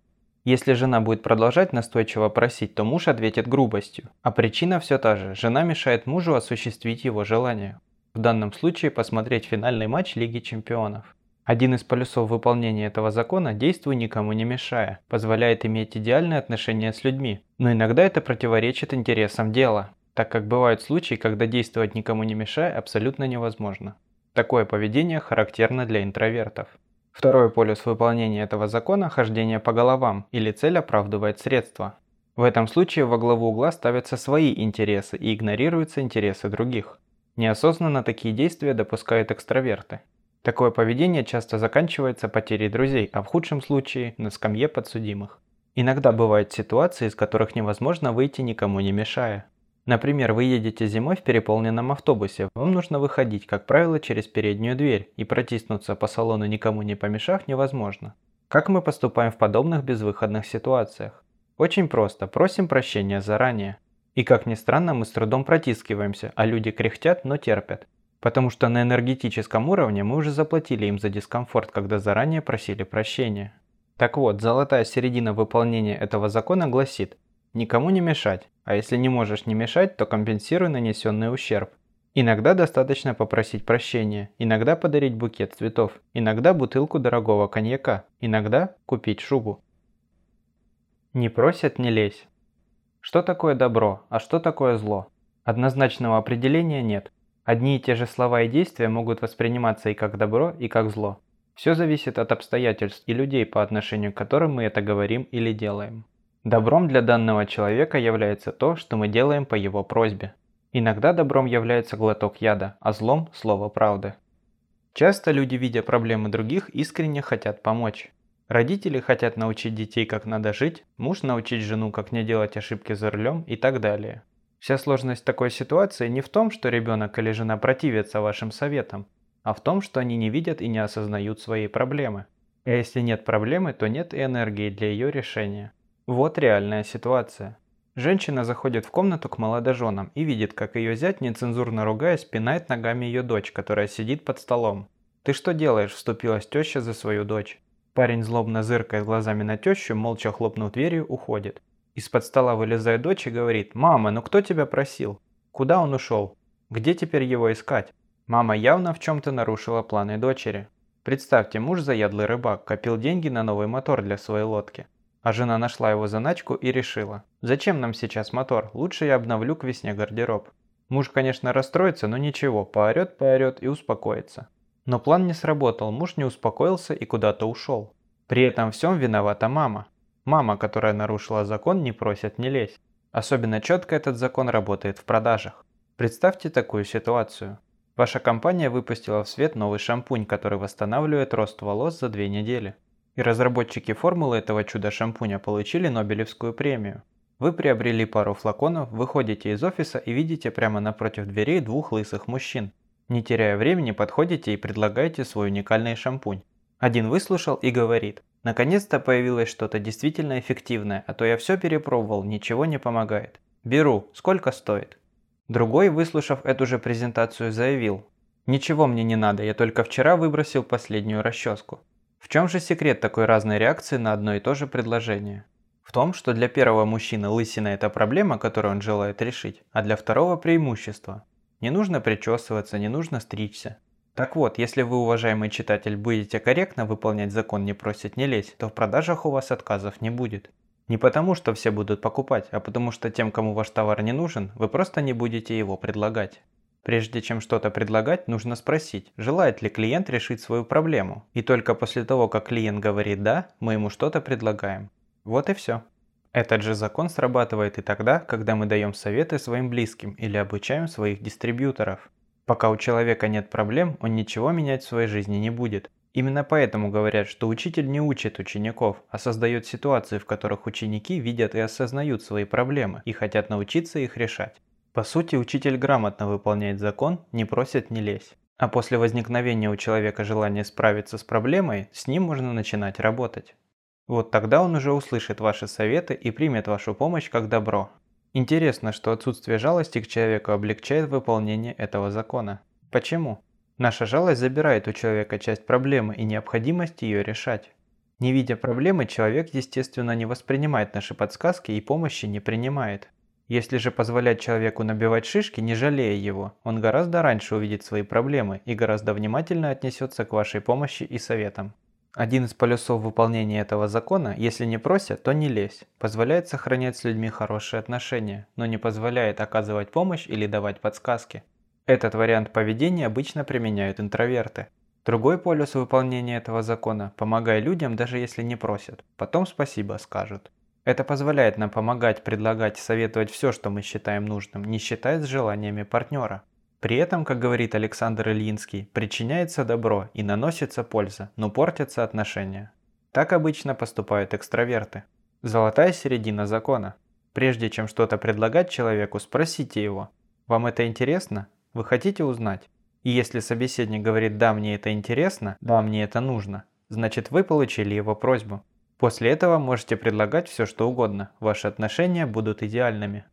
Если жена будет продолжать настойчиво просить, то муж ответит грубостью. А причина все та же. Жена мешает мужу осуществить его желание. В данном случае посмотреть финальный матч Лиги Чемпионов. Один из полюсов выполнения этого закона – действуй никому не мешая, позволяет иметь идеальные отношения с людьми, но иногда это противоречит интересам дела, так как бывают случаи, когда действовать никому не мешая абсолютно невозможно. Такое поведение характерно для интровертов. Второй полюс выполнения этого закона – хождение по головам, или цель оправдывает средства. В этом случае во главу угла ставятся свои интересы и игнорируются интересы других. Неосознанно такие действия допускают экстраверты. Такое поведение часто заканчивается потерей друзей, а в худшем случае на скамье подсудимых. Иногда бывают ситуации, из которых невозможно выйти никому не мешая. Например, вы едете зимой в переполненном автобусе, вам нужно выходить, как правило, через переднюю дверь, и протиснуться по салону никому не помешав невозможно. Как мы поступаем в подобных безвыходных ситуациях? Очень просто, просим прощения заранее. И как ни странно, мы с трудом протискиваемся, а люди кряхтят, но терпят. Потому что на энергетическом уровне мы уже заплатили им за дискомфорт, когда заранее просили прощения. Так вот, золотая середина выполнения этого закона гласит «никому не мешать, а если не можешь не мешать, то компенсируй нанесенный ущерб». Иногда достаточно попросить прощения, иногда подарить букет цветов, иногда бутылку дорогого коньяка, иногда купить шубу. Не просят, не лезь. Что такое добро, а что такое зло? Однозначного определения нет. Одни и те же слова и действия могут восприниматься и как добро, и как зло. Все зависит от обстоятельств и людей, по отношению к которым мы это говорим или делаем. Добром для данного человека является то, что мы делаем по его просьбе. Иногда добром является глоток яда, а злом – слово правды. Часто люди, видя проблемы других, искренне хотят помочь. Родители хотят научить детей, как надо жить, муж научить жену, как не делать ошибки за рулем и так далее. Вся сложность такой ситуации не в том, что ребенок или жена противятся вашим советам, а в том, что они не видят и не осознают своей проблемы. А если нет проблемы, то нет и энергии для ее решения. Вот реальная ситуация. Женщина заходит в комнату к молодоженам и видит, как ее зять, нецензурно ругаясь, пинает ногами ее дочь, которая сидит под столом. «Ты что делаешь?» – вступилась теща за свою дочь. Парень злобно зыркает глазами на тещу, молча хлопнув дверью, уходит. Из-под стола вылезает дочь и говорит «Мама, ну кто тебя просил? Куда он ушел? Где теперь его искать?» Мама явно в чем-то нарушила планы дочери. Представьте, муж заядлый рыбак, копил деньги на новый мотор для своей лодки. А жена нашла его заначку и решила, зачем нам сейчас мотор, лучше я обновлю к весне гардероб. Муж, конечно, расстроится, но ничего, поорет, поорет и успокоится. Но план не сработал, муж не успокоился и куда-то ушел. При этом всем виновата мама. Мама, которая нарушила закон, не просит не лезть. Особенно четко этот закон работает в продажах. Представьте такую ситуацию. Ваша компания выпустила в свет новый шампунь, который восстанавливает рост волос за две недели. И разработчики формулы этого чудо-шампуня получили Нобелевскую премию. Вы приобрели пару флаконов, выходите из офиса и видите прямо напротив дверей двух лысых мужчин. Не теряя времени, подходите и предлагаете свой уникальный шампунь. Один выслушал и говорит, наконец-то появилось что-то действительно эффективное, а то я все перепробовал, ничего не помогает. Беру, сколько стоит? Другой, выслушав эту же презентацию, заявил, «Ничего мне не надо, я только вчера выбросил последнюю расческу». В чем же секрет такой разной реакции на одно и то же предложение? В том, что для первого мужчины лысина – это проблема, которую он желает решить, а для второго – преимущество. Не нужно причесываться, не нужно стричься. Так вот, если вы, уважаемый читатель, будете корректно выполнять закон «не просить не лезть», то в продажах у вас отказов не будет. Не потому, что все будут покупать, а потому что тем, кому ваш товар не нужен, вы просто не будете его предлагать. Прежде чем что-то предлагать, нужно спросить, желает ли клиент решить свою проблему. И только после того, как клиент говорит «да», мы ему что-то предлагаем. Вот и все. Этот же закон срабатывает и тогда, когда мы даем советы своим близким или обучаем своих дистрибьюторов. Пока у человека нет проблем, он ничего менять в своей жизни не будет. Именно поэтому говорят, что учитель не учит учеников, а создает ситуации, в которых ученики видят и осознают свои проблемы и хотят научиться их решать. По сути, учитель грамотно выполняет закон, не просит не лезь. А после возникновения у человека желания справиться с проблемой, с ним можно начинать работать. Вот тогда он уже услышит ваши советы и примет вашу помощь как добро. Интересно, что отсутствие жалости к человеку облегчает выполнение этого закона. Почему? Наша жалость забирает у человека часть проблемы и необходимость ее решать. Не видя проблемы, человек, естественно, не воспринимает наши подсказки и помощи не принимает. Если же позволять человеку набивать шишки, не жалея его, он гораздо раньше увидит свои проблемы и гораздо внимательно отнесется к вашей помощи и советам. Один из полюсов выполнения этого закона, если не просят, то не лезь, позволяет сохранять с людьми хорошие отношения, но не позволяет оказывать помощь или давать подсказки. Этот вариант поведения обычно применяют интроверты. Другой полюс выполнения этого закона – помогай людям, даже если не просят. Потом спасибо скажут. Это позволяет нам помогать, предлагать, советовать все, что мы считаем нужным, не считая с желаниями партнера. При этом, как говорит Александр Ильинский, причиняется добро и наносится польза, но портятся отношения. Так обычно поступают экстраверты. Золотая середина закона. Прежде чем что-то предлагать человеку, спросите его, вам это интересно? Вы хотите узнать? И если собеседник говорит «да, мне это интересно», «да, мне это нужно», значит вы получили его просьбу. После этого можете предлагать все что угодно, ваши отношения будут идеальными.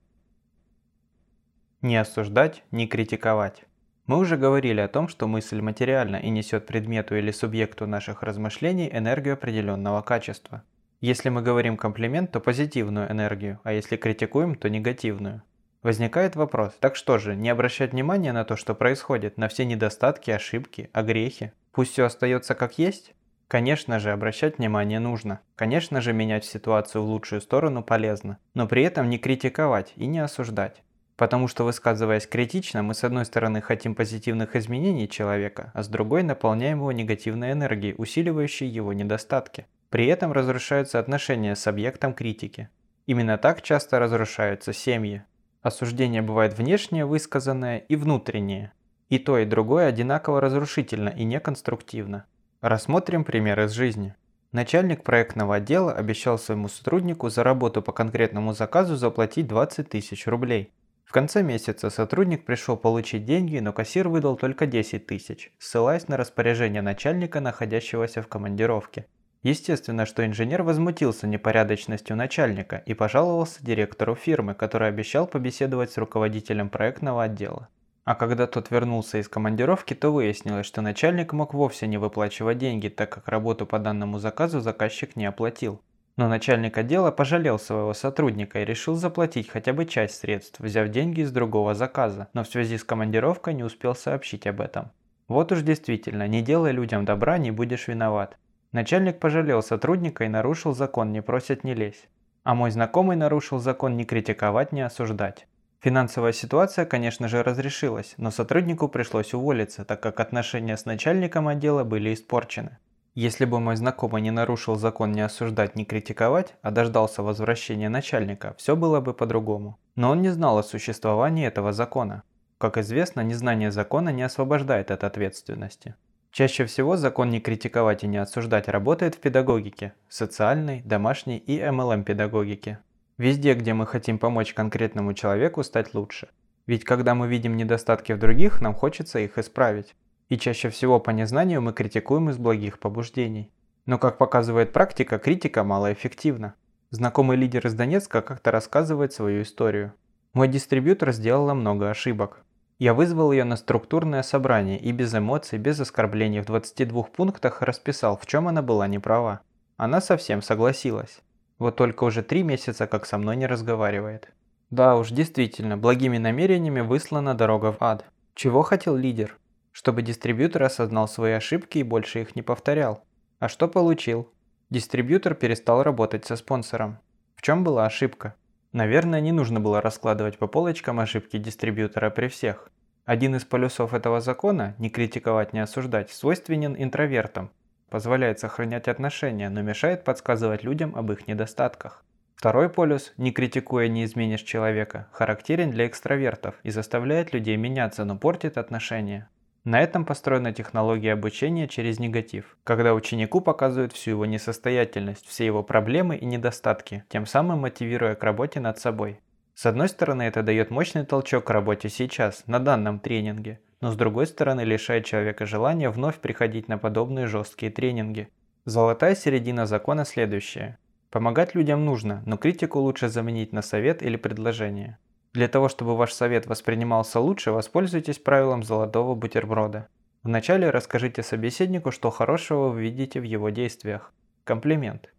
Не осуждать, не критиковать. Мы уже говорили о том, что мысль материальна и несет предмету или субъекту наших размышлений энергию определенного качества. Если мы говорим комплимент, то позитивную энергию, а если критикуем, то негативную. Возникает вопрос, так что же, не обращать внимания на то, что происходит, на все недостатки, ошибки, огрехи? Пусть все остается как есть? Конечно же, обращать внимание нужно. Конечно же, менять ситуацию в лучшую сторону полезно. Но при этом не критиковать и не осуждать. Потому что высказываясь критично, мы с одной стороны хотим позитивных изменений человека, а с другой наполняем его негативной энергией, усиливающей его недостатки. При этом разрушаются отношения с объектом критики. Именно так часто разрушаются семьи. Осуждение бывает внешнее высказанное и внутреннее. И то, и другое одинаково разрушительно и неконструктивно. Рассмотрим пример из жизни. Начальник проектного отдела обещал своему сотруднику за работу по конкретному заказу заплатить 20 тысяч рублей. В конце месяца сотрудник пришел получить деньги, но кассир выдал только 10 тысяч, ссылаясь на распоряжение начальника, находящегося в командировке. Естественно, что инженер возмутился непорядочностью начальника и пожаловался директору фирмы, который обещал побеседовать с руководителем проектного отдела. А когда тот вернулся из командировки, то выяснилось, что начальник мог вовсе не выплачивать деньги, так как работу по данному заказу заказчик не оплатил. Но начальник отдела пожалел своего сотрудника и решил заплатить хотя бы часть средств, взяв деньги из другого заказа, но в связи с командировкой не успел сообщить об этом. Вот уж действительно, не делай людям добра, не будешь виноват. Начальник пожалел сотрудника и нарушил закон «не просят не лезь». А мой знакомый нарушил закон «не критиковать, не осуждать». Финансовая ситуация, конечно же, разрешилась, но сотруднику пришлось уволиться, так как отношения с начальником отдела были испорчены. Если бы мой знакомый не нарушил закон не осуждать, не критиковать, а дождался возвращения начальника, все было бы по-другому. Но он не знал о существовании этого закона. Как известно, незнание закона не освобождает от ответственности. Чаще всего закон не критиковать и не осуждать работает в педагогике, социальной, домашней и MLM-педагогике. Везде, где мы хотим помочь конкретному человеку стать лучше. Ведь когда мы видим недостатки в других, нам хочется их исправить. И чаще всего по незнанию мы критикуем из благих побуждений. Но как показывает практика, критика малоэффективна. Знакомый лидер из Донецка как-то рассказывает свою историю. Мой дистрибьютор сделала много ошибок. Я вызвал ее на структурное собрание и без эмоций, без оскорблений в 22 пунктах расписал, в чем она была неправа. Она совсем согласилась. Вот только уже три месяца как со мной не разговаривает. Да уж, действительно, благими намерениями выслана дорога в ад. Чего хотел лидер? чтобы дистрибьютор осознал свои ошибки и больше их не повторял. А что получил? Дистрибьютор перестал работать со спонсором. В чем была ошибка? Наверное, не нужно было раскладывать по полочкам ошибки дистрибьютора при всех. Один из полюсов этого закона – не критиковать, не осуждать – свойственен интровертам. Позволяет сохранять отношения, но мешает подсказывать людям об их недостатках. Второй полюс, не критикуя не изменишь человека, характерен для экстравертов и заставляет людей меняться, но портит отношения. На этом построена технология обучения через негатив, когда ученику показывают всю его несостоятельность, все его проблемы и недостатки, тем самым мотивируя к работе над собой. С одной стороны, это дает мощный толчок к работе сейчас, на данном тренинге, но с другой стороны лишает человека желания вновь приходить на подобные жесткие тренинги. Золотая середина закона следующая. Помогать людям нужно, но критику лучше заменить на совет или предложение. Для того, чтобы ваш совет воспринимался лучше, воспользуйтесь правилом золотого бутерброда. Вначале расскажите собеседнику, что хорошего вы видите в его действиях. Комплимент.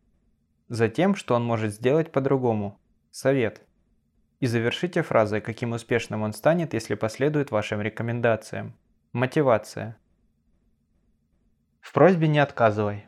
Затем, что он может сделать по-другому. Совет. И завершите фразой, каким успешным он станет, если последует вашим рекомендациям. Мотивация. В просьбе не отказывай.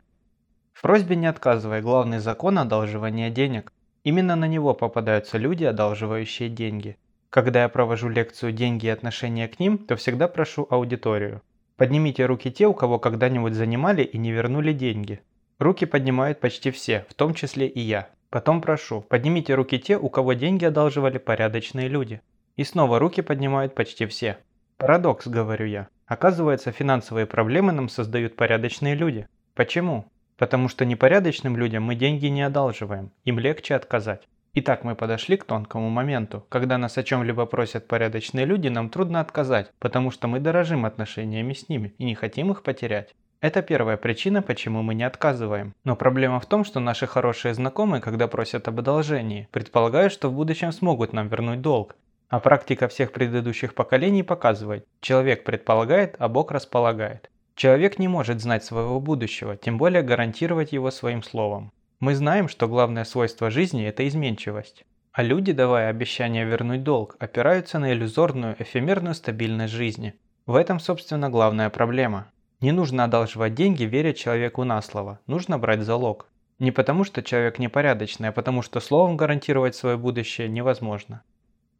В просьбе не отказывай главный закон одалживания денег. Именно на него попадаются люди, одалживающие деньги. Когда я провожу лекцию «Деньги и отношения к ним», то всегда прошу аудиторию. Поднимите руки те, у кого когда-нибудь занимали и не вернули деньги. Руки поднимают почти все, в том числе и я. Потом прошу, поднимите руки те, у кого деньги одалживали порядочные люди. И снова руки поднимают почти все. Парадокс, говорю я. Оказывается, финансовые проблемы нам создают порядочные люди. Почему? Потому что непорядочным людям мы деньги не одалживаем, им легче отказать. Итак, мы подошли к тонкому моменту. Когда нас о чем-либо просят порядочные люди, нам трудно отказать, потому что мы дорожим отношениями с ними и не хотим их потерять. Это первая причина, почему мы не отказываем. Но проблема в том, что наши хорошие знакомые, когда просят об одолжении, предполагают, что в будущем смогут нам вернуть долг. А практика всех предыдущих поколений показывает, человек предполагает, а Бог располагает. Человек не может знать своего будущего, тем более гарантировать его своим словом. Мы знаем, что главное свойство жизни – это изменчивость. А люди, давая обещание вернуть долг, опираются на иллюзорную, эфемерную стабильность жизни. В этом, собственно, главная проблема. Не нужно одалживать деньги, веря человеку на слово. Нужно брать залог. Не потому, что человек непорядочный, а потому, что словом гарантировать свое будущее невозможно.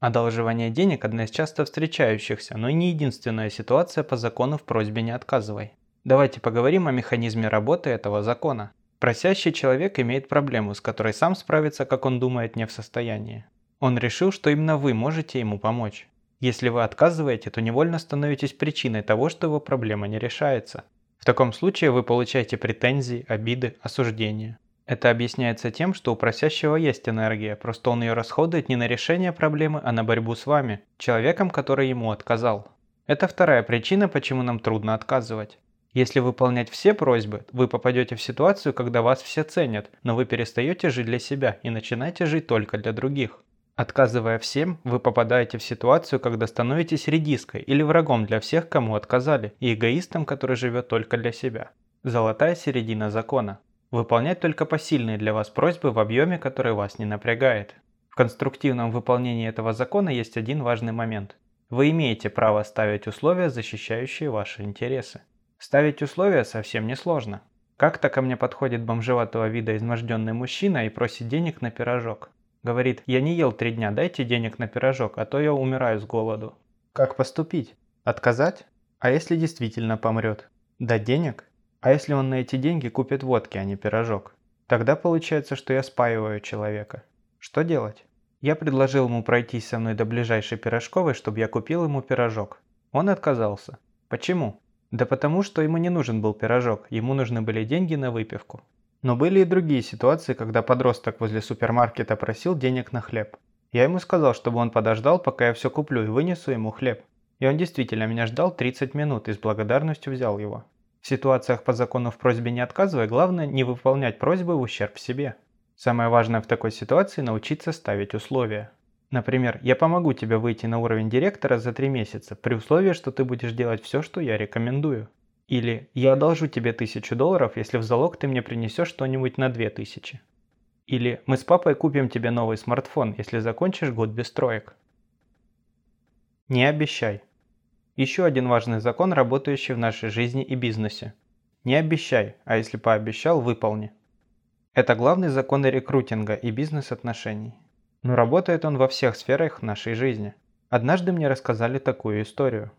Одалживание денег – одна из часто встречающихся, но и не единственная ситуация по закону в просьбе «не отказывай». Давайте поговорим о механизме работы этого закона. Просящий человек имеет проблему, с которой сам справиться, как он думает, не в состоянии. Он решил, что именно вы можете ему помочь. Если вы отказываете, то невольно становитесь причиной того, что его проблема не решается. В таком случае вы получаете претензии, обиды, осуждения. Это объясняется тем, что у просящего есть энергия, просто он ее расходует не на решение проблемы, а на борьбу с вами, человеком, который ему отказал. Это вторая причина, почему нам трудно отказывать. Если выполнять все просьбы, вы попадете в ситуацию, когда вас все ценят, но вы перестаете жить для себя и начинаете жить только для других. Отказывая всем, вы попадаете в ситуацию, когда становитесь редиской или врагом для всех, кому отказали, и эгоистом, который живет только для себя. Золотая середина закона. Выполнять только посильные для вас просьбы в объеме, который вас не напрягает. В конструктивном выполнении этого закона есть один важный момент. Вы имеете право ставить условия, защищающие ваши интересы. Ставить условия совсем не сложно. Как-то ко мне подходит бомжеватого вида изможденный мужчина и просит денег на пирожок. Говорит, я не ел три дня, дайте денег на пирожок, а то я умираю с голоду. Как поступить? Отказать? А если действительно помрет? Дать денег? А если он на эти деньги купит водки, а не пирожок? Тогда получается, что я спаиваю человека. Что делать? Я предложил ему пройтись со мной до ближайшей пирожковой, чтобы я купил ему пирожок. Он отказался. Почему? Да потому, что ему не нужен был пирожок, ему нужны были деньги на выпивку. Но были и другие ситуации, когда подросток возле супермаркета просил денег на хлеб. Я ему сказал, чтобы он подождал, пока я все куплю и вынесу ему хлеб. И он действительно меня ждал 30 минут и с благодарностью взял его. В ситуациях по закону в просьбе не отказывай, главное не выполнять просьбы в ущерб себе. Самое важное в такой ситуации научиться ставить условия. Например, я помогу тебе выйти на уровень директора за 3 месяца, при условии, что ты будешь делать все, что я рекомендую. Или я одолжу тебе 1000 долларов, если в залог ты мне принесешь что-нибудь на 2000. Или мы с папой купим тебе новый смартфон, если закончишь год без троек. Не обещай. Еще один важный закон, работающий в нашей жизни и бизнесе. Не обещай, а если пообещал, выполни. Это главный закон рекрутинга и бизнес-отношений. Но работает он во всех сферах нашей жизни. Однажды мне рассказали такую историю.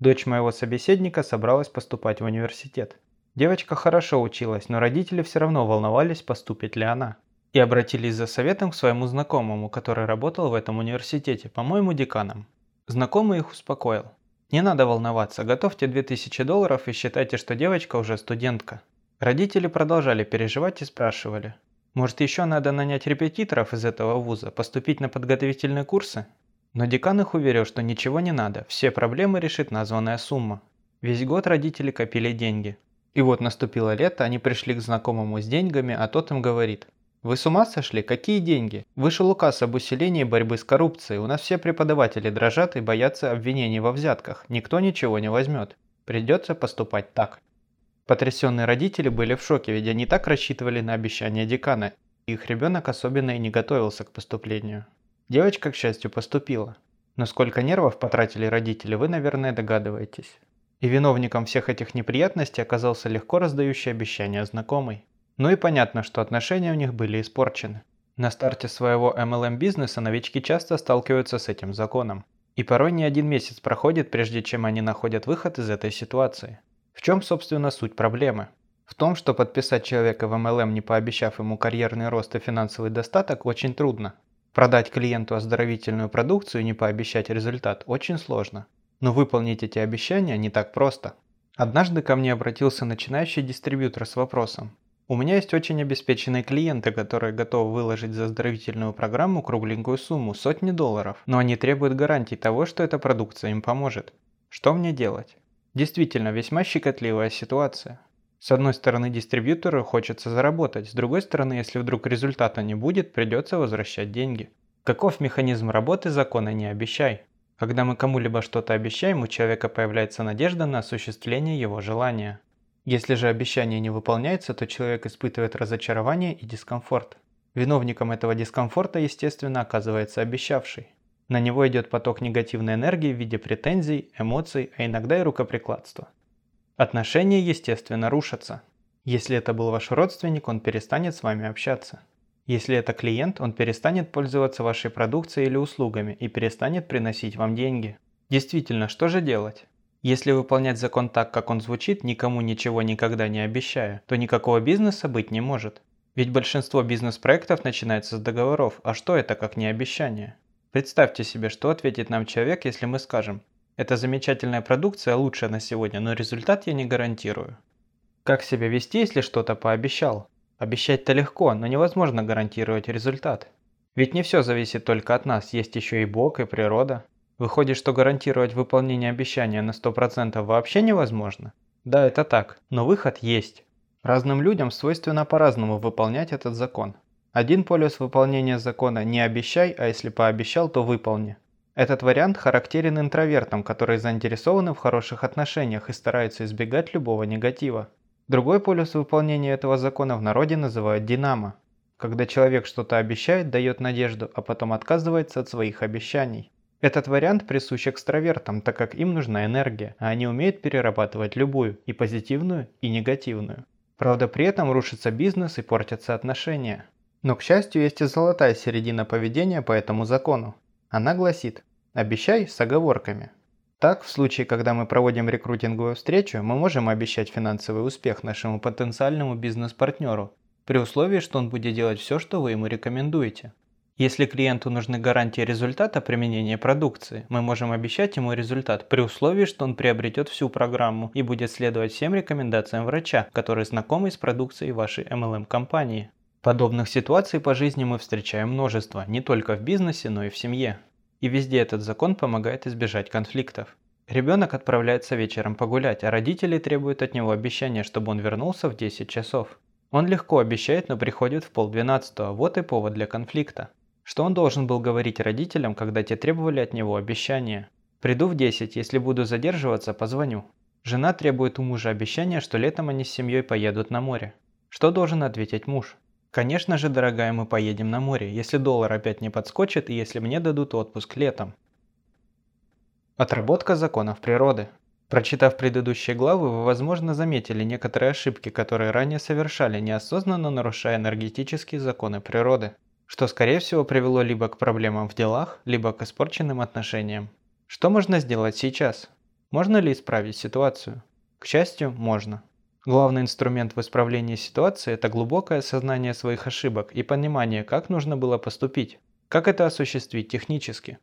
Дочь моего собеседника собралась поступать в университет. Девочка хорошо училась, но родители все равно волновались, поступит ли она. И обратились за советом к своему знакомому, который работал в этом университете, по-моему, деканом. Знакомый их успокоил. Не надо волноваться, готовьте 2000 долларов и считайте, что девочка уже студентка. Родители продолжали переживать и спрашивали, может еще надо нанять репетиторов из этого вуза, поступить на подготовительные курсы? Но декан их уверил, что ничего не надо, все проблемы решит названная сумма. Весь год родители копили деньги. И вот наступило лето, они пришли к знакомому с деньгами, а тот им говорит. «Вы с ума сошли? Какие деньги? Вышел указ об усилении борьбы с коррупцией. У нас все преподаватели дрожат и боятся обвинений во взятках. Никто ничего не возьмет. Придется поступать так». Потрясенные родители были в шоке, ведь они так рассчитывали на обещание декана. Их ребенок особенно и не готовился к поступлению. Девочка, к счастью, поступила. Но сколько нервов потратили родители, вы, наверное, догадываетесь. И виновником всех этих неприятностей оказался легко раздающий обещания знакомый. Ну и понятно, что отношения у них были испорчены. На старте своего MLM-бизнеса новички часто сталкиваются с этим законом. И порой не один месяц проходит, прежде чем они находят выход из этой ситуации. В чем, собственно, суть проблемы? В том, что подписать человека в MLM, не пообещав ему карьерный рост и финансовый достаток, очень трудно. Продать клиенту оздоровительную продукцию и не пообещать результат очень сложно. Но выполнить эти обещания не так просто. Однажды ко мне обратился начинающий дистрибьютор с вопросом. У меня есть очень обеспеченные клиенты, которые готовы выложить за оздоровительную программу кругленькую сумму, сотни долларов, но они требуют гарантий того, что эта продукция им поможет. Что мне делать? Действительно, весьма щекотливая ситуация. С одной стороны, дистрибьютору хочется заработать, с другой стороны, если вдруг результата не будет, придется возвращать деньги. Каков механизм работы закона «не обещай»? Когда мы кому-либо что-то обещаем, у человека появляется надежда на осуществление его желания. Если же обещание не выполняется, то человек испытывает разочарование и дискомфорт. Виновником этого дискомфорта, естественно, оказывается обещавший. На него идет поток негативной энергии в виде претензий, эмоций, а иногда и рукоприкладства. Отношения, естественно, рушатся. Если это был ваш родственник, он перестанет с вами общаться. Если это клиент, он перестанет пользоваться вашей продукцией или услугами и перестанет приносить вам деньги. Действительно, что же делать? Если выполнять закон так, как он звучит, никому ничего никогда не обещая, то никакого бизнеса быть не может. Ведь большинство бизнес-проектов начинается с договоров, а что это как не обещание? Представьте себе, что ответит нам человек, если мы скажем «Это замечательная продукция, лучшая на сегодня, но результат я не гарантирую». Как себя вести, если что-то пообещал? Обещать-то легко, но невозможно гарантировать результат. Ведь не все зависит только от нас, есть еще и Бог, и природа. Выходит, что гарантировать выполнение обещания на 100% вообще невозможно? Да, это так, но выход есть. Разным людям свойственно по-разному выполнять этот закон. Один полюс выполнения закона «не обещай», а если пообещал, то выполни. Этот вариант характерен интровертам, которые заинтересованы в хороших отношениях и стараются избегать любого негатива. Другой полюс выполнения этого закона в народе называют «динамо», когда человек что-то обещает, дает надежду, а потом отказывается от своих обещаний. Этот вариант присущ экстравертам, так как им нужна энергия, а они умеют перерабатывать любую, и позитивную, и негативную. Правда, при этом рушится бизнес и портятся отношения. Но, к счастью, есть и золотая середина поведения по этому закону. Она гласит «обещай с оговорками». Так, в случае, когда мы проводим рекрутинговую встречу, мы можем обещать финансовый успех нашему потенциальному бизнес-партнеру, при условии, что он будет делать все, что вы ему рекомендуете. Если клиенту нужны гарантии результата применения продукции, мы можем обещать ему результат при условии, что он приобретет всю программу и будет следовать всем рекомендациям врача, который знакомый с продукцией вашей MLM-компании. Подобных ситуаций по жизни мы встречаем множество, не только в бизнесе, но и в семье. И везде этот закон помогает избежать конфликтов. Ребенок отправляется вечером погулять, а родители требуют от него обещания, чтобы он вернулся в 10 часов. Он легко обещает, но приходит в полдвенадцатого, вот и повод для конфликта. Что он должен был говорить родителям, когда те требовали от него обещания? «Приду в 10, если буду задерживаться, позвоню». Жена требует у мужа обещания, что летом они с семьей поедут на море. Что должен ответить муж? «Конечно же, дорогая, мы поедем на море, если доллар опять не подскочит и если мне дадут отпуск летом». Отработка законов природы. Прочитав предыдущие главы, вы, возможно, заметили некоторые ошибки, которые ранее совершали, неосознанно нарушая энергетические законы природы что скорее всего привело либо к проблемам в делах, либо к испорченным отношениям. Что можно сделать сейчас? Можно ли исправить ситуацию? К счастью, можно. Главный инструмент в исправлении ситуации – это глубокое осознание своих ошибок и понимание, как нужно было поступить. Как это осуществить технически?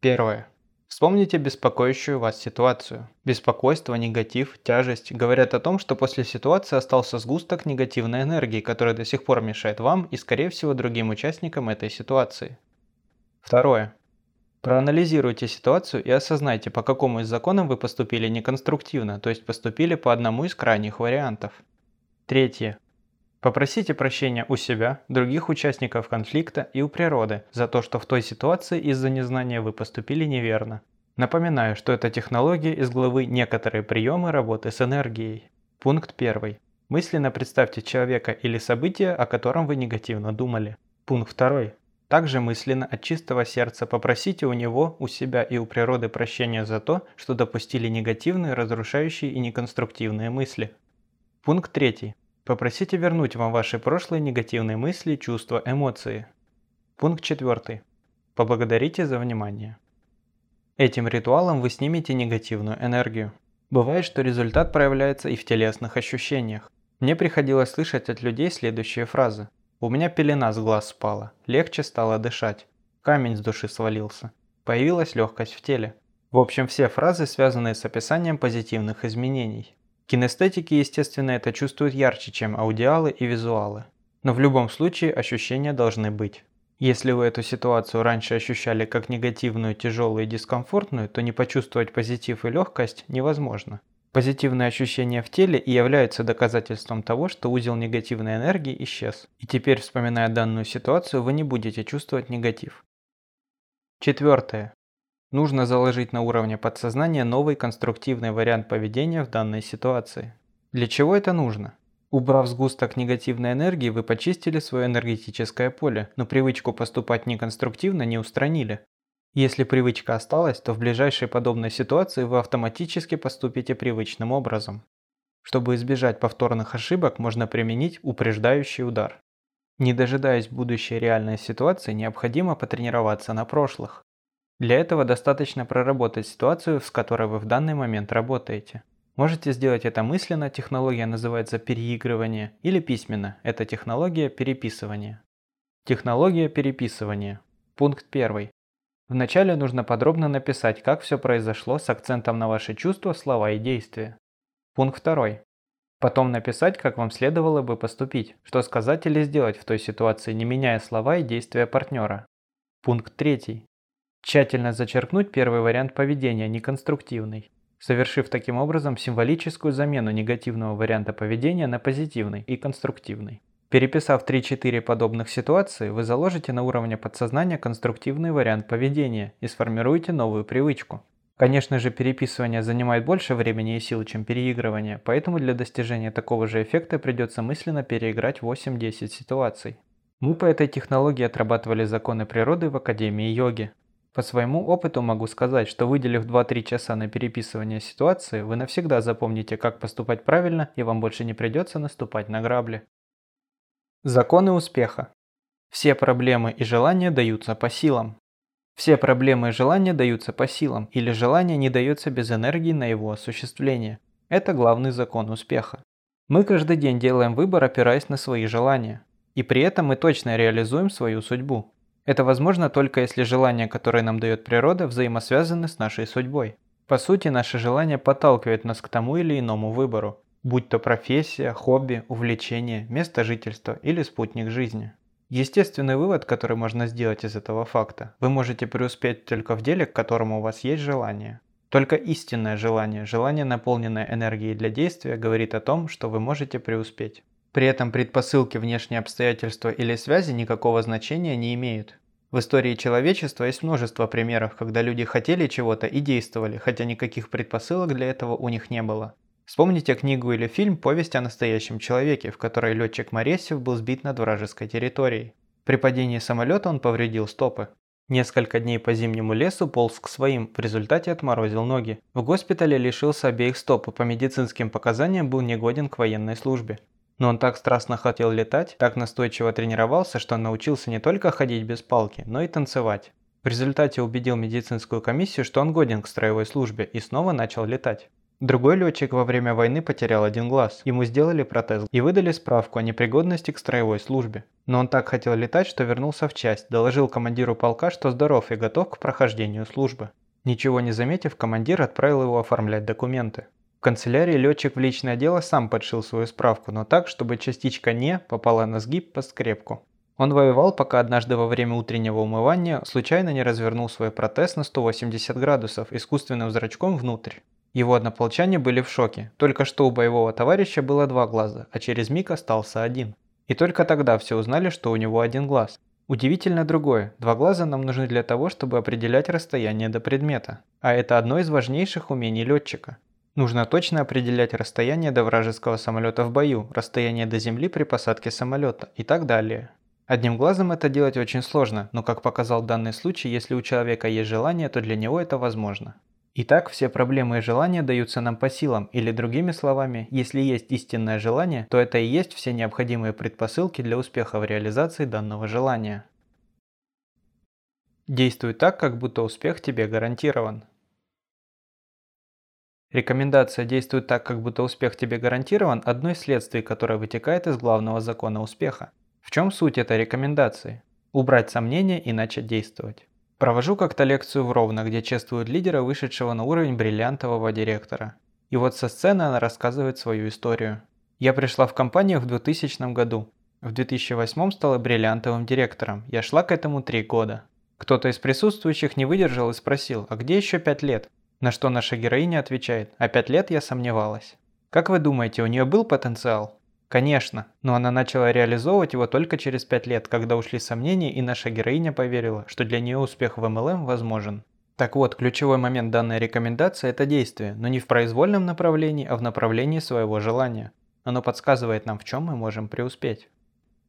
Первое. Вспомните беспокоящую вас ситуацию. Беспокойство, негатив, тяжесть говорят о том, что после ситуации остался сгусток негативной энергии, который до сих пор мешает вам и, скорее всего, другим участникам этой ситуации. Второе. Проанализируйте ситуацию и осознайте, по какому из законов вы поступили неконструктивно, то есть поступили по одному из крайних вариантов. Третье. Попросите прощения у себя, других участников конфликта и у природы за то, что в той ситуации из-за незнания вы поступили неверно. Напоминаю, что это технология из главы «Некоторые приемы работы с энергией». Пункт 1. Мысленно представьте человека или событие, о котором вы негативно думали. Пункт 2. Также мысленно от чистого сердца попросите у него, у себя и у природы прощения за то, что допустили негативные, разрушающие и неконструктивные мысли. Пункт 3. Попросите вернуть вам ваши прошлые негативные мысли, чувства, эмоции. Пункт 4. Поблагодарите за внимание. Этим ритуалом вы снимете негативную энергию. Бывает, что результат проявляется и в телесных ощущениях. Мне приходилось слышать от людей следующие фразы. У меня пелена с глаз спала, легче стало дышать, камень с души свалился, появилась легкость в теле. В общем, все фразы, связанные с описанием позитивных изменений. Кинестетики, естественно, это чувствуют ярче, чем аудиалы и визуалы. Но в любом случае ощущения должны быть. Если вы эту ситуацию раньше ощущали как негативную, тяжелую и дискомфортную, то не почувствовать позитив и легкость невозможно. Позитивные ощущения в теле и являются доказательством того, что узел негативной энергии исчез. И теперь, вспоминая данную ситуацию, вы не будете чувствовать негатив. Четвертое. Нужно заложить на уровне подсознания новый конструктивный вариант поведения в данной ситуации. Для чего это нужно? Убрав сгусток негативной энергии, вы почистили свое энергетическое поле, но привычку поступать неконструктивно не устранили. Если привычка осталась, то в ближайшей подобной ситуации вы автоматически поступите привычным образом. Чтобы избежать повторных ошибок, можно применить упреждающий удар. Не дожидаясь будущей реальной ситуации, необходимо потренироваться на прошлых. Для этого достаточно проработать ситуацию, с которой вы в данный момент работаете. Можете сделать это мысленно, технология называется переигрывание, или письменно, это технология переписывания. Технология переписывания. Пункт 1. Вначале нужно подробно написать, как все произошло с акцентом на ваши чувства, слова и действия. Пункт 2. Потом написать, как вам следовало бы поступить, что сказать или сделать в той ситуации, не меняя слова и действия партнера. Пункт 3. Тщательно зачеркнуть первый вариант поведения, неконструктивный совершив таким образом символическую замену негативного варианта поведения на позитивный и конструктивный. Переписав 3-4 подобных ситуаций, вы заложите на уровне подсознания конструктивный вариант поведения и сформируете новую привычку. Конечно же, переписывание занимает больше времени и сил, чем переигрывание, поэтому для достижения такого же эффекта придется мысленно переиграть 8-10 ситуаций. Мы по этой технологии отрабатывали законы природы в Академии йоги. По своему опыту могу сказать, что выделив 2-3 часа на переписывание ситуации, вы навсегда запомните, как поступать правильно, и вам больше не придется наступать на грабли. Законы успеха. Все проблемы и желания даются по силам. Все проблемы и желания даются по силам, или желание не дается без энергии на его осуществление. Это главный закон успеха. Мы каждый день делаем выбор, опираясь на свои желания. И при этом мы точно реализуем свою судьбу. Это возможно только если желания, которые нам дает природа, взаимосвязаны с нашей судьбой. По сути, наше желание подталкивает нас к тому или иному выбору, будь то профессия, хобби, увлечение, место жительства или спутник жизни. Естественный вывод, который можно сделать из этого факта, вы можете преуспеть только в деле, к которому у вас есть желание. Только истинное желание, желание, наполненное энергией для действия, говорит о том, что вы можете преуспеть. При этом предпосылки, внешние обстоятельства или связи никакого значения не имеют. В истории человечества есть множество примеров, когда люди хотели чего-то и действовали, хотя никаких предпосылок для этого у них не было. Вспомните книгу или фильм «Повесть о настоящем человеке», в которой летчик Моресев был сбит над вражеской территорией. При падении самолета он повредил стопы. Несколько дней по зимнему лесу полз к своим, в результате отморозил ноги. В госпитале лишился обеих стоп и по медицинским показаниям был негоден к военной службе. Но он так страстно хотел летать, так настойчиво тренировался, что научился не только ходить без палки, но и танцевать. В результате убедил медицинскую комиссию, что он годен к строевой службе и снова начал летать. Другой летчик во время войны потерял один глаз. Ему сделали протез и выдали справку о непригодности к строевой службе. Но он так хотел летать, что вернулся в часть, доложил командиру полка, что здоров и готов к прохождению службы. Ничего не заметив, командир отправил его оформлять документы. В канцелярии летчик в личное дело сам подшил свою справку, но так, чтобы частичка «не» попала на сгиб по скрепку. Он воевал, пока однажды во время утреннего умывания случайно не развернул свой протез на 180 градусов искусственным зрачком внутрь. Его однополчане были в шоке. Только что у боевого товарища было два глаза, а через миг остался один. И только тогда все узнали, что у него один глаз. Удивительно другое, два глаза нам нужны для того, чтобы определять расстояние до предмета. А это одно из важнейших умений летчика. Нужно точно определять расстояние до вражеского самолета в бою, расстояние до земли при посадке самолета и так далее. Одним глазом это делать очень сложно, но как показал данный случай, если у человека есть желание, то для него это возможно. Итак, все проблемы и желания даются нам по силам, или другими словами, если есть истинное желание, то это и есть все необходимые предпосылки для успеха в реализации данного желания. Действуй так, как будто успех тебе гарантирован. Рекомендация действует так, как будто успех тебе гарантирован, одно из следствий, которое вытекает из главного закона успеха. В чем суть этой рекомендации? Убрать сомнения и начать действовать. Провожу как-то лекцию в Ровно, где чествуют лидера, вышедшего на уровень бриллиантового директора. И вот со сцены она рассказывает свою историю. Я пришла в компанию в 2000 году. В 2008 стала бриллиантовым директором. Я шла к этому три года. Кто-то из присутствующих не выдержал и спросил, а где еще пять лет? На что наша героиня отвечает, а пять лет я сомневалась. Как вы думаете, у нее был потенциал? Конечно, но она начала реализовывать его только через пять лет, когда ушли сомнения и наша героиня поверила, что для нее успех в MLM возможен. Так вот, ключевой момент данной рекомендации – это действие, но не в произвольном направлении, а в направлении своего желания. Оно подсказывает нам, в чем мы можем преуспеть.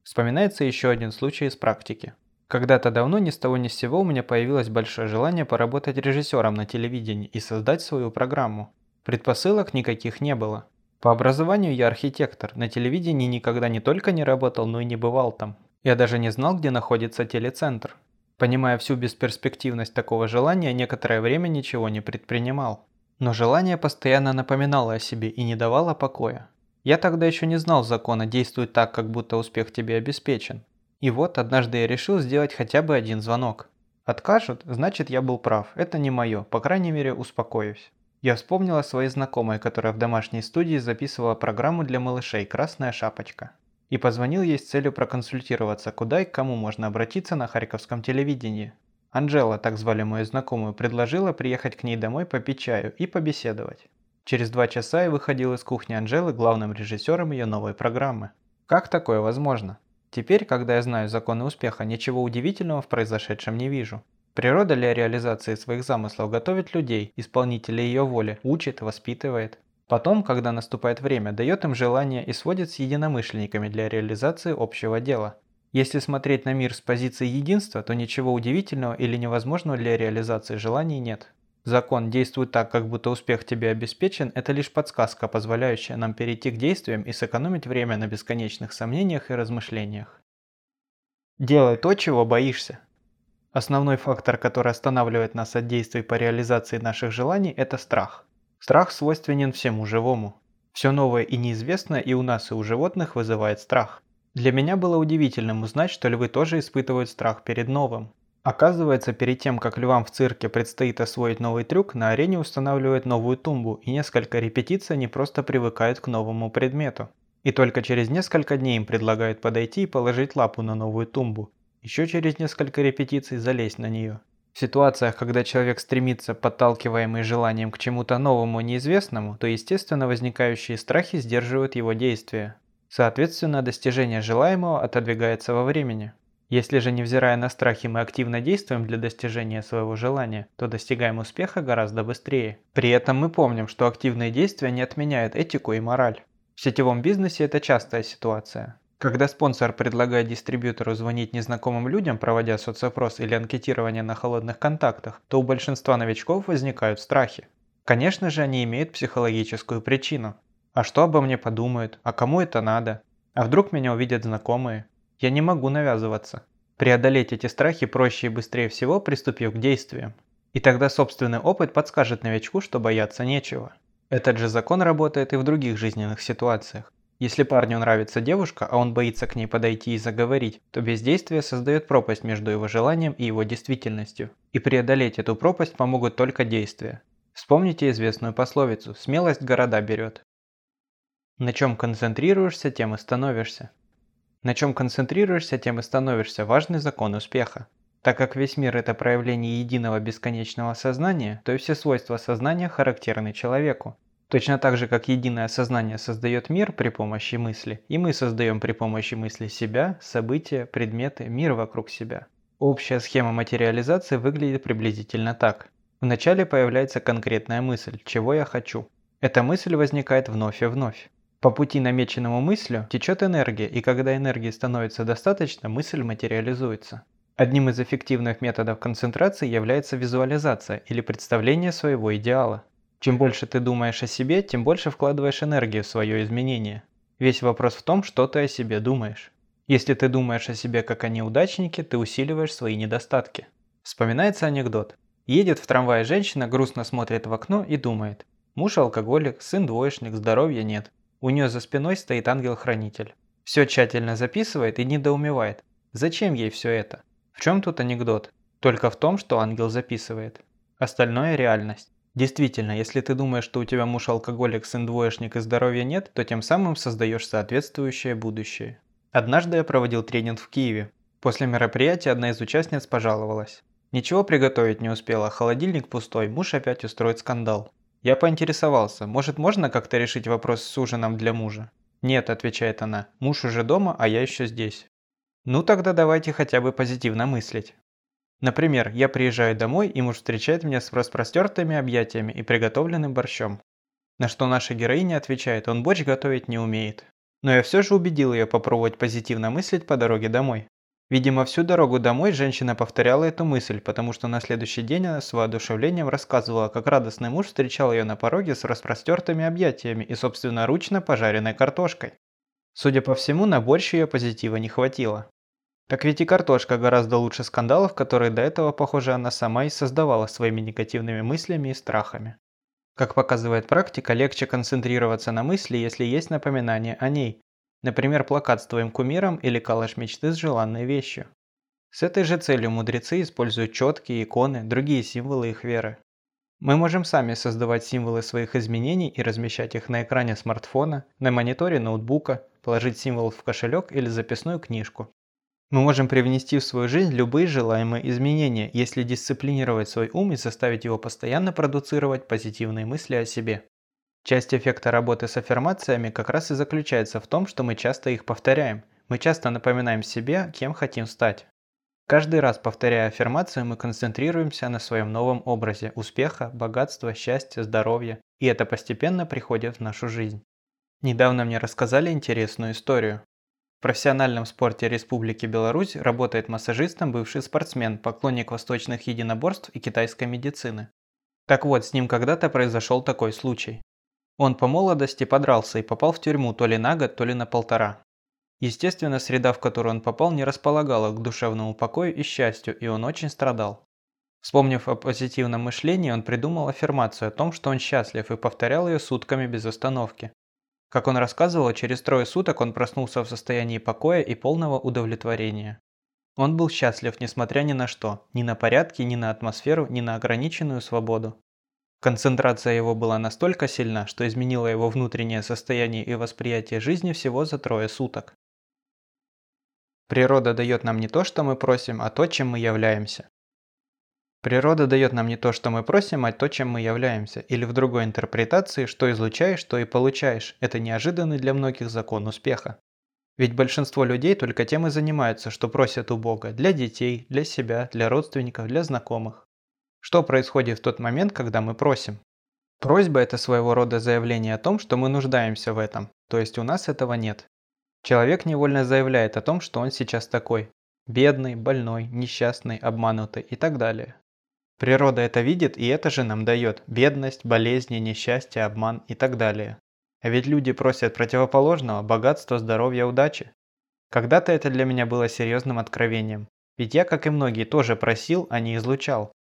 Вспоминается еще один случай из практики. Когда-то давно ни с того ни с сего у меня появилось большое желание поработать режиссером на телевидении и создать свою программу. Предпосылок никаких не было. По образованию я архитектор, на телевидении никогда не только не работал, но и не бывал там. Я даже не знал, где находится телецентр. Понимая всю бесперспективность такого желания, некоторое время ничего не предпринимал. Но желание постоянно напоминало о себе и не давало покоя. Я тогда еще не знал закона «действуй так, как будто успех тебе обеспечен». И вот однажды я решил сделать хотя бы один звонок. Откажут, значит я был прав, это не мое, по крайней мере успокоюсь. Я вспомнил о своей знакомой, которая в домашней студии записывала программу для малышей «Красная шапочка». И позвонил ей с целью проконсультироваться, куда и к кому можно обратиться на харьковском телевидении. Анжела, так звали мою знакомую, предложила приехать к ней домой попить чаю и побеседовать. Через два часа я выходил из кухни Анжелы главным режиссером ее новой программы. Как такое возможно? Теперь, когда я знаю законы успеха, ничего удивительного в произошедшем не вижу. Природа для реализации своих замыслов готовит людей, исполнителей ее воли, учит, воспитывает. Потом, когда наступает время, дает им желание и сводит с единомышленниками для реализации общего дела. Если смотреть на мир с позиции единства, то ничего удивительного или невозможного для реализации желаний нет. Закон действует так, как будто успех тебе обеспечен, это лишь подсказка, позволяющая нам перейти к действиям и сэкономить время на бесконечных сомнениях и размышлениях. Делай то, чего боишься. Основной фактор, который останавливает нас от действий по реализации наших желаний, это страх. Страх свойственен всему живому. Все новое и неизвестное и у нас, и у животных вызывает страх. Для меня было удивительным узнать, что львы тоже испытывают страх перед новым. Оказывается, перед тем, как львам в цирке предстоит освоить новый трюк, на арене устанавливают новую тумбу, и несколько репетиций они просто привыкают к новому предмету. И только через несколько дней им предлагают подойти и положить лапу на новую тумбу. Еще через несколько репетиций залезть на нее. В ситуациях, когда человек стремится, подталкиваемый желанием к чему-то новому неизвестному, то естественно возникающие страхи сдерживают его действия. Соответственно, достижение желаемого отодвигается во времени. Если же невзирая на страхи мы активно действуем для достижения своего желания, то достигаем успеха гораздо быстрее. При этом мы помним, что активные действия не отменяют этику и мораль. В сетевом бизнесе это частая ситуация. Когда спонсор предлагает дистрибьютору звонить незнакомым людям, проводя соцопрос или анкетирование на холодных контактах, то у большинства новичков возникают страхи. Конечно же, они имеют психологическую причину. А что обо мне подумают? А кому это надо? А вдруг меня увидят знакомые? Я не могу навязываться. Преодолеть эти страхи проще и быстрее всего, приступив к действиям. И тогда собственный опыт подскажет новичку, что бояться нечего. Этот же закон работает и в других жизненных ситуациях. Если парню нравится девушка, а он боится к ней подойти и заговорить, то бездействие создает пропасть между его желанием и его действительностью. И преодолеть эту пропасть помогут только действия. Вспомните известную пословицу «смелость города берет». На чем концентрируешься, тем и становишься. На чем концентрируешься, тем и становишься важный закон успеха. Так как весь мир – это проявление единого бесконечного сознания, то и все свойства сознания характерны человеку. Точно так же, как единое сознание создает мир при помощи мысли, и мы создаем при помощи мысли себя, события, предметы, мир вокруг себя. Общая схема материализации выглядит приблизительно так. Вначале появляется конкретная мысль, чего я хочу. Эта мысль возникает вновь и вновь. По пути, намеченному мыслью, течет энергия, и когда энергии становится достаточно, мысль материализуется. Одним из эффективных методов концентрации является визуализация или представление своего идеала. Чем больше ты думаешь о себе, тем больше вкладываешь энергию в свое изменение. Весь вопрос в том, что ты о себе думаешь. Если ты думаешь о себе как о неудачнике, ты усиливаешь свои недостатки. Вспоминается анекдот. Едет в трамвае женщина, грустно смотрит в окно и думает. Муж алкоголик, сын двоечник, здоровья нет. У нее за спиной стоит ангел-хранитель. Все тщательно записывает и недоумевает. Зачем ей все это? В чем тут анекдот? Только в том, что ангел записывает. Остальное реальность. Действительно, если ты думаешь, что у тебя муж алкоголик, сын двоечник и здоровья нет, то тем самым создаешь соответствующее будущее. Однажды я проводил тренинг в Киеве. После мероприятия одна из участниц пожаловалась. Ничего приготовить не успела, холодильник пустой, муж опять устроит скандал. Я поинтересовался, может можно как-то решить вопрос с ужином для мужа? «Нет», – отвечает она, – «муж уже дома, а я еще здесь». Ну тогда давайте хотя бы позитивно мыслить. Например, я приезжаю домой, и муж встречает меня с распростертыми объятиями и приготовленным борщом. На что наша героиня отвечает, он борщ готовить не умеет. Но я все же убедил ее попробовать позитивно мыслить по дороге домой. Видимо, всю дорогу домой женщина повторяла эту мысль, потому что на следующий день она с воодушевлением рассказывала, как радостный муж встречал ее на пороге с распростертыми объятиями и собственноручно пожаренной картошкой. Судя по всему, на борщ ее позитива не хватило. Так ведь и картошка гораздо лучше скандалов, которые до этого, похоже, она сама и создавала своими негативными мыслями и страхами. Как показывает практика, легче концентрироваться на мысли, если есть напоминание о ней. Например, плакат с твоим кумиром или калаш мечты с желанной вещью. С этой же целью мудрецы используют четкие иконы, другие символы их веры. Мы можем сами создавать символы своих изменений и размещать их на экране смартфона, на мониторе ноутбука, положить символ в кошелек или записную книжку. Мы можем привнести в свою жизнь любые желаемые изменения, если дисциплинировать свой ум и заставить его постоянно продуцировать позитивные мысли о себе. Часть эффекта работы с аффирмациями как раз и заключается в том, что мы часто их повторяем. Мы часто напоминаем себе, кем хотим стать. Каждый раз повторяя аффирмацию, мы концентрируемся на своем новом образе успеха, богатства, счастья, здоровья, и это постепенно приходит в нашу жизнь. Недавно мне рассказали интересную историю. В профессиональном спорте Республики Беларусь работает массажистом бывший спортсмен, поклонник восточных единоборств и китайской медицины. Так вот, с ним когда-то произошел такой случай. Он по молодости подрался и попал в тюрьму то ли на год, то ли на полтора. Естественно, среда, в которую он попал, не располагала к душевному покою и счастью, и он очень страдал. Вспомнив о позитивном мышлении, он придумал аффирмацию о том, что он счастлив, и повторял ее сутками без остановки. Как он рассказывал, через трое суток он проснулся в состоянии покоя и полного удовлетворения. Он был счастлив, несмотря ни на что, ни на порядки, ни на атмосферу, ни на ограниченную свободу. Концентрация его была настолько сильна, что изменила его внутреннее состояние и восприятие жизни всего за трое суток. Природа дает нам не то, что мы просим, а то, чем мы являемся. Природа дает нам не то, что мы просим, а то, чем мы являемся. Или в другой интерпретации, что излучаешь, то и получаешь. Это неожиданный для многих закон успеха. Ведь большинство людей только тем и занимаются, что просят у Бога для детей, для себя, для родственников, для знакомых. Что происходит в тот момент, когда мы просим? Просьба – это своего рода заявление о том, что мы нуждаемся в этом, то есть у нас этого нет. Человек невольно заявляет о том, что он сейчас такой – бедный, больной, несчастный, обманутый и так далее. Природа это видит и это же нам дает бедность, болезни, несчастье, обман и так далее. А ведь люди просят противоположного – богатства, здоровья, удачи. Когда-то это для меня было серьезным откровением. Ведь я, как и многие, тоже просил, а не излучал.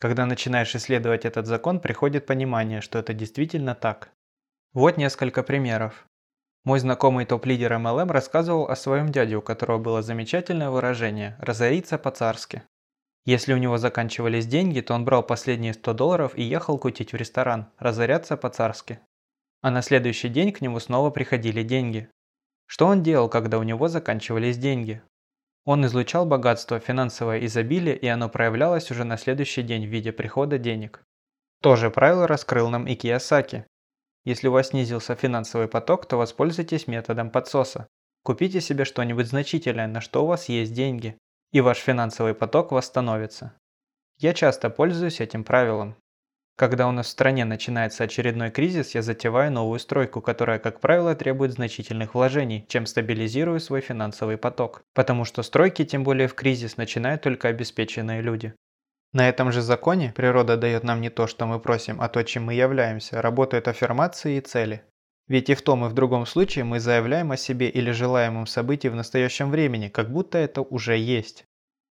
Когда начинаешь исследовать этот закон, приходит понимание, что это действительно так. Вот несколько примеров. Мой знакомый топ-лидер MLM рассказывал о своем дяде, у которого было замечательное выражение «разориться по-царски». Если у него заканчивались деньги, то он брал последние 100 долларов и ехал кутить в ресторан, разоряться по-царски. А на следующий день к нему снова приходили деньги. Что он делал, когда у него заканчивались деньги? Он излучал богатство, финансовое изобилие, и оно проявлялось уже на следующий день в виде прихода денег. То же правило раскрыл нам и Киясаки. Если у вас снизился финансовый поток, то воспользуйтесь методом подсоса. Купите себе что-нибудь значительное, на что у вас есть деньги и ваш финансовый поток восстановится. Я часто пользуюсь этим правилом. Когда у нас в стране начинается очередной кризис, я затеваю новую стройку, которая, как правило, требует значительных вложений, чем стабилизирую свой финансовый поток. Потому что стройки, тем более в кризис, начинают только обеспеченные люди. На этом же законе природа дает нам не то, что мы просим, а то, чем мы являемся, работают аффирмации и цели. Ведь и в том, и в другом случае мы заявляем о себе или желаемом событии в настоящем времени, как будто это уже есть.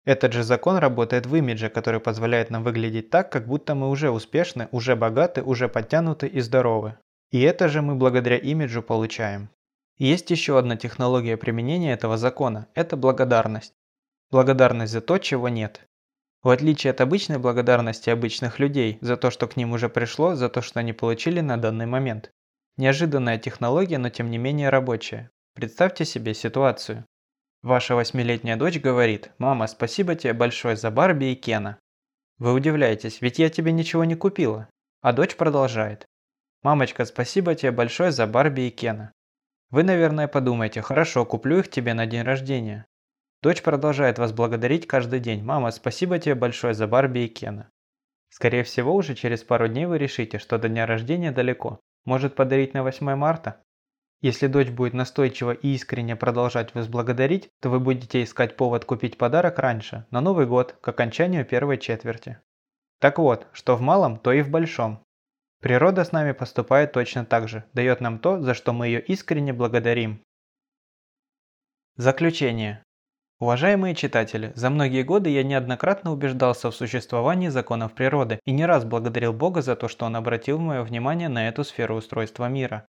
Этот же закон работает в имидже, который позволяет нам выглядеть так, как будто мы уже успешны, уже богаты, уже подтянуты и здоровы. И это же мы благодаря имиджу получаем. Есть еще одна технология применения этого закона – это благодарность. Благодарность за то, чего нет. В отличие от обычной благодарности обычных людей за то, что к ним уже пришло, за то, что они получили на данный момент. Неожиданная технология, но тем не менее рабочая. Представьте себе ситуацию. Ваша восьмилетняя дочь говорит, «Мама, спасибо тебе большое за Барби и Кена». Вы удивляетесь, ведь я тебе ничего не купила. А дочь продолжает. «Мамочка, спасибо тебе большое за Барби и Кена». Вы, наверное, подумаете, хорошо, куплю их тебе на день рождения. Дочь продолжает вас благодарить каждый день. «Мама, спасибо тебе большое за Барби и Кена». Скорее всего, уже через пару дней вы решите, что до дня рождения далеко. Может подарить на 8 марта? Если дочь будет настойчиво и искренне продолжать вас благодарить, то вы будете искать повод купить подарок раньше, на Новый год, к окончанию первой четверти. Так вот, что в малом, то и в большом. Природа с нами поступает точно так же, дает нам то, за что мы ее искренне благодарим. Заключение. Уважаемые читатели, за многие годы я неоднократно убеждался в существовании законов природы и не раз благодарил Бога за то, что Он обратил мое внимание на эту сферу устройства мира.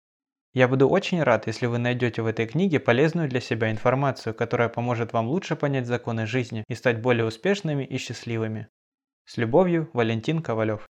Я буду очень рад, если вы найдете в этой книге полезную для себя информацию, которая поможет вам лучше понять законы жизни и стать более успешными и счастливыми. С любовью, Валентин Ковалев.